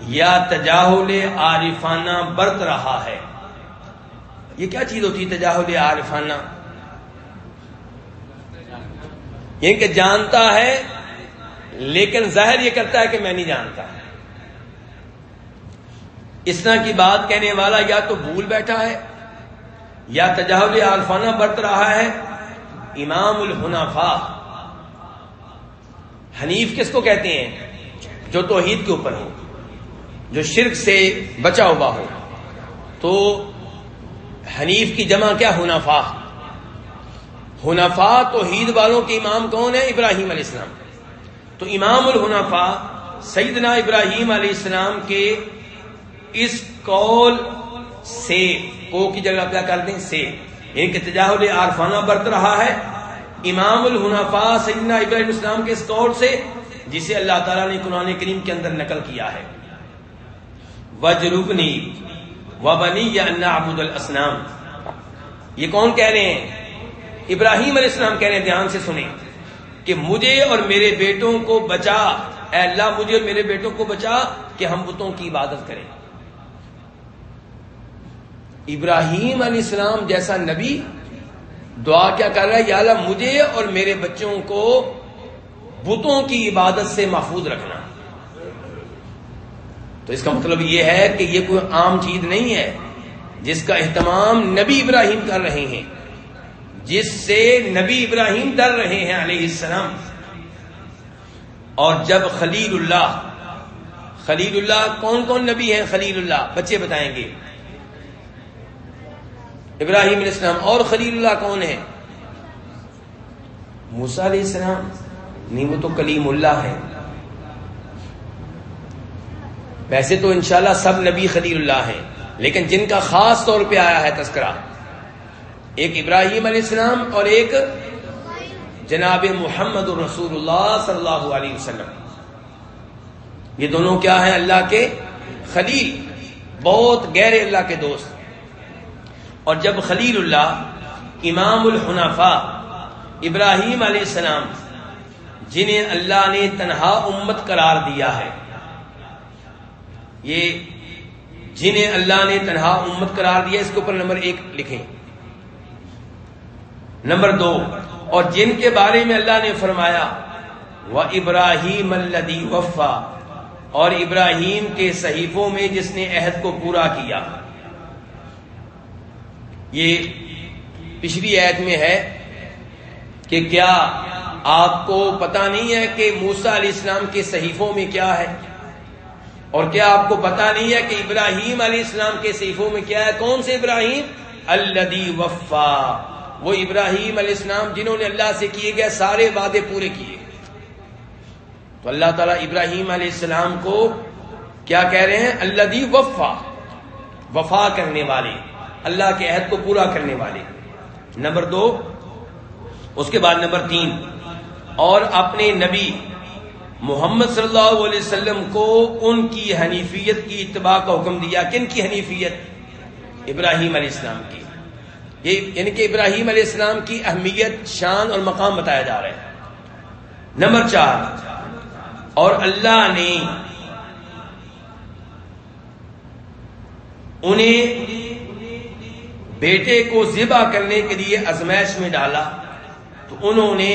یا تجاہل عارفانہ برت رہا ہے۔ یہ کیا چیز ہوتی ہے تجاہل عارفانہ؟ یہ کہ جانتا ہے، لیکن ظاہر یہ کرتا ہے کہ میں نہیں جانتا۔ اسنا کی بات کہنے والا یا تو بھول بیٹھا ہے، یا تجاہل عارفانہ برت رہا ہے۔ امام الحنافا حنیف کس کو کہتے ہیں؟ جو توحید کے اوپر ہو، جو شرک سے بچا ہوا ہو۔ تو حنیف کی جمع کیا ہنافا ہنفا توحید والوں کے امام کون ہے ابراہیم علیہ السلام۔ تو امام الحنفا سیدنا ابراہیم علیہ السلام کے اس قول سے کو کی جگہ کیا کر دیں سے۔ یعنی کہ تجاہل عارفانہ برت رہا ہے۔ امام الحنفا سیدنا ابراہیم السلام کے اس قول سے، جسے اللہ تعالیٰ نے قرآن کریم کے اندر نقل کیا ہے۔ وجربنی و بنی یا ابود الاسلام یہ کون کہہ رہے ہیں؟ ابراہیم علیہ السلام کہہ رہے ہیں، دھیان سے سنیں۔ کہ مجھے اور میرے بیٹوں کو بچا، اے اللہ، مجھے اور میرے بیٹوں کو بچا کہ ہم بتوں کی عبادت کریں۔ ابراہیم علیہ السلام جیسا نبی دعا کیا کر رہا ہے؟ یا اللہ، مجھے اور میرے بچوں کو بتوں کی عبادت سے محفوظ رکھنا۔ تو اس کا مطلب یہ ہے کہ یہ کوئی عام چیز نہیں ہے جس کا اہتمام نبی ابراہیم کر رہے ہیں، جس سے نبی ابراہیم ڈر رہے ہیں علیہ السلام۔ اور جب خلیل اللہ خلیل اللہ کون کون نبی ہیں؟ خلیل اللہ، بچے بتائیں گے۔ ابراہیم علیہ السلام اور خلیل اللہ کون ہے موسا علیہ السلام نہیں وہ تو کلیم اللہ ہے ویسے تو انشاءاللہ سب نبی خلیل اللہ ہیں، لیکن جن کا خاص طور پہ آیا ہے تذکرہ، ایک ابراہیم علیہ السلام اور ایک جناب محمد الرسول اللہ صلی اللہ علیہ وسلم۔ یہ دونوں کیا ہیں؟ اللہ کے خلیل، بہت گہرے اللہ کے دوست۔ اور جب خلیل اللہ، امام الحنفا ابراہیم علیہ السلام، جنہیں اللہ نے تنہا امت قرار دیا ہے، یہ جنہیں اللہ نے تنہا امت قرار دیا، اس کے اوپر نمبر ایک لکھیں۔ نمبر دو، اور جن کے بارے میں اللہ نے فرمایا، وہ ابراہیم الدی وفا، اور ابراہیم کے صحیفوں میں جس نے عہد کو پورا کیا۔ یہ پچھلی عہد میں ہے کہ کیا آپ کو پتا نہیں ہے کہ موسا علیہ السلام کے صحیفوں میں کیا ہے؟ اور کیا آپ کو پتا نہیں ہے کہ ابراہیم علیہ السلام کے صحیفوں میں کیا ہے؟ کون سے ابراہیم؟ الدی وفا۔ وہ ابراہیم علیہ السلام جنہوں نے اللہ سے کیے گئے سارے وعدے پورے کیے۔ تو اللہ تعالیٰ ابراہیم علیہ السلام کو کیا کہہ رہے ہیں؟ اللہ دی وفا۔ وفا کرنے والے۔ اللہ کے عہد کو پورا کرنے والے۔ نمبر دو، اس کے بعد نمبر تین، اور اپنے نبی محمد صلی اللہ علیہ وسلم کو ان کی حنیفیت کی اتباع کا حکم دیا۔ کن کی حنیفیت؟ ابراہیم علیہ السلام کی۔ یہ یعنی کہ ابراہیم علیہ السلام کی اہمیت، شان اور مقام بتایا جا رہا ہے۔ نمبر چار، اور اللہ نے انہیں بیٹے کو ذبح کرنے کے لیے ازمائش میں ڈالا تو انہوں نے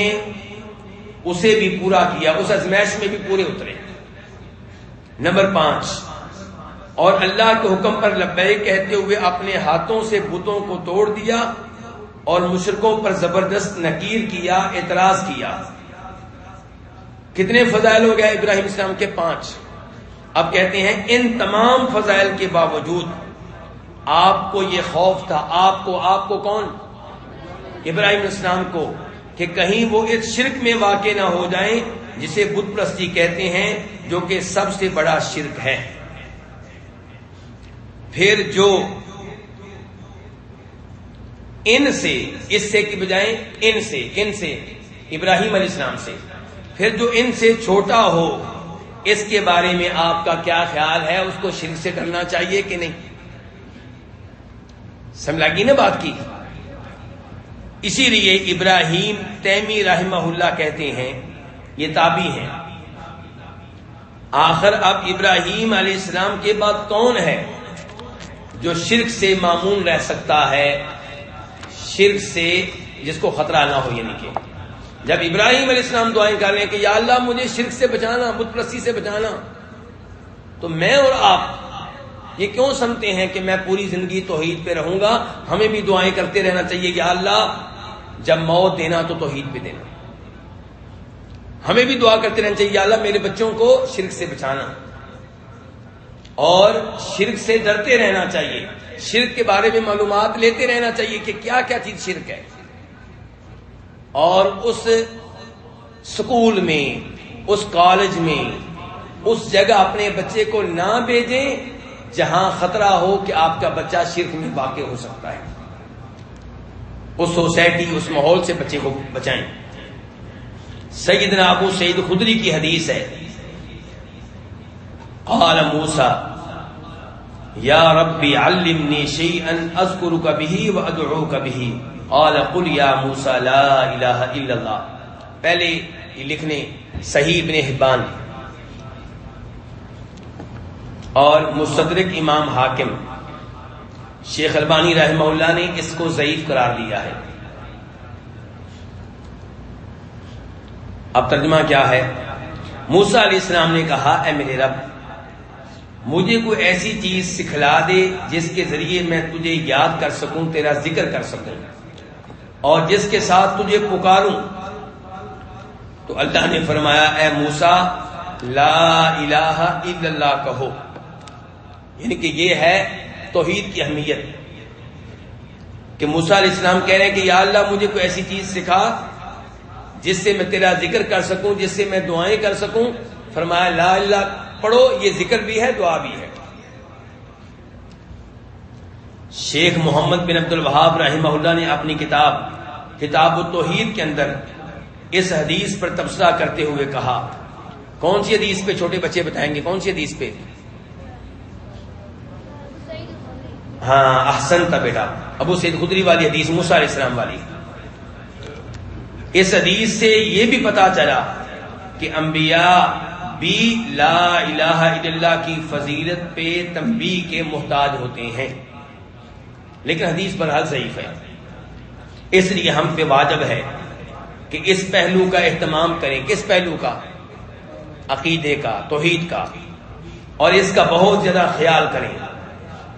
اسے بھی پورا کیا، اس ازمائش میں بھی پورے اترے۔ نمبر پانچ، اور اللہ کے حکم پر لبے کہتے ہوئے اپنے ہاتھوں سے بتوں کو توڑ دیا اور مشرقوں پر زبردست نکیر کیا، اعتراض کیا۔ کتنے فضائل ہو گئے ابراہیم اسلام کے پانچ۔ اب کہتے ہیں ان تمام فضائل کے باوجود آپ کو یہ خوف تھا. آپ کو آپ کو کون؟ ابراہیم اسلام کو کہ کہیں وہ اس شرک میں واقع نہ ہو جائیں، جسے بت پرستی کہتے ہیں، جو کہ سب سے بڑا شرک ہے۔ پھر جو ان سے، اس سے کی بجائے ان سے ان سے، ابراہیم علیہ السلام سے۔ پھر جو ان سے چھوٹا ہو، اس کے بارے میں آپ کا کیا خیال ہے؟ اس کو شرک سے کرنا چاہیے کہ نہیں؟ سمجھا گی نا بات کی۔ اسی لیے ابراہیم تیمی رحمہ اللہ کہتے ہیں، یہ تابی ہیں۔ آخر اب ابراہیم علیہ السلام کے بعد کون ہے جو شرک سے معمون رہ سکتا ہے؟ شرک سے جس کو خطرہ نہ ہو یعنی کہ جب ابراہیم علیہ السلام دعائیں کر رہے ہیں کہ یا اللہ مجھے شرک سے بچانا بت پرستی سے بچانا، تو میں اور آپ یہ کیوں سمتے ہیں کہ میں پوری زندگی توحید پہ رہوں گا؟ ہمیں بھی دعائیں کرتے رہنا چاہیے کہ اللہ، جب موت دینا تو توحید پہ دینا۔ ہمیں بھی دعا کرتے رہنا چاہیے اللہ، میرے بچوں کو شرک سے بچانا۔ اور شرک سے ڈرتے رہنا چاہیے۔ شرک کے بارے میں معلومات لیتے رہنا چاہیے کہ کیا کیا چیز شرک ہے۔ اور اس سکول میں، اس کالج میں، اس جگہ اپنے بچے کو نہ بھیجیں جہاں خطرہ ہو کہ آپ کا بچہ شرک میں واقع ہو سکتا ہے۔ اس سوسائٹی، اس ماحول سے بچے کو بچائیں۔ سیدنا ابو سعید خدری کی حدیث ہے۔ قال موسا یا ربی علمنی شیئا اذکرک به وادعوک به قال قل یا موسا لا الہ الا اللہ۔ پہلے یہ لکھنے، صحیح ابن حبان۔ اور مستدرک امام حاکم شیخ البانی رحمہ اللہ نے اس کو ضعیف قرار دیا ہے۔ اب ترجمہ کیا ہے؟ موسا علیہ السلام نے کہا، اے میرے رب، مجھے کوئی ایسی چیز سکھلا دے جس کے ذریعے میں تجھے یاد کر سکوں، تیرا ذکر کر سکوں، اور جس کے ساتھ تجھے پکاروں۔ تو اللہ نے فرمایا، اے موسا لا الہ الا اللہ کہو۔ یعنی کہ یہ ہے توحید کی اہمیت کہ موسا علیہ السلام کہہ رہے ہیں کہ یا اللہ مجھے کوئی ایسی چیز سکھا جس سے میں تیرا ذکر کر سکوں، جس سے میں دعائیں کر سکوں۔ فرمایا، لا اللہ، پڑھو، یہ ذکر بھی ہے، دعا بھی ہے۔ شیخ محمد بن عبد الوہاب رحمہ اللہ نے اپنی کتاب کتاب التوحید کے اندر اس حدیث پر تبصرہ کرتے ہوئے کہا۔ کون سی حدیث پہ چھوٹے بچے بتائیں گے؟ کون سی حدیث پہ؟ ہاں احسن تھا بیٹا، ابو سید خدری والی حدیث موسا علیہ السلام والی۔ اس حدیث سے یہ بھی پتا چلا کہ انبیاء بھی لا الہ الا اللہ کی فضیلت پہ تنبیہ کے محتاج ہوتے ہیں۔ لیکن حدیث پر حل ضعیف ہے۔ اس لیے ہم پہ واجب ہے کہ اس پہلو کا اہتمام کریں کس پہلو کا، عقیدے کا، توحید کا، اور اس کا بہت زیادہ خیال کریں۔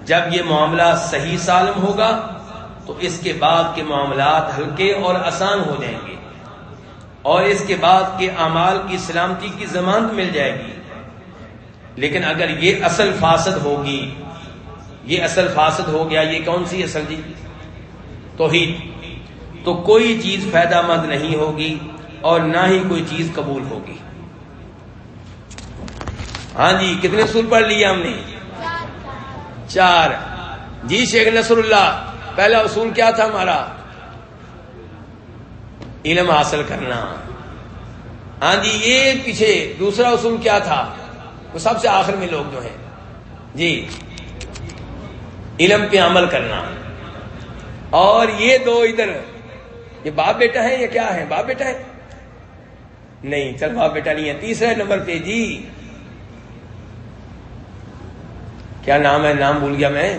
جب یہ معاملہ صحیح سالم ہوگا تو اس کے بعد کے معاملات ہلکے اور آسان ہو جائیں گے اور اس کے بعد کے اعمال کی سلامتی کی ضمانت مل جائے گی۔ لیکن اگر یہ اصل فاسد ہوگی، یہ اصل فاسد ہو گیا، یہ کون سی اصل جی؟ توحید۔ تو کوئی چیز فائدہ مند نہیں ہوگی اور نہ ہی کوئی چیز قبول ہوگی۔ ہاں جی کتنے سور پڑھ لیے ہم نے؟ چار۔ جی شیخ نصر اللہ، پہلا اصول کیا تھا ہمارا؟ علم حاصل کرنا۔ ہاں جی یہ پیچھے دوسرا اصول کیا تھا؟ وہ سب سے آخر میں لوگ جو ہیں۔ جی علم پہ عمل کرنا۔ اور یہ دو ادھر، یہ باپ بیٹا ہے یا کیا ہے باپ بیٹا ہے؟ نہیں، چل باپ بیٹا نہیں ہے۔ تیسرے نمبر پہ جی کیا نام ہے؟ نام بھول گیا میں؟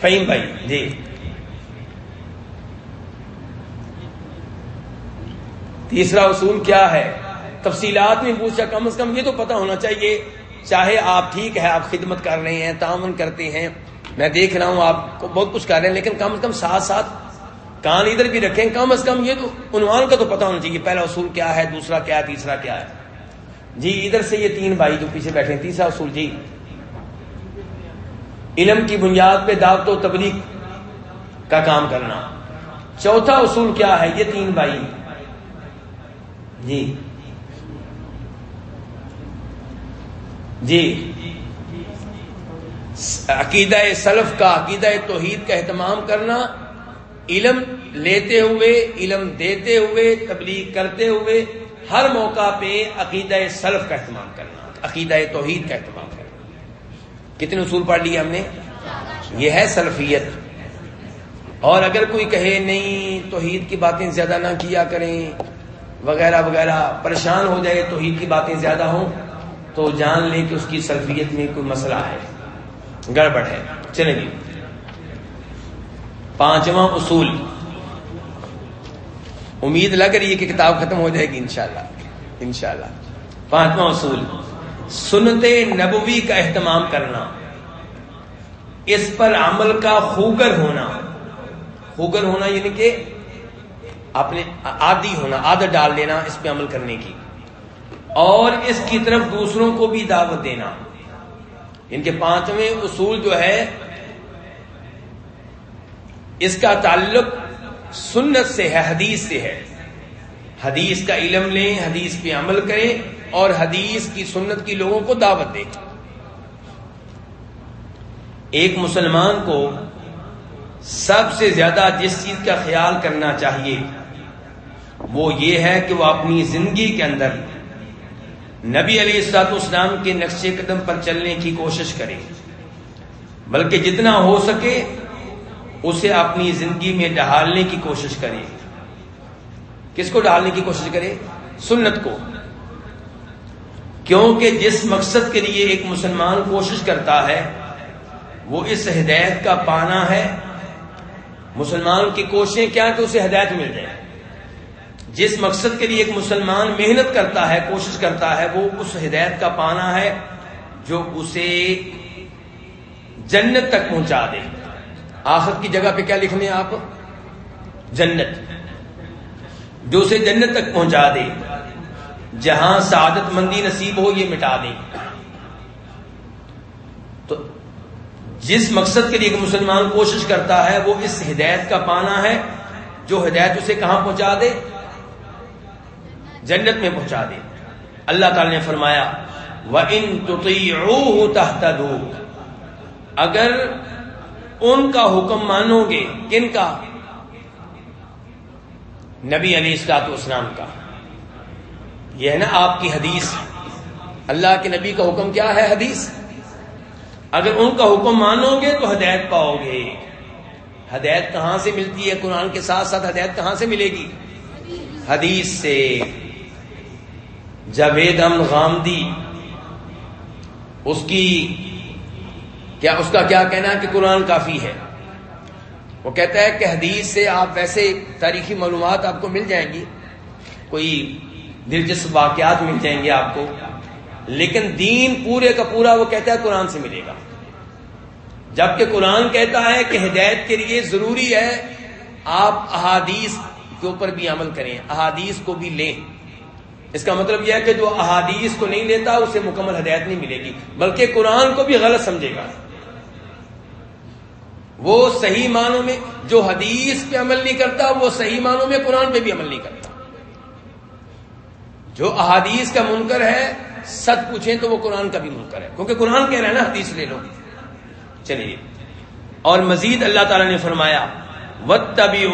فہیم بھائی جی۔ تیسرا اصول کیا ہے؟ تفصیلات میں پوچھا، کم از کم یہ تو پتا ہونا چاہیے، چاہے آپ ٹھیک ہے آپ خدمت کر رہے ہیں، تعاون کرتے ہیں، میں دیکھ رہا ہوں آپ کو بہت کچھ کر رہے ہیں، لیکن کم از کم ساتھ ساتھ کان ادھر بھی رکھیں۔ کم از کم یہ تو عنوان کا تو پتا ہونا چاہیے، پہلا اصول کیا ہے، دوسرا کیا ہے، تیسرا کیا ہے۔ جی ادھر سے یہ تین بھائی جو پیچھے بیٹھے ہیں، تیسرا اصول جی۔ علم کی بنیاد پہ دعوت و تبلیغ کا کام کرنا۔ چوتھا اصول کیا ہے؟ یہ تین بھائی۔ جی۔ جی۔ عقیدہ سلف کا، عقیدہ توحید کا اہتمام کرنا۔ علم لیتے ہوئے، علم دیتے ہوئے، تبلیغ کرتے ہوئے، ہر موقع پہ عقیدہ سلف کا اہتمام کرنا، عقیدہ توحید کا اہتمام کرنا۔ کتنے اصول پڑھ لیے ہم نے؟ یہ ہے سلفیت۔ اور اگر کوئی کہے نہیں، توحید کی باتیں زیادہ نہ کیا کریں، وغیرہ وغیرہ، پریشان ہو جائے، توحید کی باتیں زیادہ ہوں، تو جان لیں کہ اس کی سلفیت میں کوئی مسئلہ ہے۔ گڑبڑ ہے۔ چلیں گے پانچواں اصول۔ امید لگ رہی ہے کہ کتاب ختم ہو جائے گی انشاءاللہ۔ انشاءاللہ۔ پانچواں اصول۔ سنت نبوی کا اہتمام کرنا، اس پر عمل کا خوگر ہونا۔ خوگر ہونا یعنی کہ اپنے عادی ہونا، عادت ڈال دینا اس پہ عمل کرنے کی۔ اور اس کی طرف دوسروں کو بھی دعوت دینا۔ یعنی ان کے پانچویں اصول جو ہے، اس کا تعلق سنت سے ہے، حدیث سے ہے۔ حدیث کا علم لیں، حدیث پہ عمل کریں۔ اور حدیث کی سنت کی لوگوں کو دعوت دیں ایک مسلمان کو سب سے زیادہ جس چیز کا خیال کرنا چاہیے وہ یہ ہے کہ وہ اپنی زندگی کے اندر نبی علی السلاط اسلام کے نقش قدم پر چلنے کی کوشش کرے بلکہ جتنا ہو سکے اسے اپنی زندگی میں ڈھالنے کی کوشش کرے کس کو ڈالنے کی کوشش کرے سنت کو کیونکہ جس مقصد کے لیے ایک مسلمان کوشش کرتا ہے، وہ اس ہدایت کا پانا ہے۔ مسلمان کی کوششیں کیا کہ اسے ہدایت مل جائے۔ جس مقصد کے لیے ایک مسلمان محنت کرتا ہے، کوشش کرتا ہے، وہ اس ہدایت کا پانا ہے جو اسے جنت تک پہنچا دے۔ آخر کی جگہ پہ کیا لکھنے آپ؟ جنت۔ جو اسے جنت تک پہنچا دے۔ جہاں سعادت مندی نصیب ہو یہ مٹا دیں۔ تو جس مقصد کے لیے ایک مسلمان کوشش کرتا ہے، وہ اس ہدایت کا پانا ہے، جو ہدایت اسے کہاں پہنچا دے؟ جنت میں پہنچا دے۔ اللہ تعالی نے فرمایا وہ ان تو اگر ان کا حکم مانو گے، کن کا؟ نبی علی السلاط اسلام کا۔ یہ ہے نا آپ کی حدیث۔ اللہ کے نبی کا حکم کیا ہے حدیث؟ اگر ان کا حکم مانو گے تو ہدایت پاؤ گے۔ ہدایت کہاں سے ملتی ہے؟ قرآن کے ساتھ ساتھ ہدایت کہاں سے ملے گی؟ حدیث سے۔ جاوید ام غامدی اس کی کیا، اس کا کیا کہنا ہے کہ قرآن کافی ہے؟ وہ کہتا ہے کہ حدیث سے آپ ویسے تاریخی معلومات آپ کو مل جائیں گی۔ کوئی دلچسپ واقعات مل جائیں گے آپ کو۔ لیکن دین پورے کا پورا وہ کہتا ہے قرآن سے ملے گا۔ جبکہ قرآن کہتا ہے کہ ہدایت کے لیے ضروری ہے آپ احادیث کے اوپر بھی عمل کریں، احادیث کو بھی لیں۔ اس کا مطلب یہ ہے کہ جو احادیث کو نہیں لیتا، اسے مکمل ہدایت نہیں ملے گی، بلکہ قرآن کو بھی غلط سمجھے گا۔ وہ صحیح معنوں میں جو حدیث پہ عمل نہیں کرتا، وہ صحیح معنوں میں قرآن پہ بھی عمل نہیں کرتا۔ جو احادیث کا منکر ہے، سچ پوچھیں تو وہ قرآن کا بھی منکر ہے۔ کیونکہ قرآن کہہ رہا ہے نا، حدیث لے لو۔ چلیے۔ اور مزید اللہ تعالی نے فرمایا و تبھی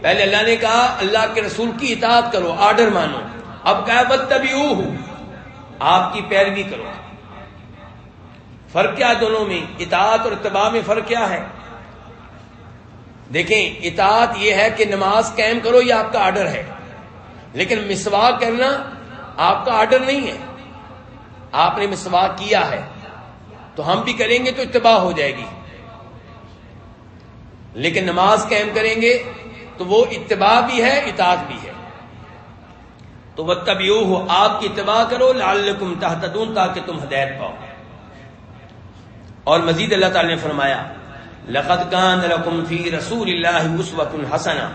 پہلے اللہ نے کہا، اللہ کے رسول کی اطاعت کرو، آرڈر مانو۔ اب کہا بد تبھی آپ کی پیروی کرو۔ فرق کیا دونوں میں؟ اطاعت اور اتباع میں فرق کیا ہے؟ دیکھیں، اطاعت یہ ہے کہ نماز قائم کرو یہ آپ کا آرڈر ہے۔ لیکن مسواک کرنا آپ کا آرڈر نہیں ہے۔ آپ نے مسواک کیا ہے۔ تو ہم بھی کریں گے تو اتباع ہو جائے گی۔ لیکن نماز قائم کریں گے تو وہ اتباع بھی ہے، اطاعت بھی ہے۔ تو وہ تبیو ہو آپ کی اتباع کرو لال تحتدون تاکہ تم ہدایت پاؤ۔ اور مزید اللہ تعالی نے فرمایا، لقد كان لكم في رسول الله اسوه حسنه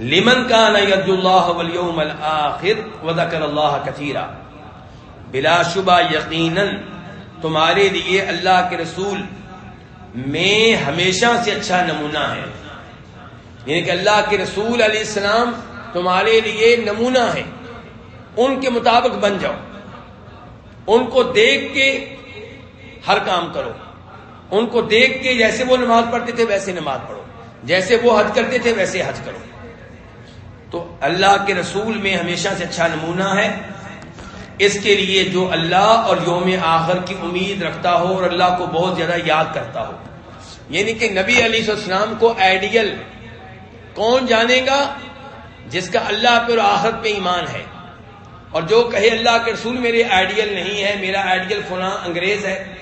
لمن كان يرجو الله واليوم الاخر وذكر الله كثيرا بلا شبہ یقینا تمہارے لیے اللہ کے رسول میں ہمیشہ سے اچھا نمونہ ہے. یعنی کہ اللہ کے رسول علیہ السلام تمہارے لیے نمونہ ہے. ان کے مطابق بن جاؤ. ان کو دیکھ کے ہر کام کرو. ان کو دیکھ کے جیسے وہ نماز پڑھتے تھے ویسے نماز پڑھو. جیسے وہ حج کرتے تھے ویسے حج کرو. تو اللہ کے رسول میں ہمیشہ سے اچھا نمونہ ہے۔ اس کے لیے جو اللہ اور یوم آخر کی امید رکھتا ہو اور اللہ کو بہت زیادہ یاد کرتا ہو۔ یعنی کہ نبی علی السلام کو آئیڈیل کون جانے گا جس کا اللہ پہ اور آخر پہ ایمان ہے؟ اور جو کہے اللہ کے رسول، میرے آئیڈیل نہیں ہے، میرا آئیڈیل فلاں انگریز ہے،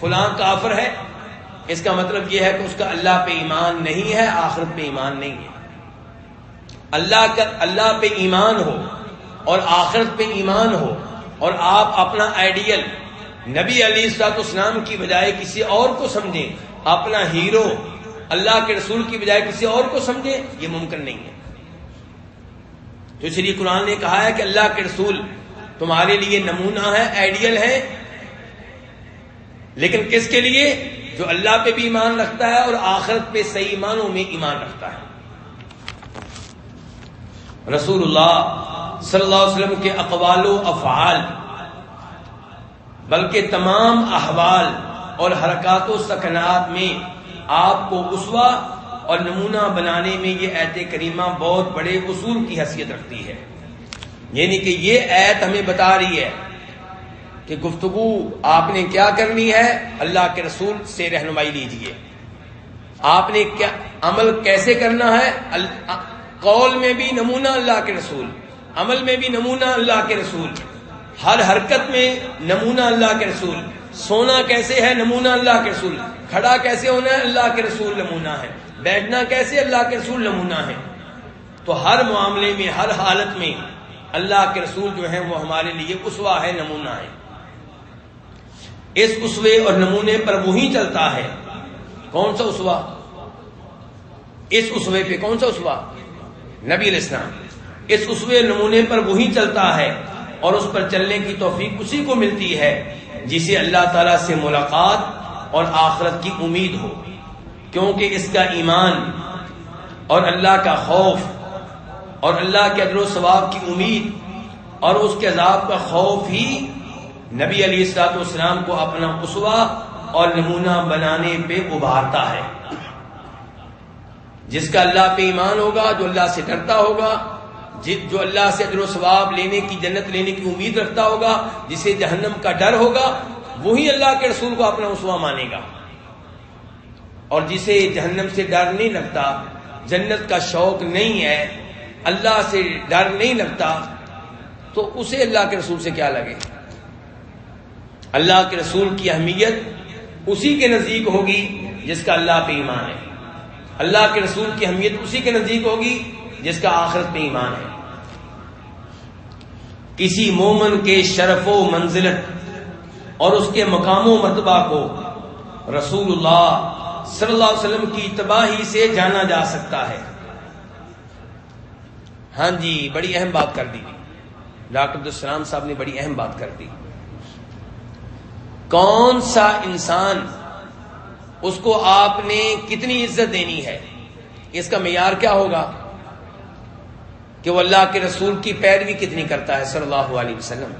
فلاں کافر ہے۔ اس کا مطلب یہ ہے کہ اس کا اللہ پہ ایمان نہیں ہے، آخرت پہ ایمان نہیں ہے۔ اللہ کا اللہ پہ ایمان ہو اور آخرت پہ ایمان ہو اور آپ اپنا آئیڈیل نبی علی السلاط اسلام کی بجائے کسی اور کو سمجھیں، اپنا ہیرو اللہ کے رسول کی بجائے کسی اور کو سمجھیں، یہ ممکن نہیں ہے۔ تو اس لیے قرآن نے کہا ہے کہ اللہ کے رسول تمہارے لیے نمونہ ہے، آئیڈیل ہے۔ لیکن کس کے لیے؟ جو اللہ پہ بھی ایمان رکھتا ہے اور آخرت پہ صحیح ایمانوں میں ایمان رکھتا ہے۔ رسول اللہ صلی اللہ علیہ وسلم کے اقوال و افعال، بلکہ تمام احوال اور حرکات و سکنات میں آپ کو اسوا اور نمونہ بنانے میں یہ ایت کریمہ بہت بڑے اصول کی حیثیت رکھتی ہے۔ یعنی کہ یہ ایت ہمیں بتا رہی ہے کہ گفتگو آپ نے کیا کرنی ہے؟ اللہ کے رسول سے رہنمائی لیجیے آپ نے کیا عمل کیسے کرنا ہے؟ قول میں بھی نمونہ اللہ کے رسول، عمل میں بھی نمونہ اللہ کے رسول، ہر حرکت میں نمونہ اللہ کے رسول، سونا کیسے ہے نمونہ اللہ کے رسول، کھڑا کیسے ہونا ہے اللہ کے رسول نمونہ ہے، بیٹھنا کیسے اللہ کے رسول نمونہ ہے۔ تو ہر معاملے میں، ہر حالت میں اللہ کے رسول جو ہے وہ ہمارے لیے اسوا ہے، نمونہ ہے۔ اس اسوے اور نمونے پر وہی چلتا ہے۔ کون سا اسوا اس اسوے پہ کون سا اسوا نبی علیہ السلام، اس اسوے نمونے پر وہی چلتا ہے اور اس پر چلنے کی توفیق اسی کو ملتی ہے جسے اللہ تعالی سے ملاقات اور آخرت کی امید ہو۔ کیونکہ اس کا ایمان اور اللہ کا خوف اور اللہ کے ادر و ثواب کی امید اور اس کے عذاب کا خوف ہی نبی علی السلاط اسلام کو اپنا اسوا اور نمونہ بنانے پہ ابھارتا ہے۔ جس کا اللہ پہ ایمان ہوگا، جو اللہ سے ڈرتا ہوگا جو اللہ سے ادر و ثواب لینے کی جنت لینے کی امید رکھتا ہوگا، جسے جہنم کا ڈر ہوگا، وہی اللہ کے رسول کو اپنا اسوا مانے گا۔ اور جسے جہنم سے ڈر نہیں لگتا، جنت کا شوق نہیں ہے، اللہ سے ڈر نہیں لگتا، تو اسے اللہ کے رسول سے کیا لگے؟ اللہ کے رسول کی اہمیت اسی کے نزدیک ہوگی جس کا اللہ پہ ایمان ہے۔ اللہ کے رسول کی اہمیت اسی کے نزدیک ہوگی جس کا آخرت پہ ایمان ہے۔ کسی مومن کے شرف و منزلت اور اس کے مقام و مرتبہ کو رسول اللہ صلی اللہ علیہ وسلم کی تباہی سے جانا جا سکتا ہے۔ ہاں جی بڑی اہم بات کر دی۔ ڈاکٹر عبدالسلام صاحب نے بڑی اہم بات کر دی۔ کون سا انسان اس کو آپ نے کتنی عزت دینی ہے؟ اس کا معیار کیا ہوگا؟ کہ وہ اللہ کے رسول کی پیروی کتنی کرتا ہے صلی اللہ علیہ وسلم؟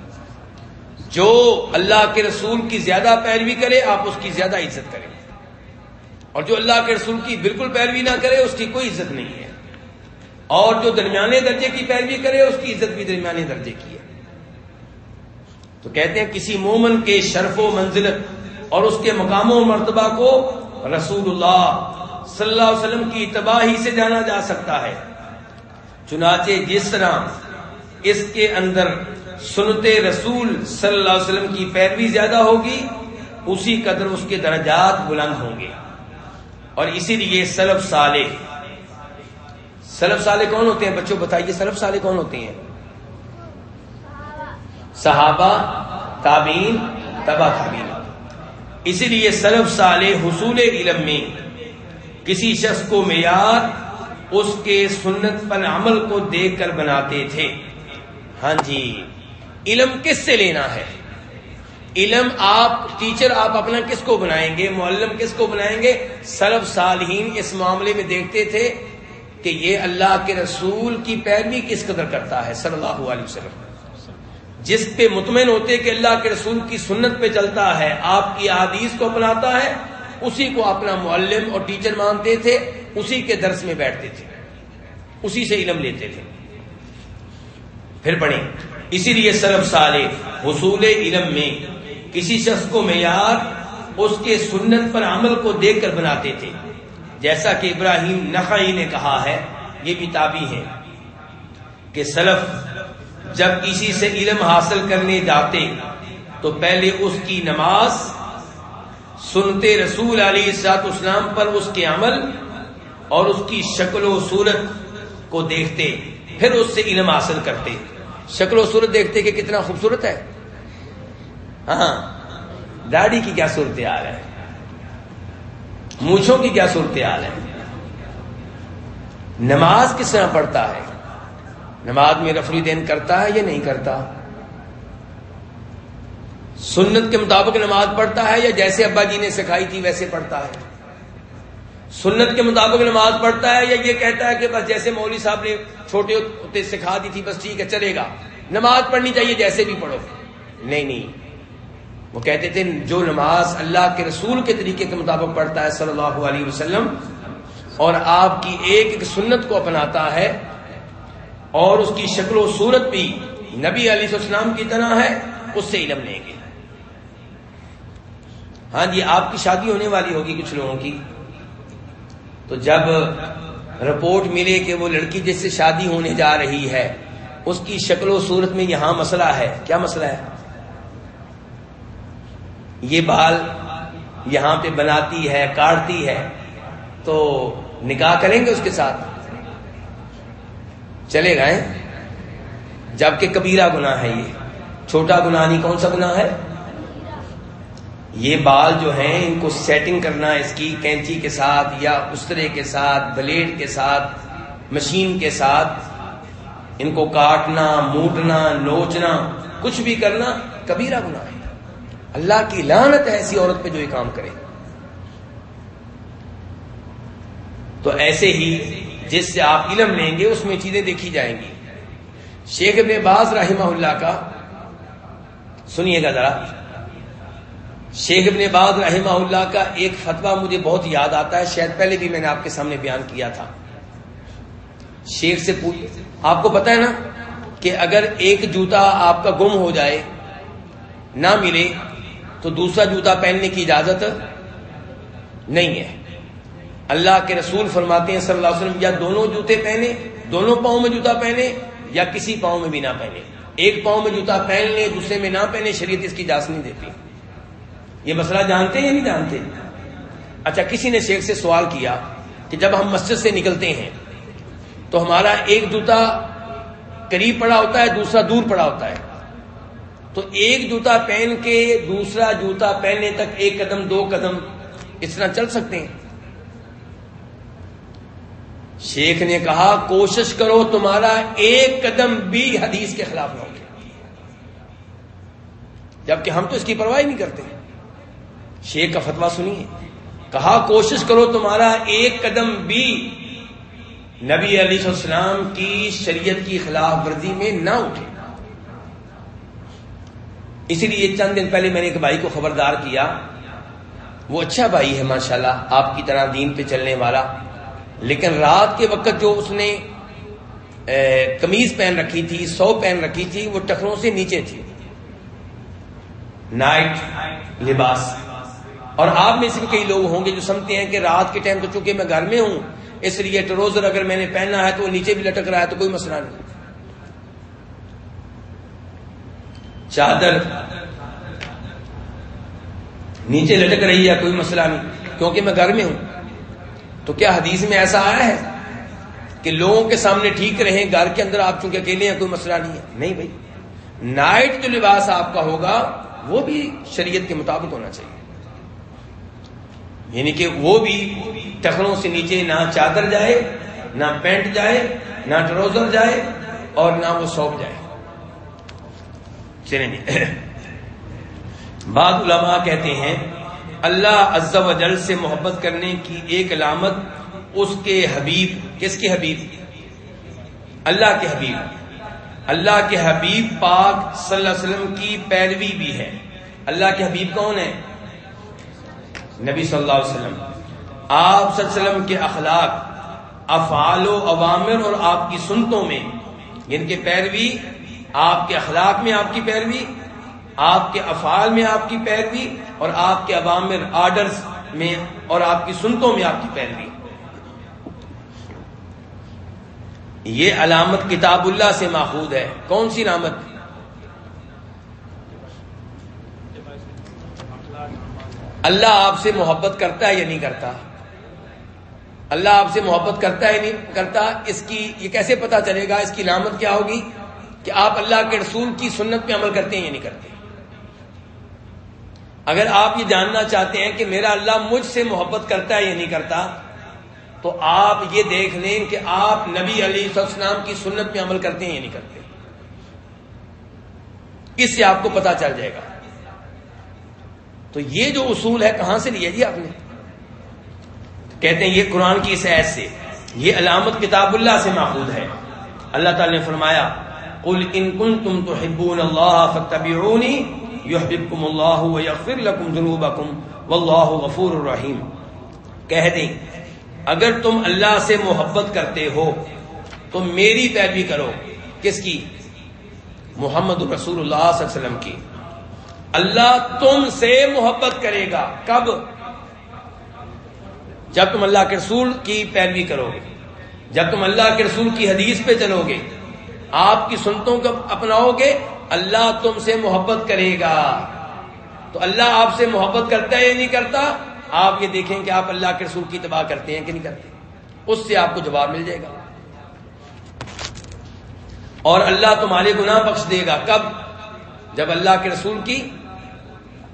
جو اللہ کے رسول کی زیادہ پیروی کرے، آپ اس کی زیادہ عزت کریں۔ اور جو اللہ کے رسول کی بالکل پیروی نہ کرے، اس کی کوئی عزت نہیں ہے۔ اور جو درمیانے درجے کی پیروی کرے، اس کی عزت بھی درمیانے درجے کی ہے۔ تو کہتے ہیں، کسی مومن کے شرف و منزلت اور اس کے مقام و مرتبہ کو رسول اللہ صلی اللہ علیہ وسلم کی تباہی سے جانا جا سکتا ہے۔ چنانچہ جس طرح اس کے اندر سنتے رسول صلی اللہ علیہ وسلم کی پیروی زیادہ ہوگی، اسی قدر اس کے درجات بلند ہوں گے۔ اور اسی لیے سلب سالے سلب سالے کون ہوتے ہیں؟ بچوں، بتائیے سلب سالے کون ہوتے ہیں؟ صحابہ تابین تبا تابین اسی لیے سلف سال حصول علم میں کسی شخص کو معیار اس کے سنت پر عمل کو دیکھ کر بناتے تھے۔ ہاں جی علم کس سے لینا ہے؟ علم آپ، ٹیچر آپ اپنا کس کو بنائیں گے؟ معلم کس کو بنائیں گے؟ سلف صالحین اس معاملے میں دیکھتے تھے کہ یہ اللہ کے رسول کی پیروی کس قدر کرتا ہے، صلی اللہ علیہ وسلم۔ جس پہ مطمئن ہوتے کہ اللہ کے رسول کی سنت پہ چلتا ہے، آپ کی حدیث کو اپناتا ہے، اسی کو اپنا معلم اور ٹیچر مانتے تھے، اسی کے درس میں بیٹھتے تھے، اسی سے علم لیتے تھے۔ پھر پڑھیں۔ اسی لیے سرب سالے حصول علم میں کسی شخص کو معیار اس کے سنت پر عمل کو دیکھ کر بناتے تھے۔ جیسا کہ ابراہیم نقی نے کہا ہے، یہ بھی تابی ہے کہ سلف جب کسی سے علم حاصل کرنے جاتے تو پہلے اس کی نماز سنتے رسول علی سات اسلام پر اس کے عمل اور اس کی شکل و صورت کو دیکھتے، پھر اس سے علم حاصل کرتے۔ شکل و صورت دیکھتے کہ کتنا خوبصورت ہے۔ ہاں داڑھی کی کیا صورتحال ہے؟ مونچھوں کی کیا صورتحال ہے؟ نماز کس طرح پڑھتا ہے؟ نماز میں رفری دین کرتا ہے یا نہیں کرتا؟ سنت کے مطابق نماز پڑھتا ہے یا جیسے ابا جی نے سکھائی تھی ویسے پڑھتا ہے؟ سنت کے مطابق نماز پڑھتا ہے یا یہ کہتا ہے کہ بس جیسے مولوی صاحب نے چھوٹے ہوتے سکھا دی تھی، بس ٹھیک ہے، چلے گا۔ نماز پڑھنی چاہیے جیسے بھی پڑھو۔ نہیں نہیں۔ وہ کہتے تھے، جو نماز اللہ کے رسول کے طریقے کے مطابق پڑھتا ہے صلی اللہ علیہ وسلم اور آپ کی ایک ایک سنت کو اپناتا ہے اور اس کی شکل و صورت بھی نبی علیہ السلام کی طرح ہے، اس سے علم لیں گے۔ ہاں جی آپ کی شادی ہونے والی ہوگی کچھ لوگوں کی۔ تو جب رپورٹ ملے کہ وہ لڑکی جس سے شادی ہونے جا رہی ہے، اس کی شکل و صورت میں یہاں مسئلہ ہے۔ کیا مسئلہ ہے؟ یہ بال یہاں پہ بناتی ہے، کاٹتی ہے، تو نکاح کریں گے اس کے ساتھ؟ چلے گئے۔ جبکہ کبیرہ گنا ہے یہ۔ چھوٹا گنا نہیں، کون سا گنا ہے؟ یہ بال جو ہیں، ان کو سیٹنگ کرنا، اس کی کینچی کے ساتھ یا استرے کے ساتھ، بلیڈ کے ساتھ، مشین کے ساتھ ان کو کاٹنا، موٹنا، نوچنا، کچھ بھی کرنا، کبیرہ گنا ہے۔ اللہ کی لانت ہے ایسی عورت پہ جو یہ کام کرے۔ تو ایسے ہی جس سے آپ علم لیں گے، اس میں چیزیں دیکھی جائیں گی۔ شیخ ابن باز رحمہ اللہ کا، سنیے گا ذرا۔ شیخ ابن باز رحمہ اللہ کا ایک فتویٰ مجھے بہت یاد آتا ہے، شاید پہلے بھی میں نے آپ کے سامنے بیان کیا تھا۔ شیخ سے پوچھ، آپ کو پتا ہے نا کہ اگر ایک جوتا آپ کا گم ہو جائے، نہ ملے، تو دوسرا جوتا پہننے کی اجازت نہیں ہے۔ اللہ کے رسول فرماتے ہیں صلی اللہ علیہ وسلم، یا دونوں جوتے پہنے، دونوں پاؤں میں جوتا پہنے، یا کسی پاؤں میں بھی نہ پہنے۔ ایک پاؤں میں جوتا پہن لے، دوسرے میں نہ پہنے، شریعت اس کی اجازت نہیں دیتی۔ یہ مسئلہ جانتے ہیں یا نہیں جانتے؟ اچھا کسی نے شیخ سے سوال کیا کہ جب ہم مسجد سے نکلتے ہیں، تو ہمارا ایک جوتا قریب پڑا ہوتا ہے، دوسرا دور پڑا ہوتا ہے۔ تو ایک جوتا پہن کے دوسرا جوتا پہننے تک ایک قدم، دو قدم اس طرح چل سکتے ہیں؟ شیخ نے کہا، کوشش کرو تمہارا ایک قدم بھی حدیث کے خلاف نہ ہو جبکہ ہم تو اس کی پرواہ نہیں کرتے۔ شیخ کا فتوا سنیے۔ کہا، کوشش کرو تمہارا ایک قدم بھی نبی علیہ السلام کی شریعت کی خلاف ورزی میں نہ اٹھے۔ اسی لیے چند دن پہلے میں نے ایک بھائی کو خبردار کیا۔ وہ اچھا بھائی ہے، ماشاءاللہ، آپ کی طرح دین پہ چلنے والا۔ لیکن رات کے وقت جو اس نے کمیز پہن رکھی تھی، سو پہن رکھی تھی، وہ ٹکروں سے نیچے تھی۔ نائٹ لباس۔ اور آپ میں سے بھی کئی لوگ ہوں گے جو سمجھتے ہیں کہ رات کے ٹائم تو چونکہ میں گھر میں ہوں، اس لیے ٹروزر اگر میں نے پہننا ہے تو وہ نیچے بھی لٹک رہا ہے تو کوئی مسئلہ نہیں۔ چادر۔ نیچے لٹک رہی ہے، کوئی مسئلہ نہیں۔ کیونکہ میں گھر میں ہوں۔ تو کیا حدیث میں ایسا آیا ہے کہ لوگوں کے سامنے ٹھیک رہیں گھر کے اندر آپ چونکہ اکیلے ہیں کوئی مسئلہ نہیں ہے؟ نہیں بھائی۔ نائٹ جو لباس آپ کا ہوگا وہ بھی شریعت کے مطابق ہونا چاہیے۔ یعنی کہ وہ بھی ٹکڑوں سے نیچے نہ چادر جائے نہ پینٹ جائے نہ ٹروزر جائے اور نہ وہ سوپ جائے۔ چلیں جی۔ بعض علماء کہتے ہیں اللہ عز و جل سے محبت کرنے کی ایک علامت اس کے حبیب، کس کے حبیب؟ اللہ کے حبیب۔ اللہ کے حبیب پاک صلی اللہ علیہ وسلم کی پیروی بھی ہے۔ اللہ کے حبیب کون ہے نبی صلی اللہ علیہ وسلم۔ آپ صلی اللہ علیہ وسلم کے اخلاق، افعال و عوامر اور آپ کی سنتوں میں یعنی جن کے پیروی، آپ کے اخلاق میں آپ کی پیروی آپ کے افعال میں آپ کی پیروی اور آپ کے عوامر آرڈرز میں اور آپ کی سنتوں میں آپ کی پیروی۔ یہ علامت کتاب اللہ سے ماخوذ ہے۔ کون سی علامت؟ اللہ آپ سے محبت کرتا ہے یا نہیں کرتا؟ اللہ آپ سے محبت کرتا ہے یا نہیں کرتا؟ اس کی یہ کیسے پتا چلے گا اس کی علامت کیا ہوگی کہ آپ اللہ کے رسول کی سنت پہ عمل کرتے ہیں یا نہیں کرتے؟ اگر آپ یہ جاننا چاہتے ہیں کہ میرا اللہ مجھ سے محبت کرتا ہے یا نہیں کرتا، تو آپ یہ دیکھ لیں کہ آپ نبی علی السلام کی سنت پہ عمل کرتے ہیں یا نہیں کرتے۔ اس سے آپ کو پتا چل جائے گا۔ تو یہ جو اصول ہے، کہاں سے لیا جی آپ نے؟ کہتے ہیں یہ قرآن کی اس عید سے، یہ علامت کتاب اللہ سے محفوظ ہے۔ اللہ تعالی نے فرمایا، قل ان کنتم تحبون اللہ یحببکم اللہ ویغفر لکم ذنوبکم واللہ غفور الرحیم۔ کہہ دیں، اگر تم اللہ سے محبت کرتے ہو، تو میری پیروی کرو۔ کس کی؟ محمد رسول اللہ صلی اللہ علیہ وسلم کی۔ اللہ تم سے محبت کرے گا۔ کب؟ جب تم اللہ کے رسول کی پیروی کرو گے جب تم اللہ کے رسول کی حدیث پہ چلو گے آپ کی سنتوں کو اپناؤ گے اللہ تم سے محبت کرے گا۔ تو اللہ آپ سے محبت کرتا ہے یا نہیں کرتا؟ آپ یہ دیکھیں کہ آپ اللہ کے رسول کی تباہ کرتے ہیں کہ نہیں کرتے؟ اس سے آپ کو جواب مل جائے گا۔ اور اللہ تمہارے گناہ بخش دے گا۔ کب؟ جب اللہ کے رسول کی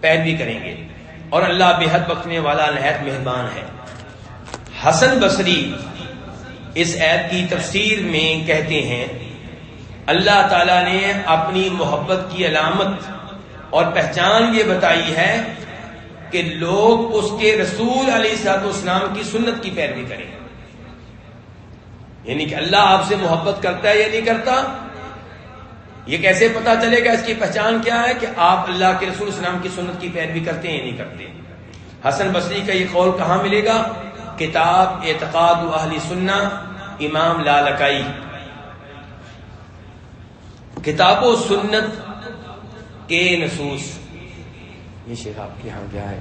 پیروی کریں گے۔ اور اللہ بے حد بخشنے والا نہایت مہربان ہے۔ حسن بصری اس عید کی تفسیر میں کہتے ہیں اللہ تعالی نے اپنی محبت کی علامت اور پہچان یہ بتائی ہے کہ لوگ اس کے رسول علیہ سات اسلام کی سنت کی پیروی کریں۔ یعنی کہ اللہ آپ سے محبت کرتا ہے یا نہیں کرتا؟ یہ کیسے پتا چلے گا اس کی پہچان کیا ہے کہ آپ اللہ کے رسول اسلام کی سنت کی پیروی کرتے ہیں یا نہیں کرتے؟ حسن بصری کا یہ قول کہاں ملے گا؟ کتاب اعتقاد و اہلی سننا امام لالکائی۔ کتاب و سنت کے نصوص۔ یہ شیخ آپ کے یہاں کیا ہے؟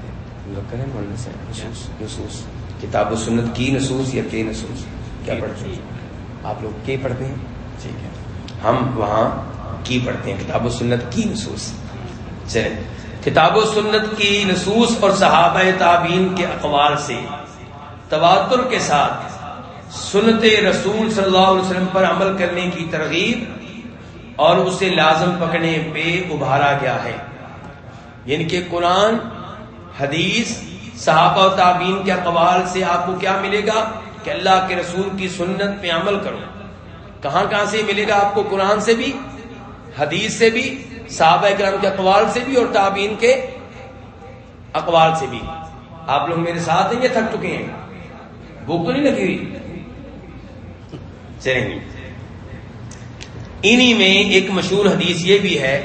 نصوص کتاب و سنت کی نصوص یا کے نصوص؟ کیا پڑھتے ہیں؟ آپ لوگ کے پڑھتے ہیں؟ ٹھیک ہے۔ ہم وہاں کی پڑھتے ہیں۔ کتاب و سنت کی نصوص۔ چلے کتاب و سنت کی نصوص اور صحابہ تعبین کے اقوال سے تواتر کے ساتھ سنت رسول صلی اللہ علیہ وسلم پر عمل کرنے کی ترغیب اور اسے لازم پکڑنے پہ ابھارا گیا ہے۔ یعنی کہ قرآن، حدیث، صحابہ و تعبین کے اقوال سے آپ کو کیا ملے گا؟ کہ اللہ کے رسول کی سنت پہ عمل کرو۔ کہاں کہاں سے ملے گا آپ کو؟ قرآن سے بھی، حدیث سے بھی، صحابہ کرام کے اقوال سے بھی اور تعبین کے اقوال سے بھی۔ آپ لوگ میرے ساتھ ہیں یا تھک چکے ہیں؟ بھوک تو نہیں لگی ہوئی؟ چلیں گے۔ انہی میں ایک مشہور حدیث یہ بھی ہے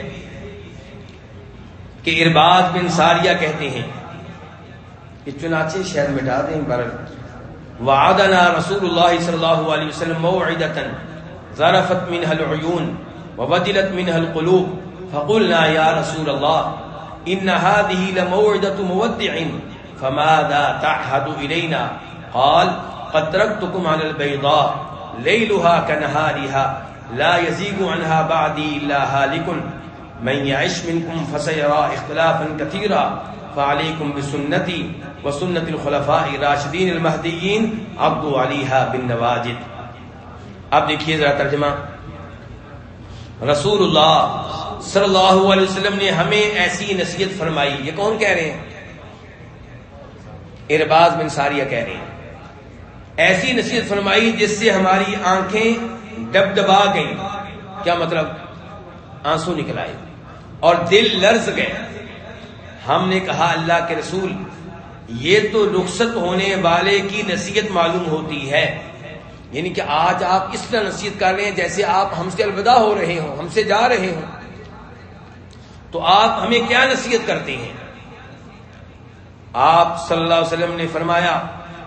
کہ ارباد بن ساریہ کہتے ہیں کہ چنانچہ شہر مٹا دیں بر وعدنا رسول اللہ صلی اللہ علیہ وسلم موعدتا ظرفت منها العیون وبدلت منها القلوب فقلنا یا رسول اللہ ان هذه لموعدة مودع فماذا تعهد إلينا قال قد تركتكم على البيضاء ليلها كنهارها لا يزيغ عنها بعدي إلا هالك من يعش منكم فسيرى اختلافا كثيرا فعليكم بسنتي وسنة الخلفاء الراشدين المهديين عبدوا عليها بالنواجد. اب دیکھیے ذرا ترجمہ. رسول اللہ صلی اللہ علیہ وسلم نے ہمیں ایسی نصیحت فرمائی. یہ کون کہہ رہے ہیں؟ ارباز بن ساریہ کہہ رہے ہیں. ایسی نصیحت فرمائی جس سے ہماری آنکھیں ڈب ڈبا گئیں۔ کیا مطلب؟ آنسو نکل آئے۔ اور دل لرز گئے۔ ہم نے کہا، اللہ کے رسول، یہ تو رخصت ہونے والے کی نصیحت معلوم ہوتی ہے۔ یعنی کہ آج آپ اس طرح نصیحت کر رہے ہیں جیسے آپ ہم سے الوداع ہو رہے ہوں، ہم سے جا رہے ہوں۔ تو آپ ہمیں کیا نصیحت کرتے ہیں؟ آپ صلی اللہ علیہ وسلم نے فرمایا،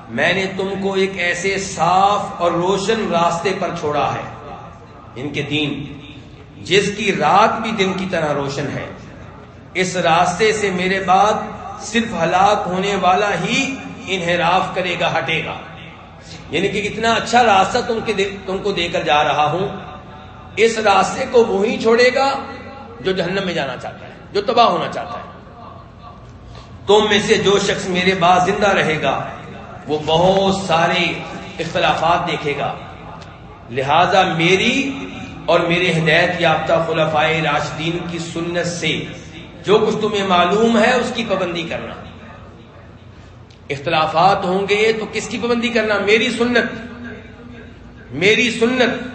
میں نے تم کو ایک ایسے صاف اور روشن راستے پر چھوڑا ہے۔ ان کے دین، جس کی رات بھی دن کی طرح روشن ہے، اس راستے سے میرے بعد صرف ہلاک ہونے والا ہی انحراف کرے گا، ہٹے گا۔ یعنی کہ اتنا اچھا راستہ تم کے تم کو دے کر جا رہا ہوں۔ اس راستے کو وہی چھوڑے گا جو جہنم میں جانا چاہتا ہے، جو تباہ ہونا چاہتا ہے۔ تم میں سے جو شخص میرے بعد زندہ رہے گا، وہ بہت سارے اختلافات دیکھے گا۔ لہذا میری اور میرے ہدایت یافتہ خلفائے راشدین کی سنت سے جو کچھ تمہیں معلوم ہے اس کی پابندی کرنا۔ اختلافات ہوں گے تو کس کی پابندی کرنا؟ میری سنت۔ میری سنت۔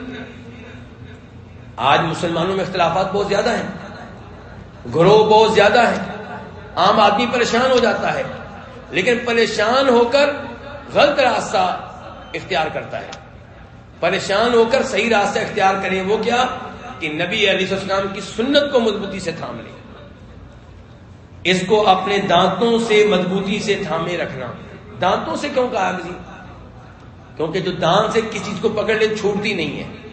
آج مسلمانوں میں اختلافات بہت زیادہ ہیں۔ گروہ بہت زیادہ ہیں۔ عام آدمی پریشان ہو جاتا ہے۔ لیکن پریشان ہو کر غلط راستہ اختیار کرتا ہے۔ پریشان ہو کر صحیح راستہ اختیار کریں، وہ کیا؟ کہ نبی علیہ السلام کی سنت کو مضبوطی سے تھام لیں۔ اس کو اپنے دانتوں سے مضبوطی سے تھامے رکھنا۔ دانتوں سے کیوں کہا جی؟ کیونکہ جو دانت سے کسی چیز کو پکڑ لے، چھوٹتی نہیں ہے۔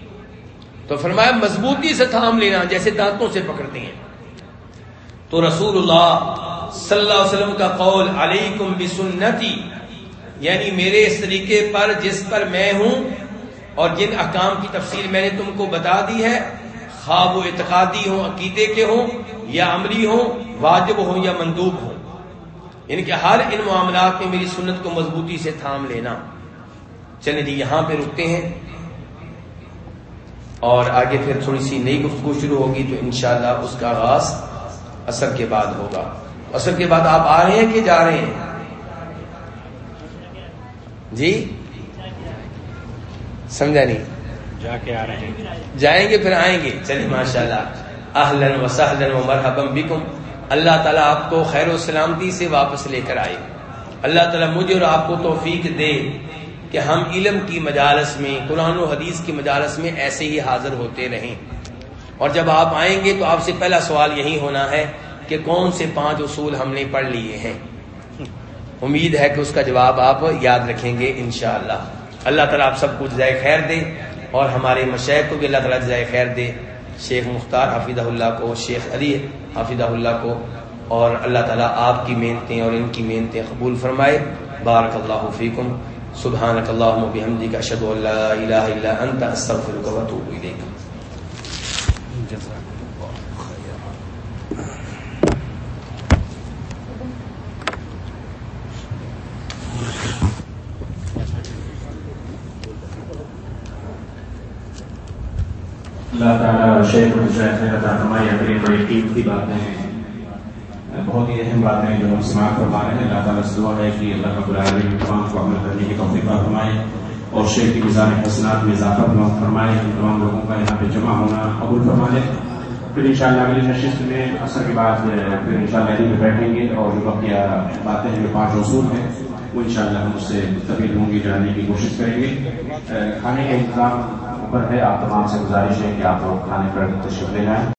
تو فرمایا مضبوطی سے تھام لینا، جیسے دانتوں سے پکڑتے ہیں۔ تو رسول اللہ صلی اللہ علیہ وسلم کا قول، علیکم بسنتی یعنی میرے اس طریقے پر جس پر میں ہوں اور جن احکام کی تفصیل میں نے تم کو بتا دی ہے، خواب و اعتقادی ہوں، عقیدے کے ہوں، یا عملی ہوں، واجب ہوں یا مندوب ہوں۔ یعنی کہ ہر ان معاملات میں میری سنت کو مضبوطی سے تھام لینا۔ چلے جی یہاں پہ رکتے ہیں۔ اور آگے پھر تھوڑی سی نئی گفتگو شروع ہوگی تو انشاءاللہ اس کا آغاز اثر کے بعد ہوگا۔ اثر کے بعد آپ آ رہے ہیں کہ جا رہے ہیں؟ جی؟ سمجھا نہیں؟ جا کے آ رہے ہیں۔ جائیں گے پھر آئیں گے۔ چلیے ماشاء اللہ اہلن و سہلن و مرحبم بکم۔ اللہ تعالیٰ آپ کو خیر و سلامتی سے واپس لے کر آئے۔ اللہ تعالیٰ مجھے اور آپ کو توفیق دے کہ ہم علم کی مجالس میں قرآن و حدیث کی مجالس میں ایسے ہی حاضر ہوتے رہیں۔ اور جب آپ آئیں گے تو آپ سے پہلا سوال یہی ہونا ہے کہ کون سے پانچ اصول ہم نے پڑھ لیے ہیں؟ امید ہے کہ اس کا جواب آپ یاد رکھیں گے انشاءاللہ۔ اللہ تعالیٰ آپ سب کو جزائے خیر دے اور ہمارے مشیخ کو بھی اللہ تعالیٰ جزائے خیر دے۔ شیخ مختار حافظ اللہ کو شیخ علی حافظ اللہ کو اور اللہ تعالیٰ آپ کی محنتیں اور ان کی محنتیں قبول فرمائے۔ بارک اللہ فیکم۔ سبحانک اللہم و بحمدک اشہد ان لا الہ الا انت، استغفرک و اتوب الیک۔ اللہ تعالیٰ شیخ عطا فرمائے بڑی بڑی قیمتی باتیں ہیں۔ بہت ہی اہم باتیں جو ہم سماعت فرما رہے ہیں۔ اللہ تعالیٰ سے دعا ہے کہ اللہ رب العالمین تمام کو عمل کرنے کی توفیق فرمائے اور شیخ کی مزار حسنات میں اضافہ فرمائے۔ ان تمام لوگوں کا یہاں پہ جمع ہونا قبول فرما لے پھر انشاءاللہ اگلی نشست میں اثر کے بعد پھر انشاءاللہ شاء میں بیٹھیں گے اور جو بقیہ باتیں ہیں، جو پانچ اصول ہیں، وہ انشاءاللہ ہم اس سے طبیعت ہوں گی جاننے کی کوشش کریں گے۔ کھانے کا انتظام پر ہے، آپ تمام سے گزارش ہے کہ آپ لوگ کھانے پر تشریف لے جائیں